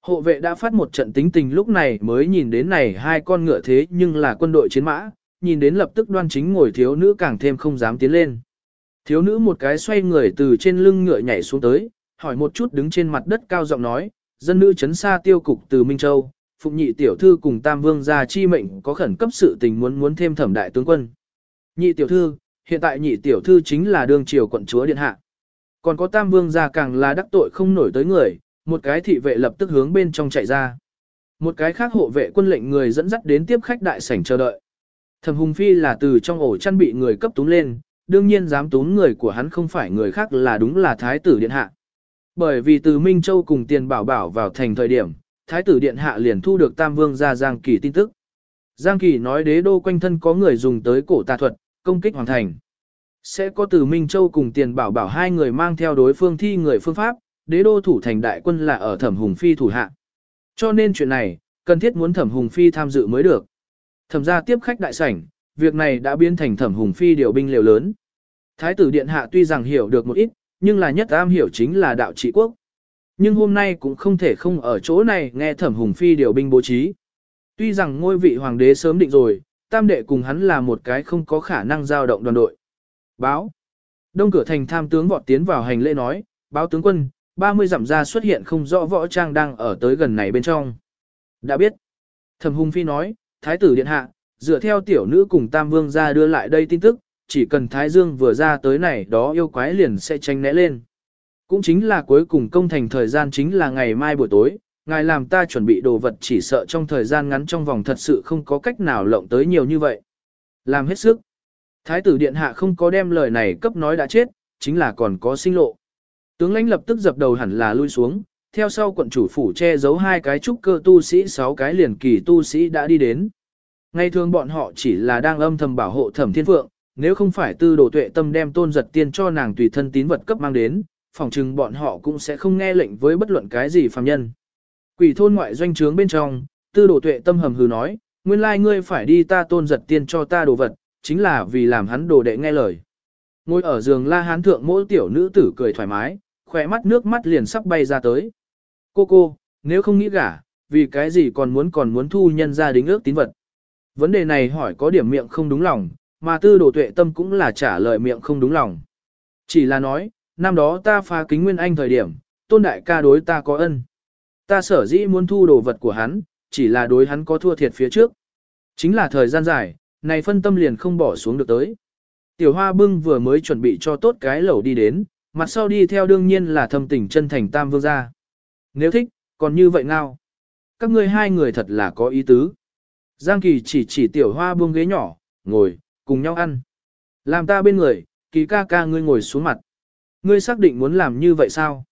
Hộ vệ đã phát một trận tính tình lúc này mới nhìn đến này hai con ngựa thế nhưng là quân đội chiến mã, nhìn đến lập tức đoan chính ngồi thiếu nữ càng thêm không dám tiến lên. Thiếu nữ một cái xoay người từ trên lưng ngựa nhảy xuống tới, hỏi một chút đứng trên mặt đất cao giọng nói, dân nữ chấn xa tiêu cục từ Minh Châu, phụng nhị tiểu thư cùng tam vương gia chi mệnh có khẩn cấp sự tình muốn muốn thêm thẩm đại tướng quân. Nhị tiểu thư, hiện tại nhị tiểu thư chính là đương triều quận chúa điện hạ. Còn có tam vương gia càng là đắc tội không nổi tới người, một cái thị vệ lập tức hướng bên trong chạy ra. Một cái khác hộ vệ quân lệnh người dẫn dắt đến tiếp khách đại sảnh chờ đợi. Thẩm Hùng Phi là từ trong ổ chăn bị người cấp túng lên, đương nhiên dám túng người của hắn không phải người khác là đúng là Thái tử Điện Hạ. Bởi vì từ Minh Châu cùng tiền bảo bảo vào thành thời điểm, Thái tử Điện Hạ liền thu được Tam Vương ra Giang Kỳ tin tức. Giang Kỳ nói đế đô quanh thân có người dùng tới cổ tà thuật, công kích hoàn thành. Sẽ có từ Minh Châu cùng tiền bảo bảo hai người mang theo đối phương thi người phương pháp, đế đô thủ thành đại quân là ở thẩm hùng phi thủ hạ. Cho nên chuyện này, cần thiết muốn thẩm hùng phi tham dự mới được. Thẩm ra tiếp khách đại sảnh, việc này đã biến thành thẩm hùng phi điều binh liều lớn. Thái tử điện hạ tuy rằng hiểu được một ít, nhưng là nhất am hiểu chính là đạo trị quốc. Nhưng hôm nay cũng không thể không ở chỗ này nghe thẩm hùng phi điều binh bố trí. Tuy rằng ngôi vị hoàng đế sớm định rồi, tam đệ cùng hắn là một cái không có khả năng giao động đoàn đội. Báo. Đông cửa thành tham tướng vọt tiến vào hành lễ nói, báo tướng quân, 30 dặm ra xuất hiện không rõ võ trang đang ở tới gần này bên trong. Đã biết. Thẩm hùng phi nói, thái tử điện hạ, dựa theo tiểu nữ cùng tam vương ra đưa lại đây tin tức, chỉ cần thái dương vừa ra tới này đó yêu quái liền sẽ tranh né lên. Cũng chính là cuối cùng công thành thời gian chính là ngày mai buổi tối, ngài làm ta chuẩn bị đồ vật chỉ sợ trong thời gian ngắn trong vòng thật sự không có cách nào lộng tới nhiều như vậy. Làm hết sức. Thái tử điện hạ không có đem lời này cấp nói đã chết, chính là còn có sinh lộ. Tướng lãnh lập tức dập đầu hẳn là lui xuống, theo sau quận chủ phủ che giấu hai cái trúc cơ tu sĩ sáu cái liền kỳ tu sĩ đã đi đến. Ngày thường bọn họ chỉ là đang âm thầm bảo hộ thẩm thiên phượng, nếu không phải tư đồ tuệ tâm đem tôn giật tiên cho nàng tùy thân tín vật cấp mang đến, phòng chừng bọn họ cũng sẽ không nghe lệnh với bất luận cái gì phàm nhân. Quỷ thôn ngoại doanh trướng bên trong, tư đồ tuệ tâm hầm hừ nói, nguyên lai ngươi phải đi ta tôn giật tiên cho ta đồ vật, chính là vì làm hắn đồ đệ nghe lời. Ngồi ở giường la hán thượng mỗi tiểu nữ tử cười thoải mái, khỏe mắt nước mắt liền sắp bay ra tới. Cô cô, nếu không nghĩ gả, vì cái gì còn muốn còn muốn thu nhân ra đính ước tín vật. Vấn đề này hỏi có điểm miệng không đúng lòng, mà tư đồ tuệ tâm cũng là trả lời miệng không đúng lòng. Chỉ là nói, năm đó ta phá kính nguyên anh thời điểm, tôn đại ca đối ta có ân. Ta sở dĩ muốn thu đồ vật của hắn, chỉ là đối hắn có thua thiệt phía trước. Chính là thời gian dài, này phân tâm liền không bỏ xuống được tới. Tiểu hoa bưng vừa mới chuẩn bị cho tốt cái lẩu đi đến, mặt sau đi theo đương nhiên là thâm tình chân thành tam vương gia. Nếu thích, còn như vậy nào? Các ngươi hai người thật là có ý tứ. Giang Kỳ chỉ chỉ tiểu hoa buông ghế nhỏ, ngồi, cùng nhau ăn. Làm ta bên người, kỳ ca ca ngươi ngồi xuống mặt. ngươi xác định muốn làm như vậy sao?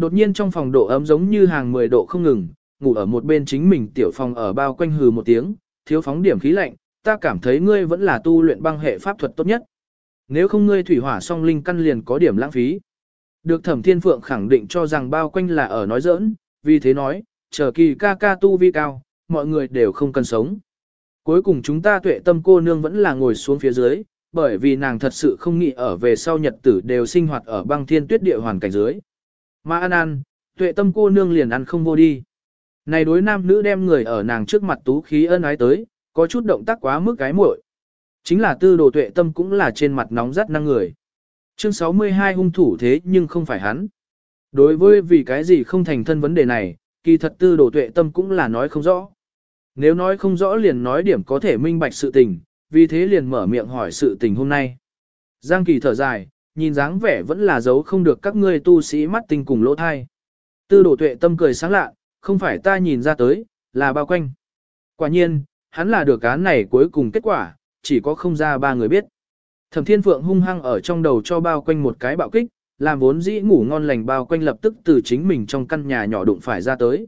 Đột nhiên trong phòng độ ấm giống như hàng 10 độ không ngừng, ngủ ở một bên chính mình tiểu phòng ở bao quanh hừ một tiếng, thiếu phóng điểm khí lạnh, ta cảm thấy ngươi vẫn là tu luyện băng hệ pháp thuật tốt nhất. Nếu không ngươi thủy hỏa song linh căn liền có điểm lãng phí. Được thẩm thiên phượng khẳng định cho rằng bao quanh là ở nói giỡn, vì thế nói, chờ kỳ ca ca tu vi cao, mọi người đều không cần sống. Cuối cùng chúng ta tuệ tâm cô nương vẫn là ngồi xuống phía dưới, bởi vì nàng thật sự không nghĩ ở về sau nhật tử đều sinh hoạt ở băng thiên tuyết địa hoàn cảnh dưới. Mà ăn ăn, tuệ tâm cô nương liền ăn không vô đi. Này đối nam nữ đem người ở nàng trước mặt tú khí ân ái tới, có chút động tác quá mức cái muội. Chính là tư đồ tuệ tâm cũng là trên mặt nóng rất năng người. Chương 62 hung thủ thế nhưng không phải hắn. Đối với vì cái gì không thành thân vấn đề này, kỳ thật tư đồ tuệ tâm cũng là nói không rõ. Nếu nói không rõ liền nói điểm có thể minh bạch sự tình, vì thế liền mở miệng hỏi sự tình hôm nay. Giang kỳ thở dài, nhìn dáng vẻ vẫn là giấu không được các ngươi tu sĩ mắt tinh cùng lỗ thai. Tư đồ tuệ tâm cười sáng lạ, không phải ta nhìn ra tới, là bao quanh. Quả nhiên, hắn là được án này cuối cùng kết quả, chỉ có không ra ba người biết. Thẩm Thiên Phượng hung hăng ở trong đầu cho bao quanh một cái bạo kích, làm vốn dĩ ngủ ngon lành bao quanh lập tức từ chính mình trong căn nhà nhỏ đụng phải ra tới.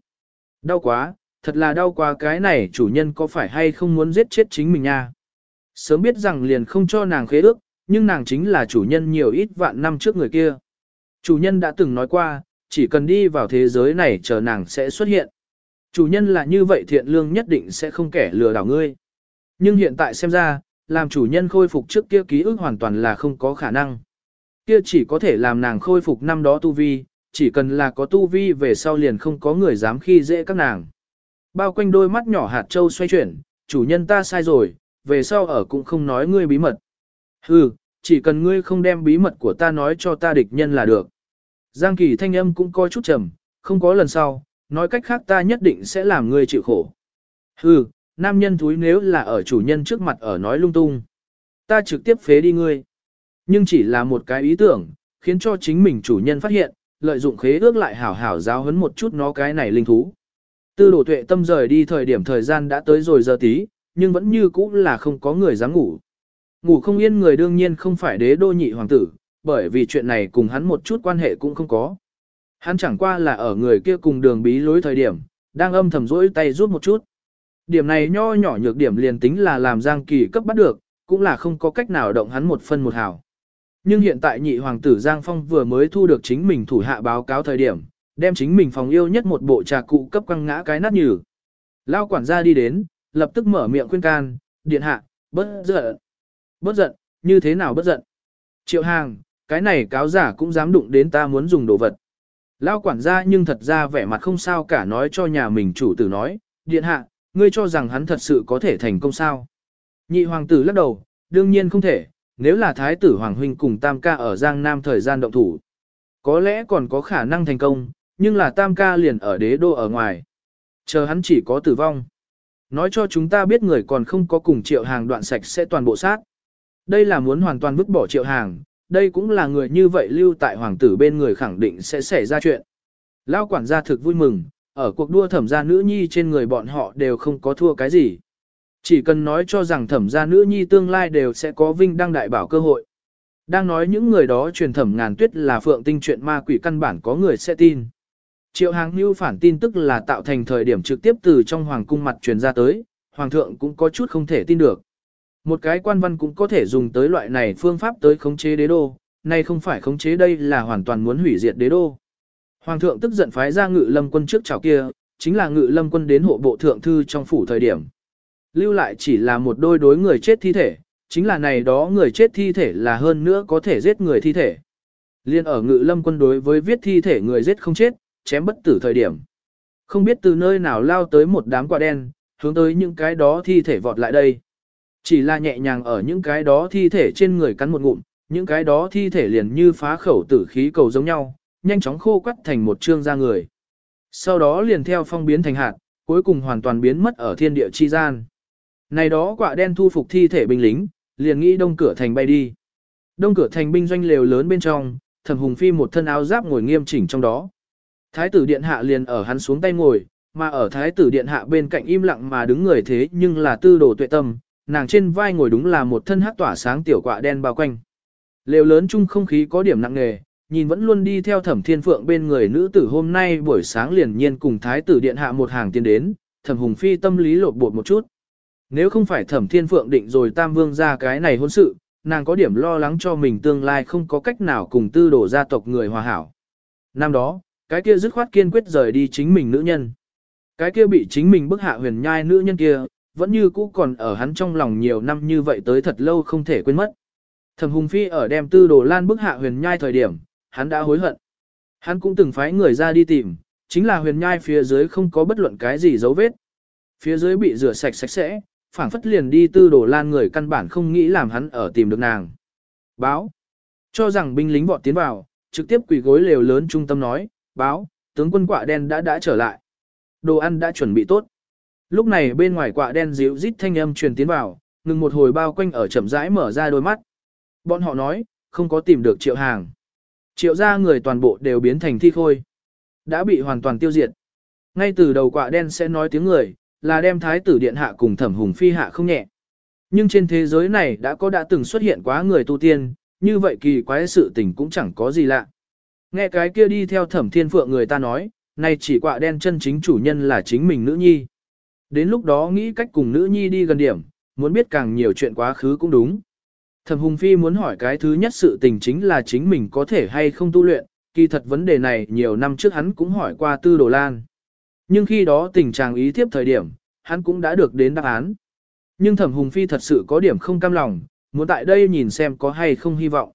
Đau quá, thật là đau quá cái này chủ nhân có phải hay không muốn giết chết chính mình nha. Sớm biết rằng liền không cho nàng khế ước, nhưng nàng chính là chủ nhân nhiều ít vạn năm trước người kia. Chủ nhân đã từng nói qua, chỉ cần đi vào thế giới này chờ nàng sẽ xuất hiện. Chủ nhân là như vậy thiện lương nhất định sẽ không kẻ lừa đảo ngươi. Nhưng hiện tại xem ra, làm chủ nhân khôi phục trước kia ký ức hoàn toàn là không có khả năng. Kia chỉ có thể làm nàng khôi phục năm đó tu vi, chỉ cần là có tu vi về sau liền không có người dám khi dễ các nàng. Bao quanh đôi mắt nhỏ hạt châu xoay chuyển, chủ nhân ta sai rồi, về sau ở cũng không nói ngươi bí mật. Hừ, chỉ cần ngươi không đem bí mật của ta nói cho ta địch nhân là được. Giang kỳ thanh âm cũng coi chút trầm, không có lần sau, nói cách khác ta nhất định sẽ làm ngươi chịu khổ. Hừ, nam nhân thúi nếu là ở chủ nhân trước mặt ở nói lung tung. Ta trực tiếp phế đi ngươi. Nhưng chỉ là một cái ý tưởng, khiến cho chính mình chủ nhân phát hiện, lợi dụng khế ước lại hảo hảo giáo hấn một chút nó cái này linh thú. Tư đồ tuệ tâm rời đi thời điểm thời gian đã tới rồi giờ tí, nhưng vẫn như cũ là không có người dám ngủ. Ngủ không yên người đương nhiên không phải đế đô nhị hoàng tử, bởi vì chuyện này cùng hắn một chút quan hệ cũng không có. Hắn chẳng qua là ở người kia cùng đường bí lối thời điểm, đang âm thầm rỗi tay rút một chút. Điểm này nho nhỏ nhược điểm liền tính là làm Giang Kỳ cấp bắt được, cũng là không có cách nào động hắn một phân một hào. Nhưng hiện tại nhị hoàng tử Giang Phong vừa mới thu được chính mình thủ hạ báo cáo thời điểm, đem chính mình phòng yêu nhất một bộ trà cụ cấp quăng ngã cái nát nhừ. Lao quản gia đi đến, lập tức mở miệng khuyên can, điện hạ, bớt giận bất giận, như thế nào bất giận? Triệu hàng, cái này cáo giả cũng dám đụng đến ta muốn dùng đồ vật. Lao quản gia nhưng thật ra vẻ mặt không sao cả nói cho nhà mình chủ tử nói, điện hạ, ngươi cho rằng hắn thật sự có thể thành công sao. Nhị hoàng tử lắc đầu, đương nhiên không thể, nếu là thái tử hoàng huynh cùng tam ca ở Giang Nam thời gian động thủ. Có lẽ còn có khả năng thành công, nhưng là tam ca liền ở đế đô ở ngoài. Chờ hắn chỉ có tử vong. Nói cho chúng ta biết người còn không có cùng triệu hàng đoạn sạch sẽ toàn bộ sát. Đây là muốn hoàn toàn vứt bỏ triệu hàng, đây cũng là người như vậy lưu tại hoàng tử bên người khẳng định sẽ xảy ra chuyện. Lao quản gia thực vui mừng, ở cuộc đua thẩm gia nữ nhi trên người bọn họ đều không có thua cái gì. Chỉ cần nói cho rằng thẩm gia nữ nhi tương lai đều sẽ có vinh đăng đại bảo cơ hội. Đang nói những người đó truyền thẩm ngàn tuyết là phượng tinh chuyện ma quỷ căn bản có người sẽ tin. Triệu hàng lưu phản tin tức là tạo thành thời điểm trực tiếp từ trong hoàng cung mặt truyền ra tới, hoàng thượng cũng có chút không thể tin được. Một cái quan văn cũng có thể dùng tới loại này phương pháp tới khống chế đế đô, nay không phải khống chế đây là hoàn toàn muốn hủy diệt đế đô. Hoàng thượng tức giận phái ra ngự lâm quân trước chào kia, chính là ngự lâm quân đến hộ bộ thượng thư trong phủ thời điểm. Lưu lại chỉ là một đôi đối người chết thi thể, chính là này đó người chết thi thể là hơn nữa có thể giết người thi thể. Liên ở ngự lâm quân đối với viết thi thể người giết không chết, chém bất tử thời điểm. Không biết từ nơi nào lao tới một đám quả đen, hướng tới những cái đó thi thể vọt lại đây. Chỉ là nhẹ nhàng ở những cái đó thi thể trên người cắn một ngụm, những cái đó thi thể liền như phá khẩu tử khí cầu giống nhau, nhanh chóng khô quắt thành một trương da người. Sau đó liền theo phong biến thành hạt, cuối cùng hoàn toàn biến mất ở thiên địa chi gian. Này đó quả đen thu phục thi thể binh lính, liền nghĩ đông cửa thành bay đi. Đông cửa thành binh doanh lều lớn bên trong, thẩm hùng phi một thân áo giáp ngồi nghiêm chỉnh trong đó. Thái tử điện hạ liền ở hắn xuống tay ngồi, mà ở thái tử điện hạ bên cạnh im lặng mà đứng người thế nhưng là tư đồ tuệ tâm, nàng trên vai ngồi đúng là một thân hắc tỏa sáng tiểu quạ đen bao quanh. Lều lớn chung không khí có điểm nặng nề, nhìn vẫn luôn đi theo thẩm thiên phượng bên người nữ tử hôm nay buổi sáng liền nhiên cùng thái tử điện hạ một hàng tiến đến, thẩm hùng phi tâm lý lột bột một chút. Nếu không phải thẩm thiên phượng định rồi tam vương ra cái này hôn sự, nàng có điểm lo lắng cho mình tương lai không có cách nào cùng tư đổ gia tộc người hòa hảo. Năm đó, cái kia dứt khoát kiên quyết rời đi chính mình nữ nhân. Cái kia bị chính mình bức hạ huyền nhai nữ nhân kia, vẫn như cũ còn ở hắn trong lòng nhiều năm như vậy tới thật lâu không thể quên mất. Thẩm Hùng Phi ở đem tư đồ lan bức hạ huyền nhai thời điểm, hắn đã hối hận. Hắn cũng từng phái người ra đi tìm, chính là huyền nhai phía dưới không có bất luận cái gì dấu vết. Phía dưới bị rửa sạch sạch sẽ, phảng phất liền đi tư đồ lan người căn bản không nghĩ làm hắn ở tìm được nàng. Báo. Cho rằng binh lính vọt tiến vào, trực tiếp quỳ gối lều lớn trung tâm nói, báo, tướng quân quạ đen đã đã trở lại. Đồ ăn đã chuẩn bị tốt. Lúc này bên ngoài quạ đen dịu rít thanh âm truyền tiến vào, ngừng một hồi bao quanh ở chậm rãi mở ra đôi mắt. Bọn họ nói, không có tìm được triệu hàng. Triệu gia người toàn bộ đều biến thành thi khôi. Đã bị hoàn toàn tiêu diệt. Ngay từ đầu quạ đen sẽ nói tiếng người, là đem thái tử điện hạ cùng thẩm hùng phi hạ không nhẹ. Nhưng trên thế giới này đã có đã từng xuất hiện quá người tu tiên, như vậy kỳ quái sự tình cũng chẳng có gì lạ. Nghe cái kia đi theo thẩm thiên phượng người ta nói, nay chỉ quạ đen chân chính chủ nhân là chính mình nữ nhi. Đến lúc đó nghĩ cách cùng nữ nhi đi gần điểm, muốn biết càng nhiều chuyện quá khứ cũng đúng. Thẩm Hùng Phi muốn hỏi cái thứ nhất sự tình chính là chính mình có thể hay không tu luyện, kỳ thật vấn đề này nhiều năm trước hắn cũng hỏi qua Tư Đồ Lan. Nhưng khi đó tình trạng ý tiếp thời điểm, hắn cũng đã được đến đáp án. Nhưng Thẩm Hùng Phi thật sự có điểm không cam lòng, muốn tại đây nhìn xem có hay không hy vọng.